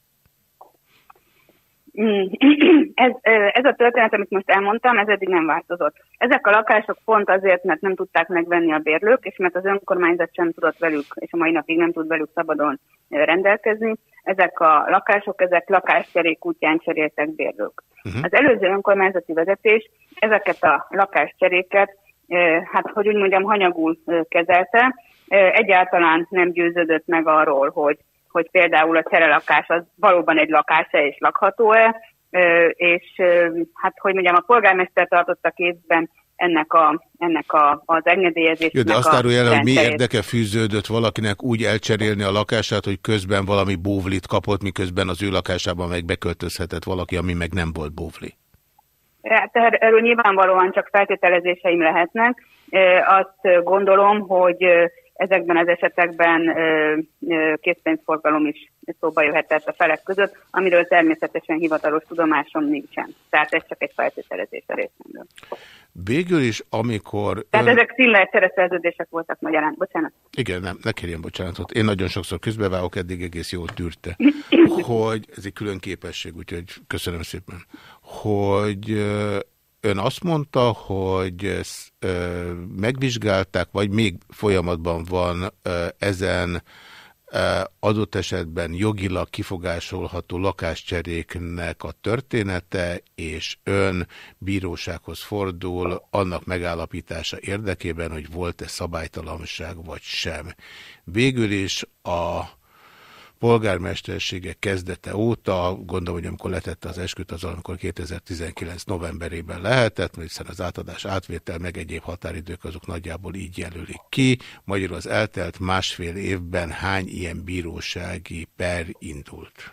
Mm. Ez, ez a történet, amit most elmondtam, ez eddig nem változott. Ezek a lakások pont azért, mert nem tudták megvenni a bérlők, és mert az önkormányzat sem tudott velük, és a mai napig nem tud velük szabadon rendelkezni. Ezek a lakások, ezek lakáscserék útján cseréltek bérlők. Uh-huh. Az előző önkormányzati vezetés ezeket a lakáscseréket, hát hogy úgy mondjam, hanyagul kezelte. Egyáltalán nem győződött meg arról, hogy hogy például a cserelakás az valóban egy lakás-e és lakható-e, és hát hogy mondjam, a polgármester tartotta kézben ennek, a, ennek a, az engedélyezésnek Jó, de azt árulja el, hogy mi érdeke fűződött valakinek úgy elcserélni a lakását, hogy közben valami bóvlit kapott, miközben az ő lakásában meg beköltözhetett valaki, ami meg nem volt bóvli. Hát er- erről nyilvánvalóan csak feltételezéseim lehetnek. Azt gondolom, hogy ezekben az esetekben készpénzforgalom is szóba jöhetett a felek között, amiről természetesen hivatalos tudomásom nincsen. Tehát ez csak egy feltételezés a részemről. Végül is, amikor... Tehát ön... ezek színlelt szerződések voltak magyarán. Bocsánat. Igen, nem, ne kérjen bocsánatot. Én nagyon sokszor közbevágok, eddig egész jól tűrte. hogy ez egy külön képesség, úgyhogy köszönöm szépen. Hogy ön azt mondta, hogy megvizsgálták, vagy még folyamatban van ezen adott esetben jogilag kifogásolható lakáscseréknek a története, és ön bírósághoz fordul annak megállapítása érdekében, hogy volt-e szabálytalanság vagy sem. Végül is a polgármestersége kezdete óta, gondolom, hogy amikor letette az esküt, az amikor 2019 novemberében lehetett, hiszen az átadás átvétel meg egyéb határidők azok nagyjából így jelölik ki. Magyarul az eltelt másfél évben hány ilyen bírósági per indult?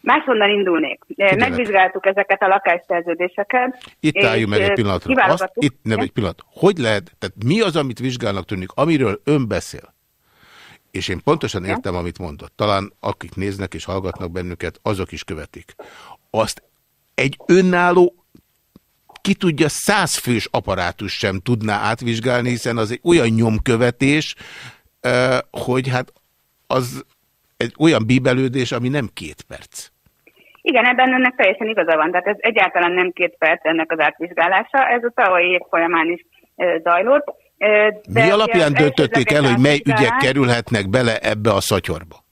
Máshonnan indulnék. Kidelet. Megvizsgáltuk ezeket a lakásszerződéseket. Itt álljunk meg egy pillanatra. Azt, itt nem egy pillanat. Hogy lehet, tehát mi az, amit vizsgálnak tűnik, amiről ön beszél? És én pontosan értem, amit mondott. Talán akik néznek és hallgatnak bennünket, azok is követik. Azt egy önálló, ki tudja, százfős apparátus sem tudná átvizsgálni, hiszen az egy olyan nyomkövetés, hogy hát az egy olyan bíbelődés, ami nem két perc. Igen, ebben önnek teljesen igaza van. Tehát ez egyáltalán nem két perc ennek az átvizsgálása. Ez a tavalyi év folyamán is zajlott. De Mi alapján döntötték el, hogy mely ügyek kerülhetnek bele ebbe a szatyorba?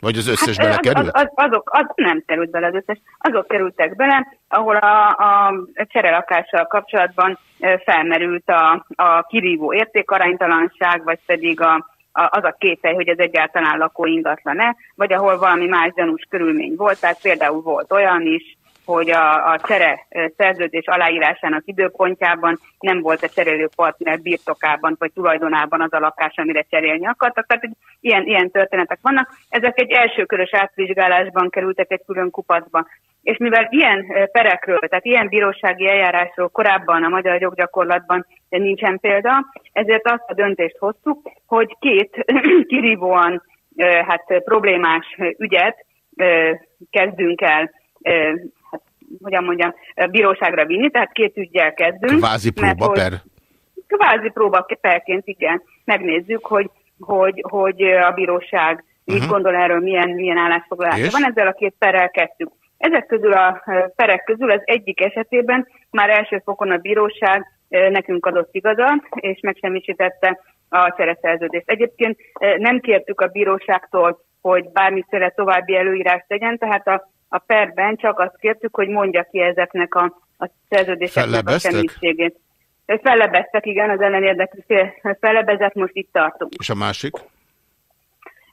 Vagy az összes hát, belekerült? Az, az, azok, az nem került bele az összes. Azok kerültek bele, ahol a, a cserelakással kapcsolatban felmerült a, a kirívó értékaránytalanság, vagy pedig a, a, az a kételj, hogy ez egyáltalán lakó ingatlan-e, vagy ahol valami más gyanús körülmény volt. Tehát például volt olyan is, hogy a, a csere szerződés aláírásának időpontjában nem volt a cserélő partner birtokában vagy tulajdonában az a lakás, amire cserélni akartak. Tehát ilyen, ilyen történetek vannak. Ezek egy elsőkörös átvizsgálásban kerültek egy külön kupacba. És mivel ilyen perekről, tehát ilyen bírósági eljárásról korábban a magyar joggyakorlatban nincsen példa, ezért azt a döntést hoztuk, hogy két kirívóan hát, problémás ügyet kezdünk el hogyan mondjam, bíróságra vinni, tehát két ügyel kezdünk. Kvázi próba per? Kvázi próba perként, igen. Megnézzük, hogy, hogy, hogy a bíróság mit Mhm. gondol erről, milyen, milyen állásfoglalása van. Ezzel a két perrel kezdtük. Ezek közül a perek közül az egyik esetében már első fokon a bíróság nekünk adott igazat, és megsemmisítette a csereszerződést. Egyébként nem kértük a bíróságtól, hogy bármiféle további előírást tegyen, tehát a a perben csak azt kértük, hogy mondja ki ezeknek a, a szerződéseknek a semmiségét. Fellebeztek, igen, az ellenérdekű fél fellebezett, most itt tartunk. És a másik?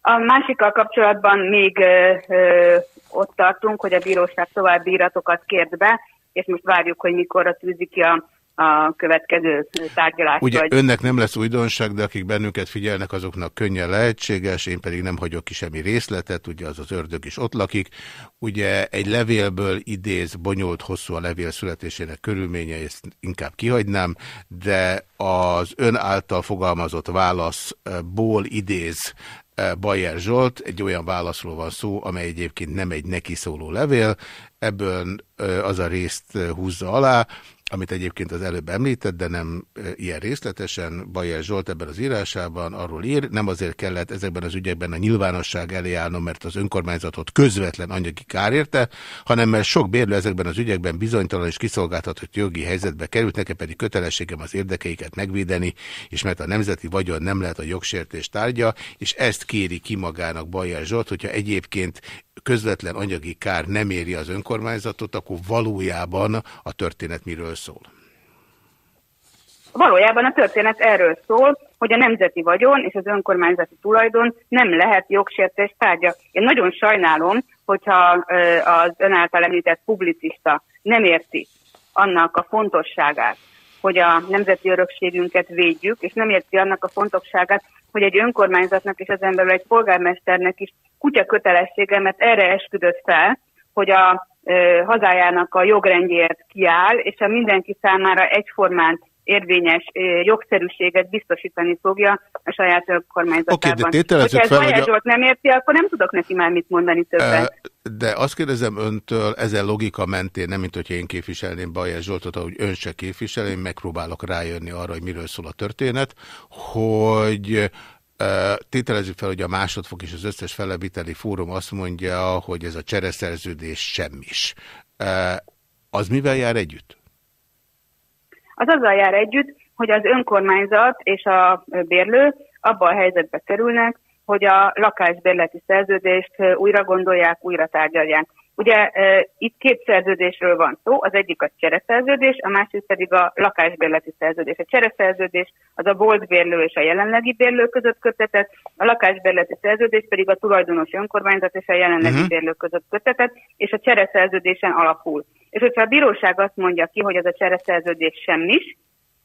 A másikkal kapcsolatban még ö, ö, ott tartunk, hogy a bíróság további iratokat kért be, és most várjuk, hogy mikorra tűzik ki a a következő tárgyalás. Ugye vagy... önnek nem lesz újdonság, de akik bennünket figyelnek, azoknak könnyen lehetséges, én pedig nem hagyok ki semmi részletet, ugye az az ördög is ott lakik. Ugye egy levélből idéz, bonyolult hosszú a levél születésének körülménye, ezt inkább kihagynám, de az ön által fogalmazott válaszból idéz eh, Bajer Zsolt, egy olyan válaszról van szó, amely egyébként nem egy neki szóló levél, ebből eh, az a részt eh, húzza alá, amit egyébként az előbb említett, de nem ilyen részletesen, Bajer Zsolt ebben az írásában arról ír, nem azért kellett ezekben az ügyekben a nyilvánosság elé állnom, mert az önkormányzatot közvetlen anyagi kár érte, hanem mert sok bérlő ezekben az ügyekben bizonytalan és kiszolgáltatott jogi helyzetbe került, nekem pedig kötelességem az érdekeiket megvédeni, és mert a nemzeti vagyon nem lehet a jogsértés tárgya, és ezt kéri ki magának Bajer Zsolt, hogyha egyébként közvetlen anyagi kár nem éri az önkormányzatot, akkor valójában a történet miről szól? Valójában a történet erről szól, hogy a nemzeti vagyon és az önkormányzati tulajdon nem lehet jogsértés tárgya. Én nagyon sajnálom, hogyha az ön által említett publicista nem érti annak a fontosságát, hogy a nemzeti örökségünket védjük, és nem érti annak a fontosságát, hogy egy önkormányzatnak és az emberül egy polgármesternek is kutya kötelessége, mert erre esküdött fel, hogy a hazájának a jogrendjéért kiáll, és a mindenki számára egyformán érvényes jogszerűséget biztosítani fogja a saját önkormányzatában. Okay, de Hogyha ez fel, hogy a... nem érti, akkor nem tudok neki már mit mondani többet. De azt kérdezem öntől, ezen logika mentén, nem mint hogyha én képviselném Bajer Zsoltot, ahogy ön se képvisel, én megpróbálok rájönni arra, hogy miről szól a történet, hogy Tételezzük fel, hogy a másodfok és az összes felebiteli fórum azt mondja, hogy ez a csereszerződés semmis. Az mivel jár együtt? Az azzal jár együtt, hogy az önkormányzat és a bérlő abba a helyzetbe kerülnek, hogy a lakásbérleti szerződést újra gondolják, újra tárgyalják. Ugye itt két szerződésről van szó, az egyik a csereszerződés, a másik pedig a lakásbérleti szerződés. A csereszerződés az a volt bérlő és a jelenlegi bérlő között kötetett, a lakásbérleti szerződés pedig a tulajdonos önkormányzat és a jelenlegi uh-huh. bérlő között kötetett, és a csereszerződésen alapul. És hogyha a bíróság azt mondja ki, hogy ez a csereszerződés semmis,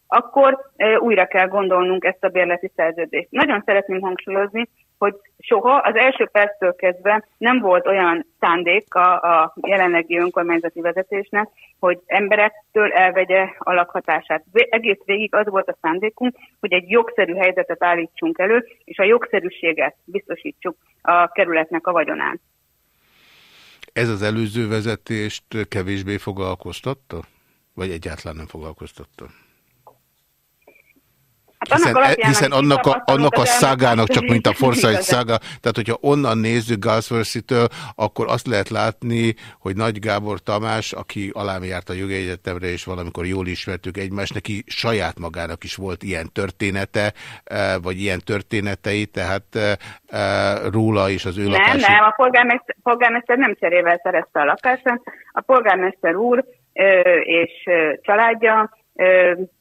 akkor újra kell gondolnunk ezt a bérleti szerződést. Nagyon szeretném hangsúlyozni, hogy soha az első perctől kezdve nem volt olyan szándék a, a jelenlegi önkormányzati vezetésnek, hogy emberektől elvegye a lakhatását. Egész végig az volt a szándékunk, hogy egy jogszerű helyzetet állítsunk elő, és a jogszerűséget biztosítsuk a kerületnek a vagyonán. Ez az előző vezetést kevésbé foglalkoztatta? Vagy egyáltalán nem foglalkoztatta? Hát hiszen, annak, e, hiszen annak a, annak a szágának csak mint a Forsyth szága, tehát hogyha onnan nézzük Galsworthy-től, akkor azt lehet látni, hogy Nagy Gábor Tamás, aki alám járt a jogi egyetemre, és valamikor jól ismertük egymást, neki saját magának is volt ilyen története, e, vagy ilyen történetei, tehát e, róla és az ő nem, lakási... Nem, nem, a polgármester, polgármester nem cserével szerezte a lakáson, a polgármester úr és családja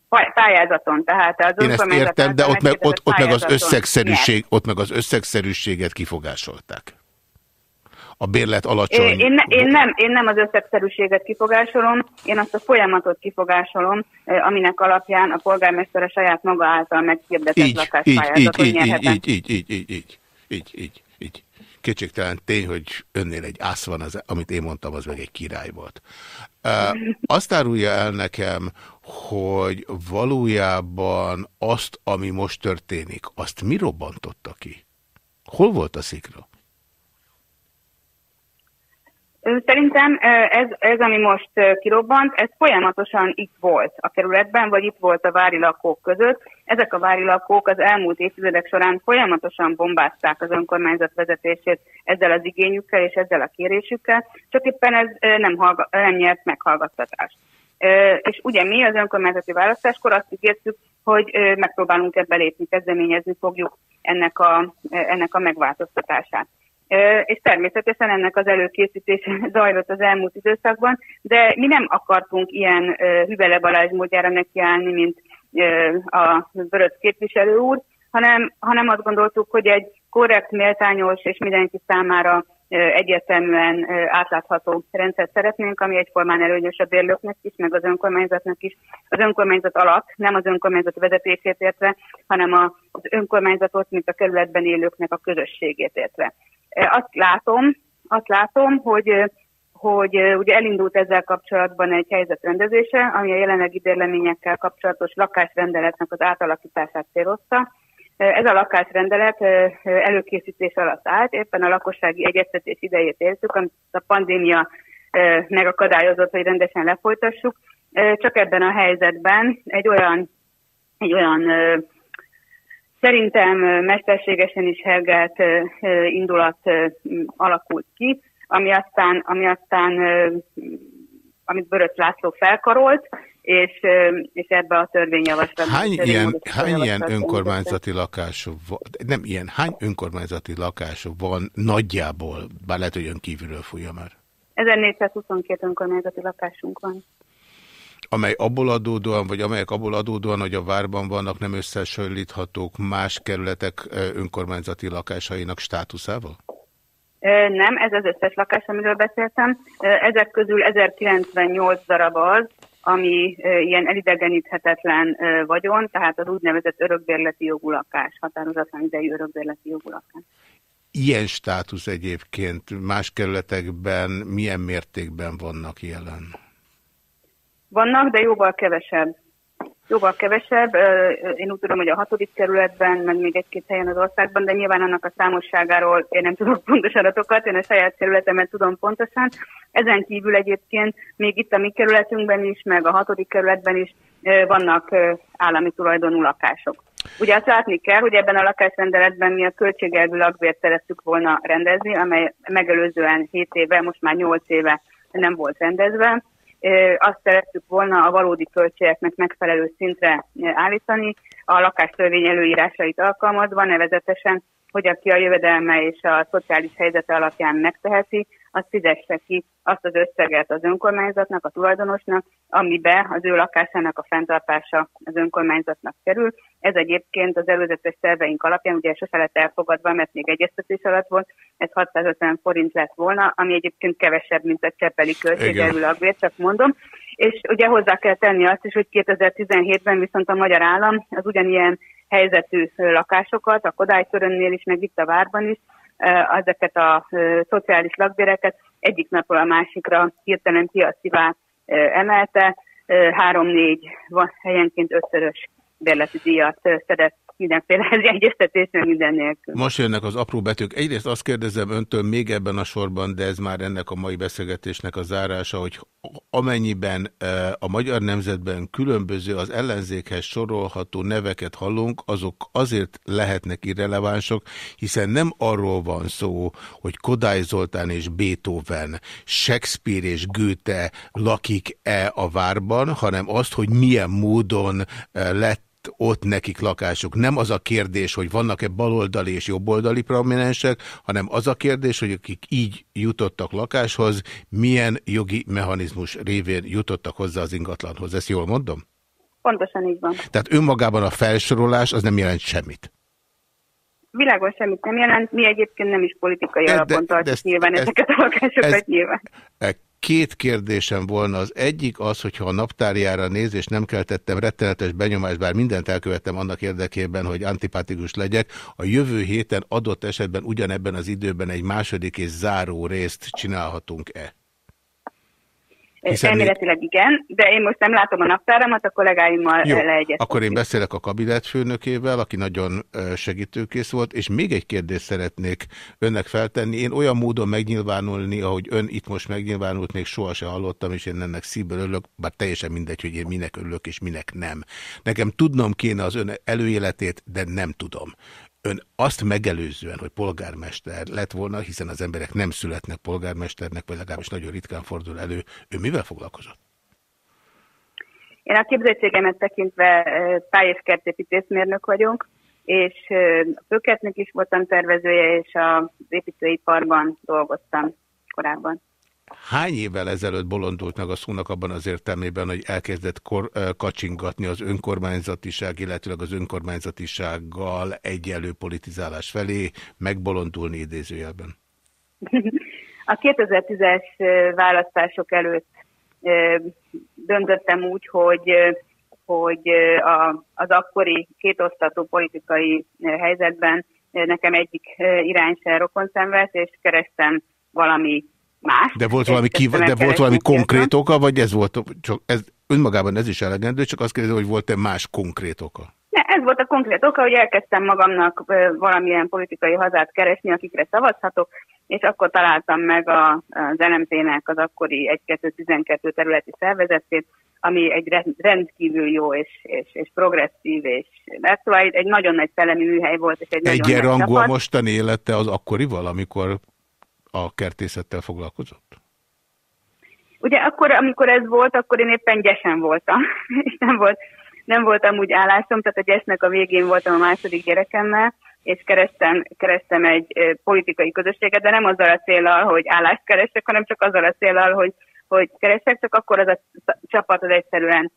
pályázaton, tehát az Én ezt értem, de ott meg, ott, ott meg az összegszerűség, ott meg az összegszerűséget kifogásolták. A bérlet alacsony. Én, én, nem, én nem az összegszerűséget kifogásolom, én azt a folyamatot kifogásolom, aminek alapján a polgármester a saját maga által meghirdetett lakáspályázaton nyerhet. Így, így, így, így, így, így, így, így. Kétségtelen tény, hogy önnél egy ász van, az, amit én mondtam, az meg egy király volt. Azt árulja el nekem, hogy valójában azt, ami most történik, azt mi robbantotta ki? Hol volt a szikra? Szerintem ez, ez, ami most kirobbant, ez folyamatosan itt volt a kerületben, vagy itt volt a vári lakók között. Ezek a vári lakók az elmúlt évtizedek során folyamatosan bombázták az önkormányzat vezetését ezzel az igényükkel és ezzel a kérésükkel, csak éppen ez nem, hallga, nem nyert meghallgattatást. És ugye mi az önkormányzati választáskor azt ígértük, hogy megpróbálunk ebbe lépni, kezdeményezni fogjuk ennek a, ennek a megváltoztatását és természetesen ennek az előkészítése zajlott az elmúlt időszakban, de mi nem akartunk ilyen Hüvele Balázs módjára nekiállni, mint a Böröc képviselő úr, hanem, hanem azt gondoltuk, hogy egy korrekt, méltányos és mindenki számára egyértelműen átlátható rendszert szeretnénk, ami egyformán előnyös a bérlőknek is, meg az önkormányzatnak is. Az önkormányzat alatt, nem az önkormányzat vezetését értve, hanem az önkormányzatot, mint a kerületben élőknek a közösségét értve. Azt látom, azt látom, hogy hogy ugye elindult ezzel kapcsolatban egy helyzetrendezése, ami a jelenlegi bérleményekkel kapcsolatos lakásrendeletnek az átalakítását célozta, ez a lakásrendelet előkészítés alatt állt, éppen a lakossági egyeztetés idejét értük, amit a pandémia megakadályozott, hogy rendesen lefolytassuk. Csak ebben a helyzetben egy olyan, egy olyan szerintem mesterségesen is hergelt indulat alakult ki, ami aztán, ami aztán amit Böröt László felkarolt, és, és ebbe a törvényjavaslat. Hány ilyen, hány ilyen önkormányzati lakás van, nem ilyen, hány önkormányzati lakás van nagyjából, bár lehet, hogy ön kívülről fújja már? 1422 önkormányzati lakásunk van. Amely abból adódóan, vagy amelyek abból adódóan, hogy a várban vannak, nem összesajlíthatók más kerületek önkormányzati lakásainak státuszával? Nem, ez az összes lakás, amiről beszéltem. Ezek közül 1098 darab az, ami ilyen elidegeníthetetlen vagyon, tehát az úgynevezett örökbérleti jogú lakás, határozatlan idejű örökbérleti jogú lakás. Ilyen státusz egyébként más kerületekben milyen mértékben vannak jelen? Vannak, de jóval kevesebb jóval kevesebb. Én úgy tudom, hogy a hatodik kerületben, meg még egy-két helyen az országban, de nyilván annak a számosságáról én nem tudok pontos adatokat, én a saját kerületemet tudom pontosan. Ezen kívül egyébként még itt a mi kerületünkben is, meg a hatodik kerületben is vannak állami tulajdonú lakások. Ugye azt látni kell, hogy ebben a lakásrendeletben mi a költségelvű lakbért szerettük volna rendezni, amely megelőzően 7 éve, most már 8 éve nem volt rendezve, azt szerettük volna a valódi költségeknek megfelelő szintre állítani, a lakástörvény előírásait alkalmazva, nevezetesen, hogy aki a jövedelme és a szociális helyzete alapján megteheti, az fizesse ki azt az összeget az önkormányzatnak, a tulajdonosnak, amibe az ő lakásának a fenntartása az önkormányzatnak kerül. Ez egyébként az előzetes terveink alapján, ugye sose lett elfogadva, mert még egyeztetés alatt volt, ez 650 forint lett volna, ami egyébként kevesebb, mint a Csepeli költségelő lakbér, csak mondom. És ugye hozzá kell tenni azt is, hogy 2017-ben viszont a magyar állam az ugyanilyen helyzetű lakásokat, a Kodály Törönnél is, meg itt a Várban is, ezeket a szociális lakbéreket. Egyik napról a másikra hirtelen piacivá emelte, három-négy helyenként ötszörös bérleti díjat szedett mindenféle egyeztetésnél minden nélkül. Most jönnek az apró betűk. Egyrészt azt kérdezem öntől még ebben a sorban, de ez már ennek a mai beszélgetésnek a zárása, hogy amennyiben e, a magyar nemzetben különböző az ellenzékhez sorolható neveket hallunk, azok azért lehetnek irrelevánsok, hiszen nem arról van szó, hogy Kodály Zoltán és Beethoven, Shakespeare és Goethe lakik-e a várban, hanem azt, hogy milyen módon e, lett ott nekik lakásuk. Nem az a kérdés, hogy vannak-e baloldali és jobboldali prominensek, hanem az a kérdés, hogy akik így jutottak lakáshoz, milyen jogi mechanizmus révén jutottak hozzá az ingatlanhoz. Ezt jól mondom? Pontosan így van. Tehát önmagában a felsorolás az nem jelent semmit. Világos semmit nem jelent, mi egyébként nem is politikai de, alapon tartjuk nyilván ezt, ezeket a lakásokat ez, nyilván. Két kérdésem volna. Az egyik az, hogyha a naptárjára néz, és nem keltettem rettenetes benyomást, bár mindent elkövettem annak érdekében, hogy antipatikus legyek, a jövő héten adott esetben ugyanebben az időben egy második és záró részt csinálhatunk-e? Hiszen Elméletileg igen, de én most nem látom a naptáramat, a kollégáimmal leegyeztetünk. akkor én beszélek a kabinetfőnökével, aki nagyon segítőkész volt, és még egy kérdést szeretnék önnek feltenni. Én olyan módon megnyilvánulni, ahogy ön itt most megnyilvánult, még sohasem hallottam, és én ennek szívből örülök, bár teljesen mindegy, hogy én minek örülök és minek nem. Nekem tudnom kéne az ön előéletét, de nem tudom. Ön azt megelőzően, hogy polgármester lett volna, hiszen az emberek nem születnek polgármesternek, vagy legalábbis nagyon ritkán fordul elő, ő mivel foglalkozott? Én a képzettségemet tekintve táj- és kertépítészmérnök vagyok, és a Pöketnek is voltam tervezője, és az építőiparban dolgoztam korábban. Hány évvel ezelőtt bolondult meg a szónak abban az értelmében, hogy elkezdett kor, kacsingatni az önkormányzatiság, illetőleg az önkormányzatisággal egyelő politizálás felé, megbolondulni idézőjelben? A 2010-es választások előtt döntöttem úgy, hogy, hogy a, az akkori kétosztatú politikai helyzetben nekem egyik irány se rokon szenved, és kerestem valami más. De volt valami, kiva, de volt valami konkrét oka, vagy ez volt, csak ez önmagában ez is elegendő, csak azt kérdezem, hogy volt-e más konkrét oka? Ne, ez volt a konkrét oka, hogy elkezdtem magamnak valamilyen politikai hazát keresni, akikre szavazhatok, és akkor találtam meg a, az LMP-nek az akkori 1-2-12 területi szervezetét, ami egy rendkívül jó és, és, és progresszív, és szóval egy nagyon nagy szellemi műhely volt. És egy Egyenrangú a mostani élete az akkorival, amikor a kertészettel foglalkozott? Ugye akkor, amikor ez volt, akkor én éppen gyesen voltam, és nem, volt, nem voltam úgy állásom, tehát a gyesnek a végén voltam a második gyerekemmel, és kerestem, kerestem egy politikai közösséget, de nem azzal a célral, hogy állást keresek, hanem csak azzal a célral, hogy, hogy keresek, csak akkor az a csapat az egyszerűen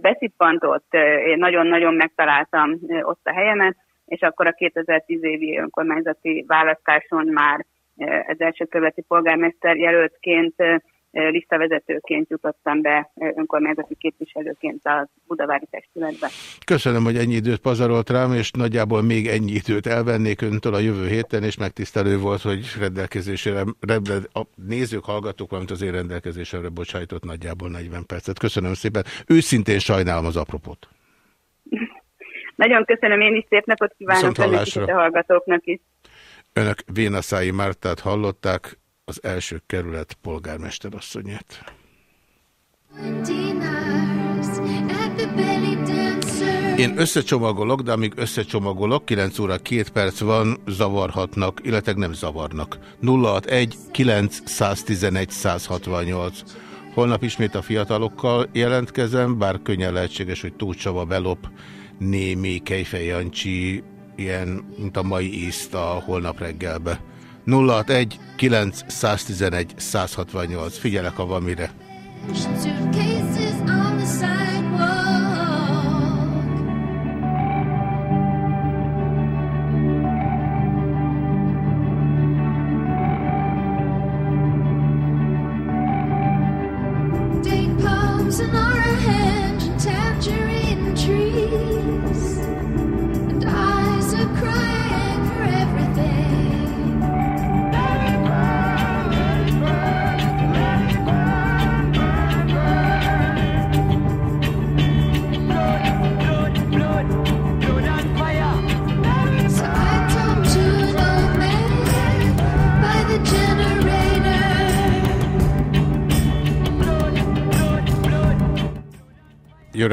beszippantott, én nagyon-nagyon megtaláltam ott a helyemet, és akkor a 2010 évi önkormányzati választáson már az első területi polgármester jelöltként, listavezetőként jutottam be önkormányzati képviselőként a Budavári Testületbe. Köszönöm, hogy ennyi időt pazarolt rám, és nagyjából még ennyi időt elvennék öntől a jövő héten, és megtisztelő volt, hogy rendelkezésére, a nézők, hallgatók, valamint az én rendelkezésemre bocsájtott nagyjából 40 percet. Köszönöm szépen. Őszintén sajnálom az apropót. Nagyon köszönöm, én is szép napot kívánok a hallgatóknak is. Önök Vénaszái Mártát hallották, az első kerület polgármesterasszonyát. Én összecsomagolok, de amíg összecsomagolok, 9 óra 2 perc van, zavarhatnak, illetve nem zavarnak. 061 911 168. Holnap ismét a fiatalokkal jelentkezem, bár könnyen lehetséges, hogy Tócsava belop némi Kejfej Jancsi ilyen, mint a mai észt a holnap reggelbe. 061 911 168. Figyelek, ha van mire.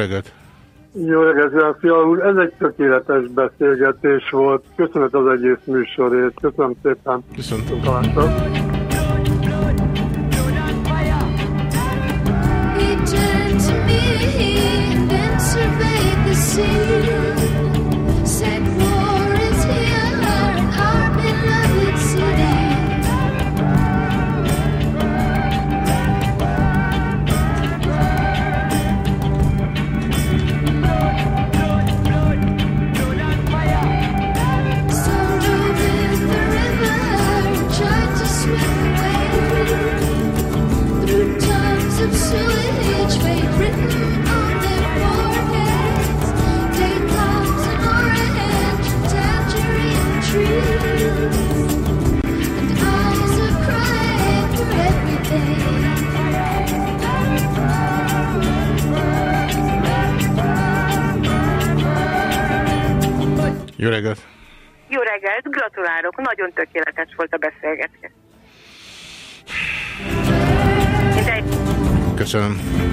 Reggelt! Jó reggelt, Fia úr! Ez egy tökéletes beszélgetés volt. Köszönöm az egész műsorért. Köszönöm szépen. Köszönöm. Köszönöm. Köszönöm.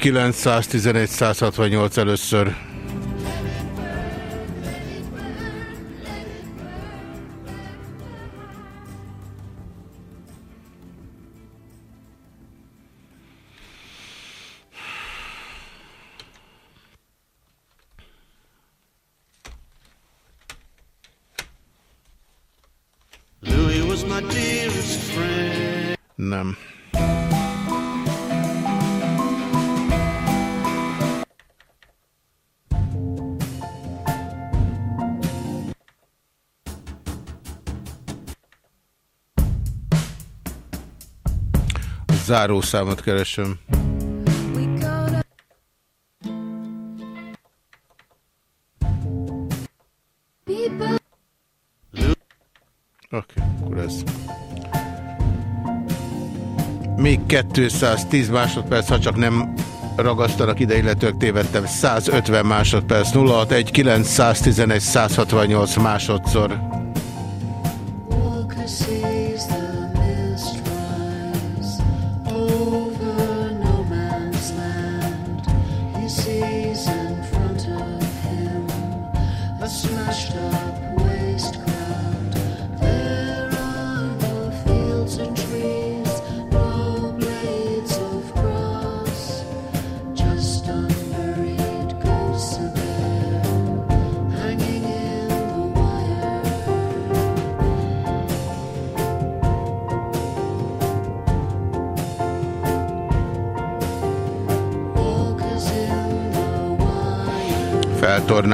911 168 először. Zárószámot keresem. Oké, okay, akkor ez. Még 210 másodperc, ha csak nem ragasztanak ide, illetőleg tévedtem. 150 másodperc, 061 911 168 másodszor.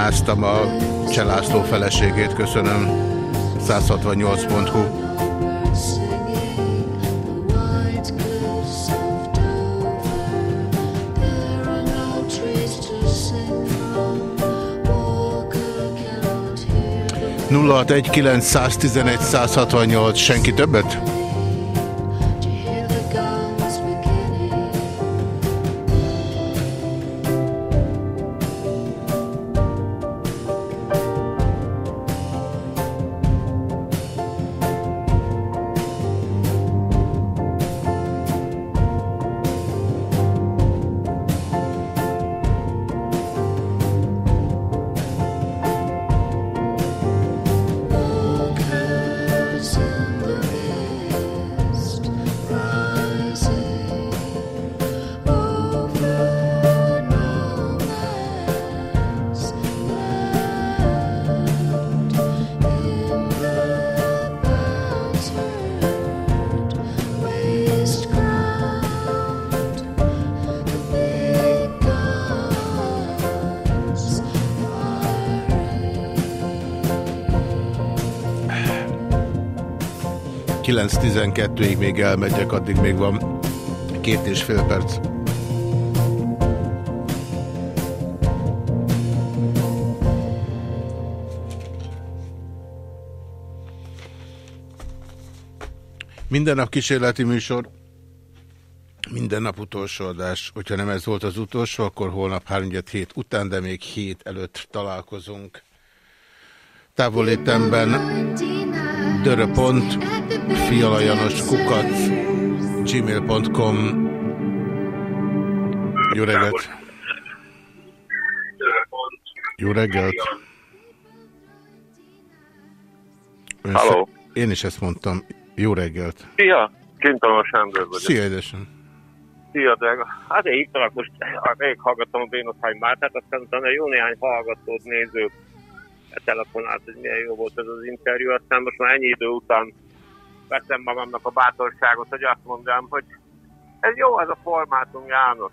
Feltornáztam a Cselászló feleségét, köszönöm. 168.hu nulla egy 911 168 senki többet? 9.12-ig még elmegyek, addig még van két és fél perc. Minden nap kísérleti műsor, minden nap utolsó adás. Hogyha nem ez volt az utolsó, akkor holnap 3 hét után, de még hét előtt találkozunk. Távolétemben dörö.pont fialajanos kukat gmail.com Jó reggelt! Jó reggelt! Halló! Én is ezt mondtam. Jó reggelt! Szia! Kintalmas Sándor vagyok. Szia, édesem! Szia, drága! Hát én itt most, még hallgattam a Bénoszhány Mártát, aztán utána jó néhány hallgatót, nézőt telefonált, hogy milyen jó volt ez az interjú, aztán most már ennyi idő után veszem magamnak a bátorságot, hogy azt mondjam, hogy ez jó ez a formátum, János.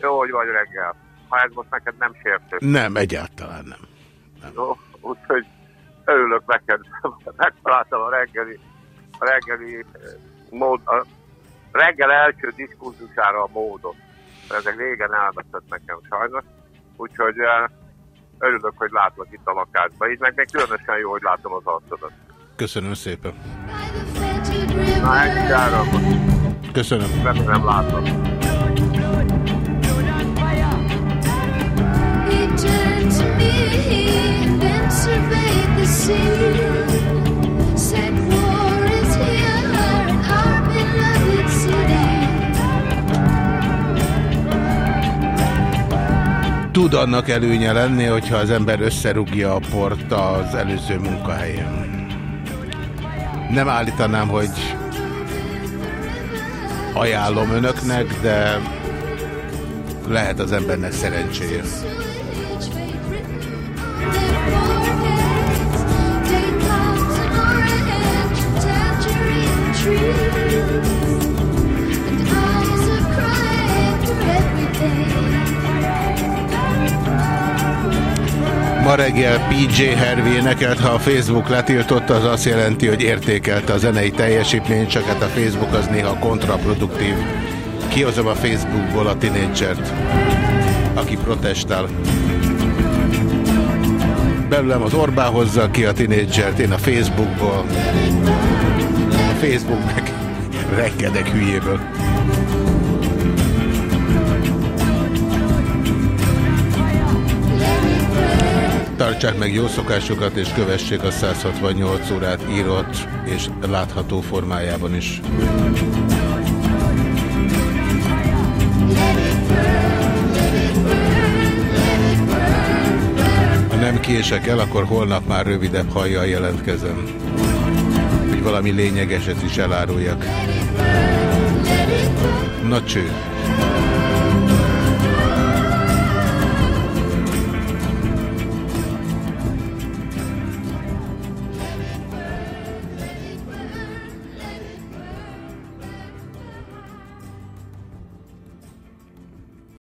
Jó, hogy vagy reggel. Ha ez most neked nem sértő. Nem, egyáltalán nem. nem. Jó, úgyhogy örülök neked. Megtaláltam a reggeli, a reggeli eh, mód, a reggel első diskurzusára a módot. Ezek régen elveszett nekem sajnos. Úgyhogy eh, örülök, hogy látlak itt a lakásban. Így meg még különösen jó, hogy látom az arcodat. Köszönöm szépen. Na, ennyi Köszönöm. Nem látom. He turned to me and then surveyed the scene. Tud annak előnye lenni, hogyha az ember összerúgja a port az előző munkahelyen. Nem állítanám, hogy ajánlom önöknek, de lehet az embernek szerencséje. Ma reggel PJ Hervé neked, ha a Facebook letiltotta, az azt jelenti, hogy értékelte a zenei teljesítményt, csak hát a Facebook az néha kontraproduktív. Kihozom a Facebookból a tinédzsert, aki protestál. Belőlem az Orbán hozza ki a tinédzsert, én a Facebookból. A Facebook meg rekkedek hülyéből. Tartsák meg jó szokásokat és kövessék a 168 órát írott és látható formájában is. Ha nem kések el, akkor holnap már rövidebb hajjal jelentkezem. Hogy valami lényegeset is eláruljak. Na cső!